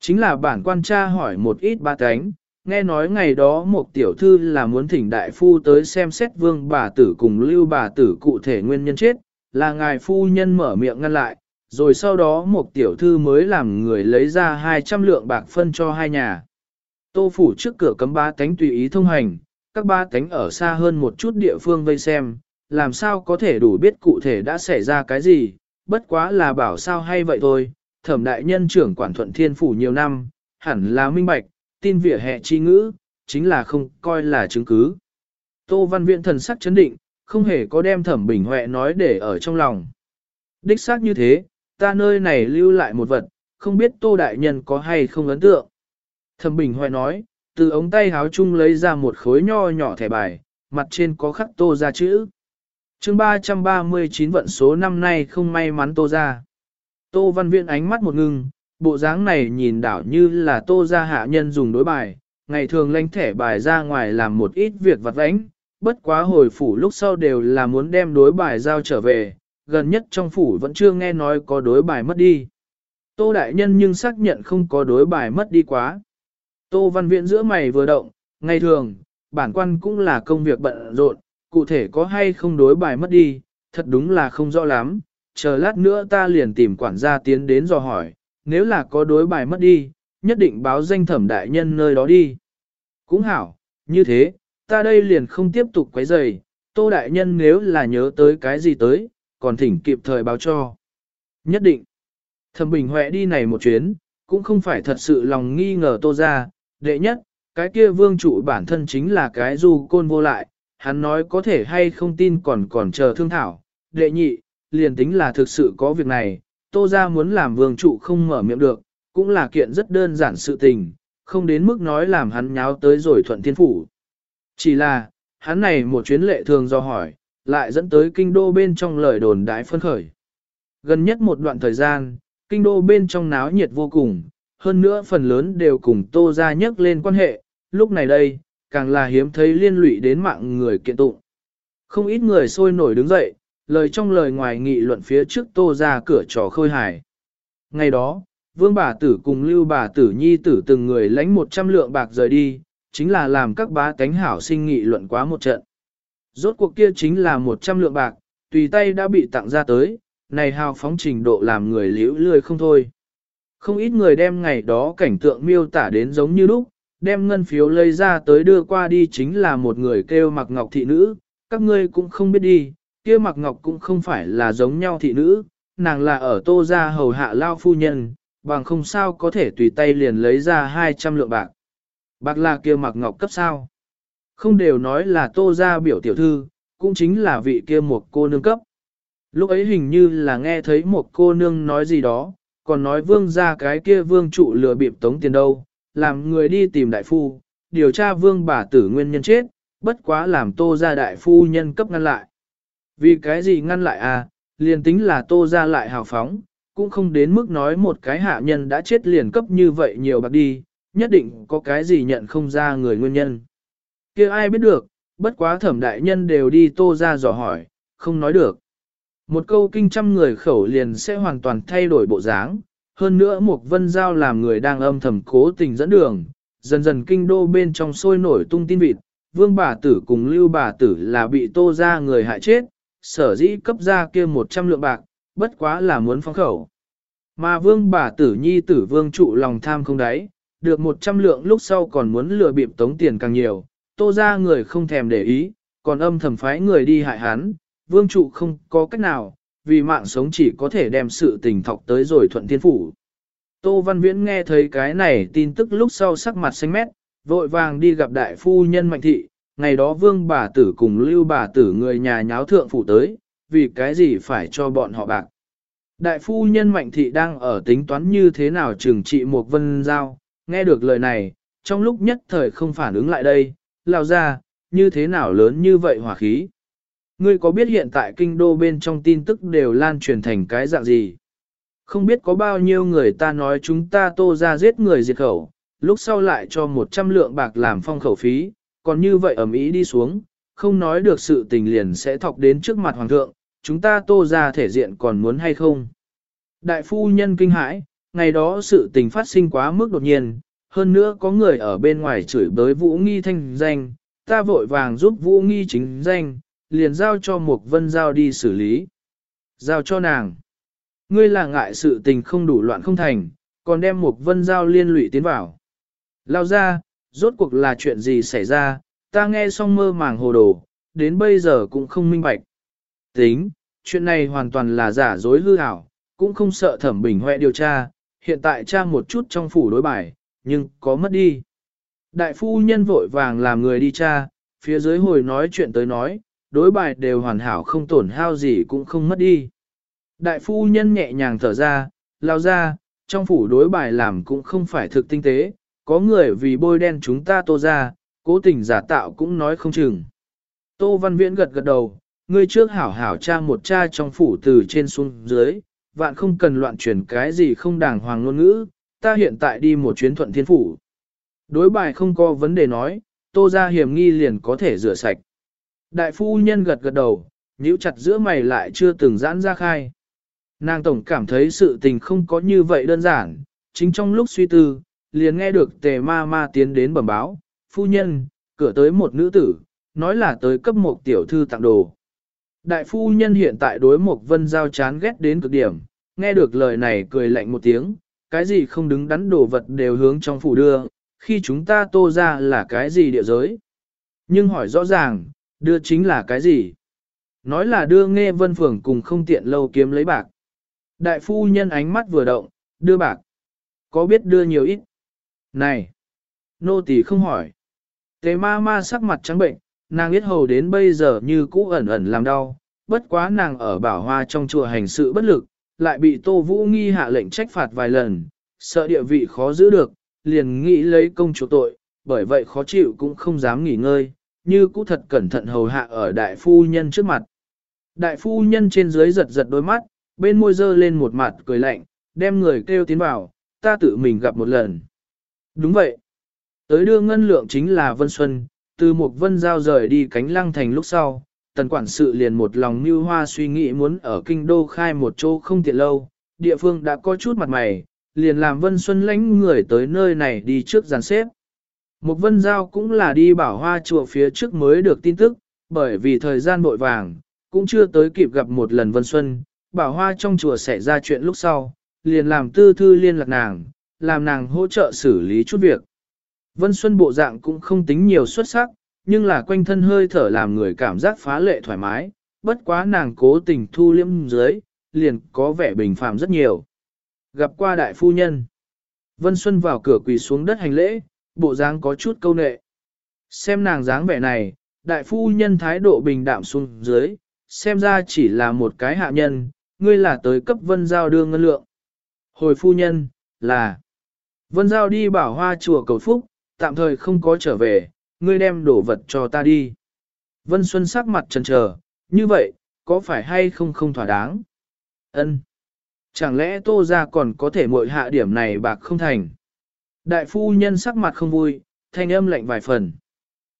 A: Chính là bản quan tra hỏi một ít ba cánh, nghe nói ngày đó một tiểu thư là muốn thỉnh đại phu tới xem xét vương bà tử cùng lưu bà tử cụ thể nguyên nhân chết, là ngài phu nhân mở miệng ngăn lại, rồi sau đó một tiểu thư mới làm người lấy ra 200 lượng bạc phân cho hai nhà. Tô phủ trước cửa cấm ba tánh tùy ý thông hành, các ba tánh ở xa hơn một chút địa phương vây xem, làm sao có thể đủ biết cụ thể đã xảy ra cái gì, bất quá là bảo sao hay vậy thôi, thẩm đại nhân trưởng quản thuận thiên phủ nhiều năm, hẳn là minh bạch, tin vỉa hè chi ngữ, chính là không coi là chứng cứ. Tô văn viện thần sắc chấn định, không hề có đem thẩm bình huệ nói để ở trong lòng. Đích xác như thế, ta nơi này lưu lại một vật, không biết tô đại nhân có hay không ấn tượng. Thẩm Bình huệ nói, từ ống tay háo chung lấy ra một khối nho nhỏ thẻ bài, mặt trên có khắc tô ra chữ. chương 339 vận số năm nay không may mắn tô ra. Tô văn viện ánh mắt một ngưng, bộ dáng này nhìn đảo như là tô ra hạ nhân dùng đối bài, ngày thường lanh thẻ bài ra ngoài làm một ít việc vặt vãnh, bất quá hồi phủ lúc sau đều là muốn đem đối bài giao trở về, gần nhất trong phủ vẫn chưa nghe nói có đối bài mất đi. Tô đại nhân nhưng xác nhận không có đối bài mất đi quá. Tô Văn viện giữa mày vừa động, ngày thường, bản quan cũng là công việc bận rộn, cụ thể có hay không đối bài mất đi, thật đúng là không rõ lắm, chờ lát nữa ta liền tìm quản gia tiến đến dò hỏi, nếu là có đối bài mất đi, nhất định báo danh thẩm đại nhân nơi đó đi. Cũng hảo, như thế, ta đây liền không tiếp tục quấy rầy, tô đại nhân nếu là nhớ tới cái gì tới, còn thỉnh kịp thời báo cho. Nhất định, thẩm bình huệ đi này một chuyến, cũng không phải thật sự lòng nghi ngờ tô ra, đệ nhất, cái kia vương trụ bản thân chính là cái du côn vô lại, hắn nói có thể hay không tin còn còn chờ thương thảo. Đệ nhị, liền tính là thực sự có việc này, tô ra muốn làm vương trụ không mở miệng được, cũng là kiện rất đơn giản sự tình, không đến mức nói làm hắn nháo tới rồi thuận thiên phủ. Chỉ là, hắn này một chuyến lệ thường do hỏi, lại dẫn tới kinh đô bên trong lời đồn đại phân khởi. Gần nhất một đoạn thời gian, kinh đô bên trong náo nhiệt vô cùng, hơn nữa phần lớn đều cùng tô ra nhắc lên quan hệ, lúc này đây, càng là hiếm thấy liên lụy đến mạng người kiện tụng. Không ít người sôi nổi đứng dậy, lời trong lời ngoài nghị luận phía trước tô ra cửa trò khôi hài. Ngày đó, vương bà tử cùng lưu bà tử nhi tử từng người lãnh 100 lượng bạc rời đi, chính là làm các bá tánh hảo sinh nghị luận quá một trận. Rốt cuộc kia chính là 100 lượng bạc, tùy tay đã bị tặng ra tới, này hào phóng trình độ làm người liễu lười không thôi. Không ít người đem ngày đó cảnh tượng miêu tả đến giống như lúc, đem ngân phiếu lấy ra tới đưa qua đi chính là một người kêu mặc ngọc thị nữ, các ngươi cũng không biết đi, kia mặc ngọc cũng không phải là giống nhau thị nữ, nàng là ở tô gia hầu hạ lao phu nhân, bằng không sao có thể tùy tay liền lấy ra 200 lượng bạc. Bạc là kia mặc ngọc cấp sao. Không đều nói là tô gia biểu tiểu thư, cũng chính là vị kia một cô nương cấp. Lúc ấy hình như là nghe thấy một cô nương nói gì đó, còn nói vương ra cái kia vương trụ lừa bịp tống tiền đâu, làm người đi tìm đại phu, điều tra vương bà tử nguyên nhân chết, bất quá làm tô ra đại phu nhân cấp ngăn lại. Vì cái gì ngăn lại à, liền tính là tô ra lại hào phóng, cũng không đến mức nói một cái hạ nhân đã chết liền cấp như vậy nhiều bạc đi, nhất định có cái gì nhận không ra người nguyên nhân. kia ai biết được, bất quá thẩm đại nhân đều đi tô ra dò hỏi, không nói được. Một câu kinh trăm người khẩu liền sẽ hoàn toàn thay đổi bộ dáng, hơn nữa một vân giao làm người đang âm thầm cố tình dẫn đường, dần dần kinh đô bên trong sôi nổi tung tin vịt, vương bà tử cùng lưu bà tử là bị tô ra người hại chết, sở dĩ cấp ra kia 100 lượng bạc, bất quá là muốn phong khẩu. Mà vương bà tử nhi tử vương trụ lòng tham không đáy, được 100 lượng lúc sau còn muốn lừa bịp tống tiền càng nhiều, tô ra người không thèm để ý, còn âm thầm phái người đi hại hắn, vương trụ không có cách nào, vì mạng sống chỉ có thể đem sự tình thọc tới rồi thuận thiên phủ. Tô Văn Viễn nghe thấy cái này tin tức lúc sau sắc mặt xanh mét, vội vàng đi gặp đại phu nhân mạnh thị, ngày đó vương bà tử cùng lưu bà tử người nhà nháo thượng phủ tới, vì cái gì phải cho bọn họ bạc. Đại phu nhân mạnh thị đang ở tính toán như thế nào trừng trị một vân giao, nghe được lời này, trong lúc nhất thời không phản ứng lại đây, lao ra, như thế nào lớn như vậy hỏa khí. Ngươi có biết hiện tại kinh đô bên trong tin tức đều lan truyền thành cái dạng gì? Không biết có bao nhiêu người ta nói chúng ta tô ra giết người diệt khẩu, lúc sau lại cho 100 lượng bạc làm phong khẩu phí, còn như vậy ẩm ý đi xuống, không nói được sự tình liền sẽ thọc đến trước mặt hoàng thượng, chúng ta tô ra thể diện còn muốn hay không? Đại phu nhân kinh hãi, ngày đó sự tình phát sinh quá mức đột nhiên, hơn nữa có người ở bên ngoài chửi bới Vũ Nghi thanh danh, ta vội vàng giúp Vũ Nghi chính danh, liền giao cho Mục Vân Giao đi xử lý. Giao cho nàng. Ngươi là ngại sự tình không đủ loạn không thành, còn đem Mục Vân Giao liên lụy tiến vào. Lao ra, rốt cuộc là chuyện gì xảy ra, ta nghe xong mơ màng hồ đồ, đến bây giờ cũng không minh bạch. Tính, chuyện này hoàn toàn là giả dối hư ảo, cũng không sợ thẩm bình hoẹ điều tra, hiện tại tra một chút trong phủ đối bài, nhưng có mất đi. Đại phu nhân vội vàng làm người đi tra, phía dưới hồi nói chuyện tới nói, đối bài đều hoàn hảo không tổn hao gì cũng không mất đi. Đại phu nhân nhẹ nhàng thở ra, lao ra, trong phủ đối bài làm cũng không phải thực tinh tế, có người vì bôi đen chúng ta tô ra, cố tình giả tạo cũng nói không chừng. Tô Văn Viễn gật gật đầu, Ngươi trước hảo hảo tra một cha trong phủ từ trên xuống dưới, vạn không cần loạn chuyển cái gì không đàng hoàng ngôn ngữ, ta hiện tại đi một chuyến thuận thiên phủ. Đối bài không có vấn đề nói, tô ra hiểm nghi liền có thể rửa sạch. Đại phu nhân gật gật đầu, nhíu chặt giữa mày lại chưa từng giãn ra khai. Nàng tổng cảm thấy sự tình không có như vậy đơn giản, chính trong lúc suy tư, liền nghe được tề ma ma tiến đến bẩm báo, phu nhân, cửa tới một nữ tử, nói là tới cấp một tiểu thư tặng đồ. Đại phu nhân hiện tại đối một vân giao chán ghét đến cực điểm, nghe được lời này cười lạnh một tiếng, cái gì không đứng đắn đồ vật đều hướng trong phủ đưa, khi chúng ta tô ra là cái gì địa giới. Nhưng hỏi rõ ràng, đưa chính là cái gì? Nói là đưa nghe vân phường cùng không tiện lâu kiếm lấy bạc. Đại phu nhân ánh mắt vừa động, đưa bạc. Có biết đưa nhiều ít? Này! Nô tỳ không hỏi. Tề ma ma sắc mặt trắng bệnh, nàng biết hầu đến bây giờ như cũ ẩn ẩn làm đau. Bất quá nàng ở bảo hoa trong chùa hành sự bất lực, lại bị Tô Vũ Nghi hạ lệnh trách phạt vài lần, sợ địa vị khó giữ được, liền nghĩ lấy công chủ tội, bởi vậy khó chịu cũng không dám nghỉ ngơi, như cũ thật cẩn thận hầu hạ ở đại phu nhân trước mặt. Đại phu nhân trên dưới giật giật đôi mắt, bên môi dơ lên một mặt cười lạnh, đem người kêu tiến vào, ta tự mình gặp một lần. Đúng vậy. Tới đưa ngân lượng chính là Vân Xuân, từ một vân giao rời đi cánh lăng thành lúc sau, tần quản sự liền một lòng mưu hoa suy nghĩ muốn ở kinh đô khai một chỗ không tiện lâu, địa phương đã có chút mặt mày, liền làm Vân Xuân lãnh người tới nơi này đi trước giàn xếp. Một vân giao cũng là đi bảo hoa chùa phía trước mới được tin tức, bởi vì thời gian bội vàng, cũng chưa tới kịp gặp một lần Vân Xuân, bảo hoa trong chùa xảy ra chuyện lúc sau, liền làm tư thư liên lạc nàng, làm nàng hỗ trợ xử lý chút việc. Vân Xuân bộ dạng cũng không tính nhiều xuất sắc, nhưng là quanh thân hơi thở làm người cảm giác phá lệ thoải mái, bất quá nàng cố tình thu liễm dưới, liền có vẻ bình phàm rất nhiều. Gặp qua đại phu nhân, Vân Xuân vào cửa quỳ xuống đất hành lễ, bộ dáng có chút câu nệ. Xem nàng dáng vẻ này, đại phu nhân thái độ bình đạm xuống dưới, xem ra chỉ là một cái hạ nhân, ngươi là tới cấp Vân Giao đưa ngân lượng. Hồi phu nhân, là Vân Giao đi bảo hoa chùa cầu phúc, tạm thời không có trở về, ngươi đem đồ vật cho ta đi. Vân Xuân sắc mặt trần chờ, như vậy, có phải hay không không thỏa đáng? Ân. Chẳng lẽ tô ra còn có thể muội hạ điểm này bạc không thành? Đại phu nhân sắc mặt không vui, thanh âm lạnh vài phần.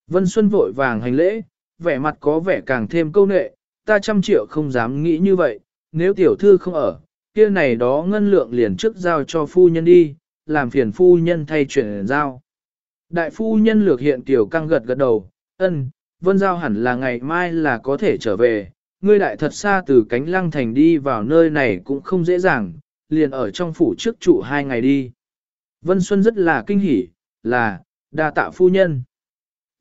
A: Vân Xuân vội vàng hành lễ, vẻ mặt có vẻ càng thêm câu nệ, ta trăm triệu không dám nghĩ như vậy, nếu tiểu thư không ở, kia này đó ngân lượng liền trước giao cho phu nhân đi, làm phiền phu nhân thay chuyển giao. Đại phu nhân lược hiện tiểu căng gật gật đầu, ân, vân giao hẳn là ngày mai là có thể trở về, ngươi đại thật xa từ cánh lăng thành đi vào nơi này cũng không dễ dàng, liền ở trong phủ trước trụ hai ngày đi. Vân Xuân rất là kinh hỉ, là, đa tạ phu nhân.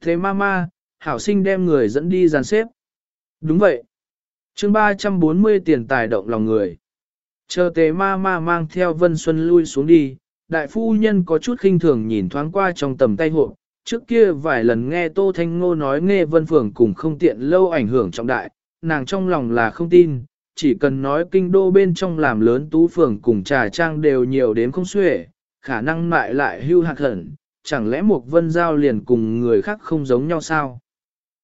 A: Thế mama, hảo sinh đem người dẫn đi dàn xếp. Đúng vậy. chương 340 tiền tài động lòng người. Chờ tế ma ma mang theo Vân Xuân lui xuống đi, đại phu nhân có chút khinh thường nhìn thoáng qua trong tầm tay hộ, trước kia vài lần nghe Tô Thanh Ngô nói nghe Vân Phường cùng không tiện lâu ảnh hưởng trọng đại, nàng trong lòng là không tin, chỉ cần nói kinh đô bên trong làm lớn tú phường cùng trà trang đều nhiều đến không xuể, khả năng lại lại hưu hạt hẩn, chẳng lẽ một vân giao liền cùng người khác không giống nhau sao?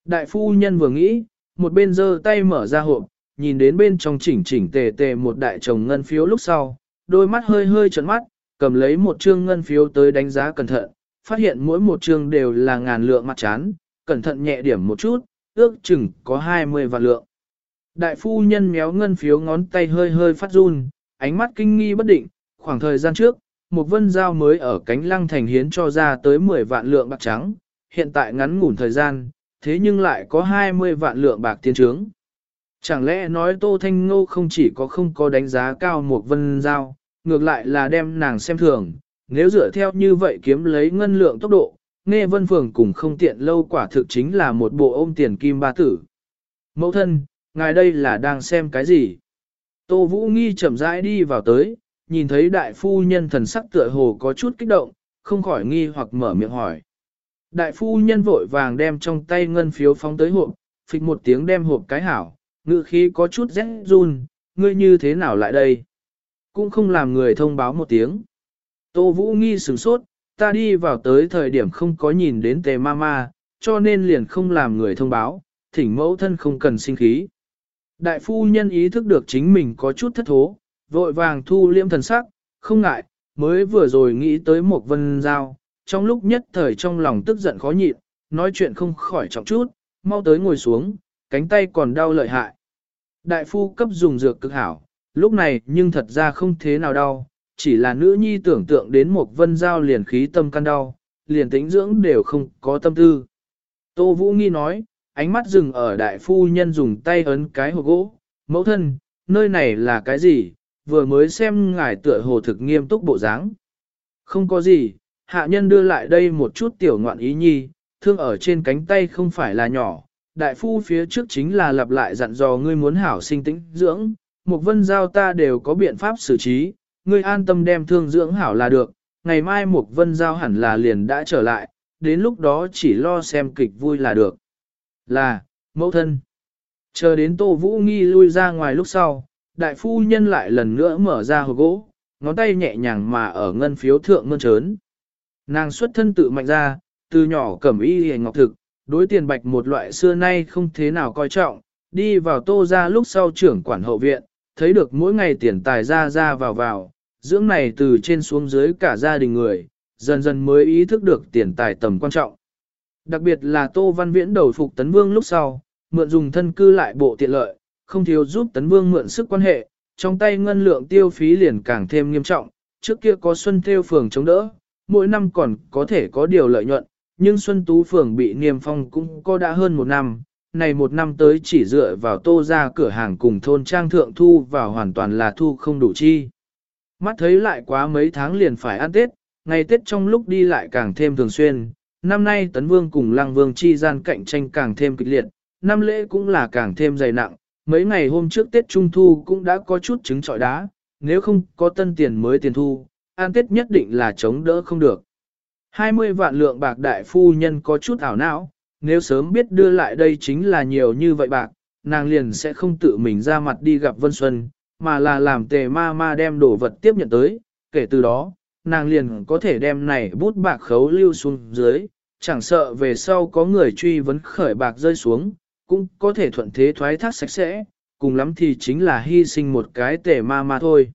A: Đại phu nhân vừa nghĩ, một bên giơ tay mở ra hộp, nhìn đến bên trong chỉnh chỉnh tề tề một đại chồng ngân phiếu lúc sau, đôi mắt hơi hơi trợn mắt, cầm lấy một trương ngân phiếu tới đánh giá cẩn thận, phát hiện mỗi một trương đều là ngàn lượng mặt chán, cẩn thận nhẹ điểm một chút, ước chừng có 20 vạn lượng. Đại phu nhân méo ngân phiếu ngón tay hơi hơi phát run, ánh mắt kinh nghi bất định, khoảng thời gian trước, một vân giao mới ở cánh lăng thành hiến cho ra tới 10 vạn lượng bạc trắng, hiện tại ngắn ngủn thời gian, thế nhưng lại có 20 vạn lượng bạc tiến trướng. Chẳng lẽ nói Tô Thanh Ngô không chỉ có không có đánh giá cao một vân giao, ngược lại là đem nàng xem thường, nếu dựa theo như vậy kiếm lấy ngân lượng tốc độ, nghe vân phường cùng không tiện lâu quả thực chính là một bộ ôm tiền kim ba tử. Mẫu thân, ngài đây là đang xem cái gì? Tô Vũ Nghi chậm rãi đi vào tới, nhìn thấy đại phu nhân thần sắc tựa hồ có chút kích động, không khỏi nghi hoặc mở miệng hỏi. Đại phu nhân vội vàng đem trong tay ngân phiếu phóng tới hộp, phịch một tiếng đem hộp cái hảo, ngự khí có chút rét run, ngươi như thế nào lại đây? Cũng không làm người thông báo một tiếng. Tô Vũ nghi sửng sốt, ta đi vào tới thời điểm không có nhìn đến tề ma ma, cho nên liền không làm người thông báo, thỉnh mẫu thân không cần sinh khí. Đại phu nhân ý thức được chính mình có chút thất thố, vội vàng thu liễm thần sắc, không ngại, mới vừa rồi nghĩ tới một vân giao, trong lúc nhất thời trong lòng tức giận khó nhịn, nói chuyện không khỏi trọng chút, mau tới ngồi xuống, cánh tay còn đau lợi hại. Đại phu cấp dùng dược cực hảo, lúc này nhưng thật ra không thế nào đau, chỉ là nữ nhi tưởng tượng đến một vân giao liền khí tâm căn đau, liền tĩnh dưỡng đều không có tâm tư. Tô Vũ Nghi nói, ánh mắt dừng ở đại phu nhân dùng tay ấn cái hộp gỗ, mẫu thân, nơi này là cái gì, vừa mới xem ngài tựa hồ thực nghiêm túc bộ dáng. Không có gì, hạ nhân đưa lại đây một chút tiểu ngoạn ý nhi, thương ở trên cánh tay không phải là nhỏ, đại phu phía trước chính là lặp lại dặn dò ngươi muốn hảo sinh tĩnh dưỡng, một vân giao ta đều có biện pháp xử trí, ngươi an tâm đem thương dưỡng hảo là được, ngày mai một vân giao hẳn là liền đã trở lại, đến lúc đó chỉ lo xem kịch vui là được. Là, mẫu thân. Chờ đến Tô Vũ Nghi lui ra ngoài lúc sau, đại phu nhân lại lần nữa mở ra hộp gỗ, ngón tay nhẹ nhàng mà ở ngân phiếu thượng ngân trớn. Nàng xuất thân tự mạnh ra, từ nhỏ cẩm y hề ngọc thực, đối tiền bạch một loại xưa nay không thế nào coi trọng, đi vào tô ra lúc sau trưởng quản hậu viện, thấy được mỗi ngày tiền tài ra ra vào vào, dưỡng này từ trên xuống dưới cả gia đình người, dần dần mới ý thức được tiền tài tầm quan trọng. Đặc biệt là Tô Văn Viễn đầu phục Tấn Vương lúc sau, mượn dùng thân cư lại bộ tiện lợi, không thiếu giúp Tấn Vương mượn sức quan hệ, trong tay ngân lượng tiêu phí liền càng thêm nghiêm trọng, trước kia có Xuân Theo Phường chống đỡ, mỗi năm còn có thể có điều lợi nhuận, nhưng Xuân Tú Phường bị niêm phong cũng có đã hơn một năm, này một năm tới chỉ dựa vào tô ra cửa hàng cùng thôn trang thượng thu vào hoàn toàn là thu không đủ chi. Mắt thấy lại quá mấy tháng liền phải ăn Tết, ngày Tết trong lúc đi lại càng thêm thường xuyên, năm nay Tấn Vương cùng Lăng Vương chi gian cạnh tranh càng thêm kịch liệt, năm lễ cũng là càng thêm dày nặng, mấy ngày hôm trước Tết Trung Thu cũng đã có chút trứng trọi đá, nếu không có tân tiền mới tiền thu, an Tết nhất định là chống đỡ không được. 20 vạn lượng bạc đại phu nhân có chút ảo não, nếu sớm biết đưa lại đây chính là nhiều như vậy bạc, nàng liền sẽ không tự mình ra mặt đi gặp Vân Xuân, mà là làm tề ma ma đem đồ vật tiếp nhận tới, kể từ đó, nàng liền có thể đem này bút bạc khấu lưu xuống dưới, chẳng sợ về sau có người truy vấn khởi bạc rơi xuống, cũng có thể thuận thế thoái thác sạch sẽ, cùng lắm thì chính là hy sinh một cái tề ma ma thôi.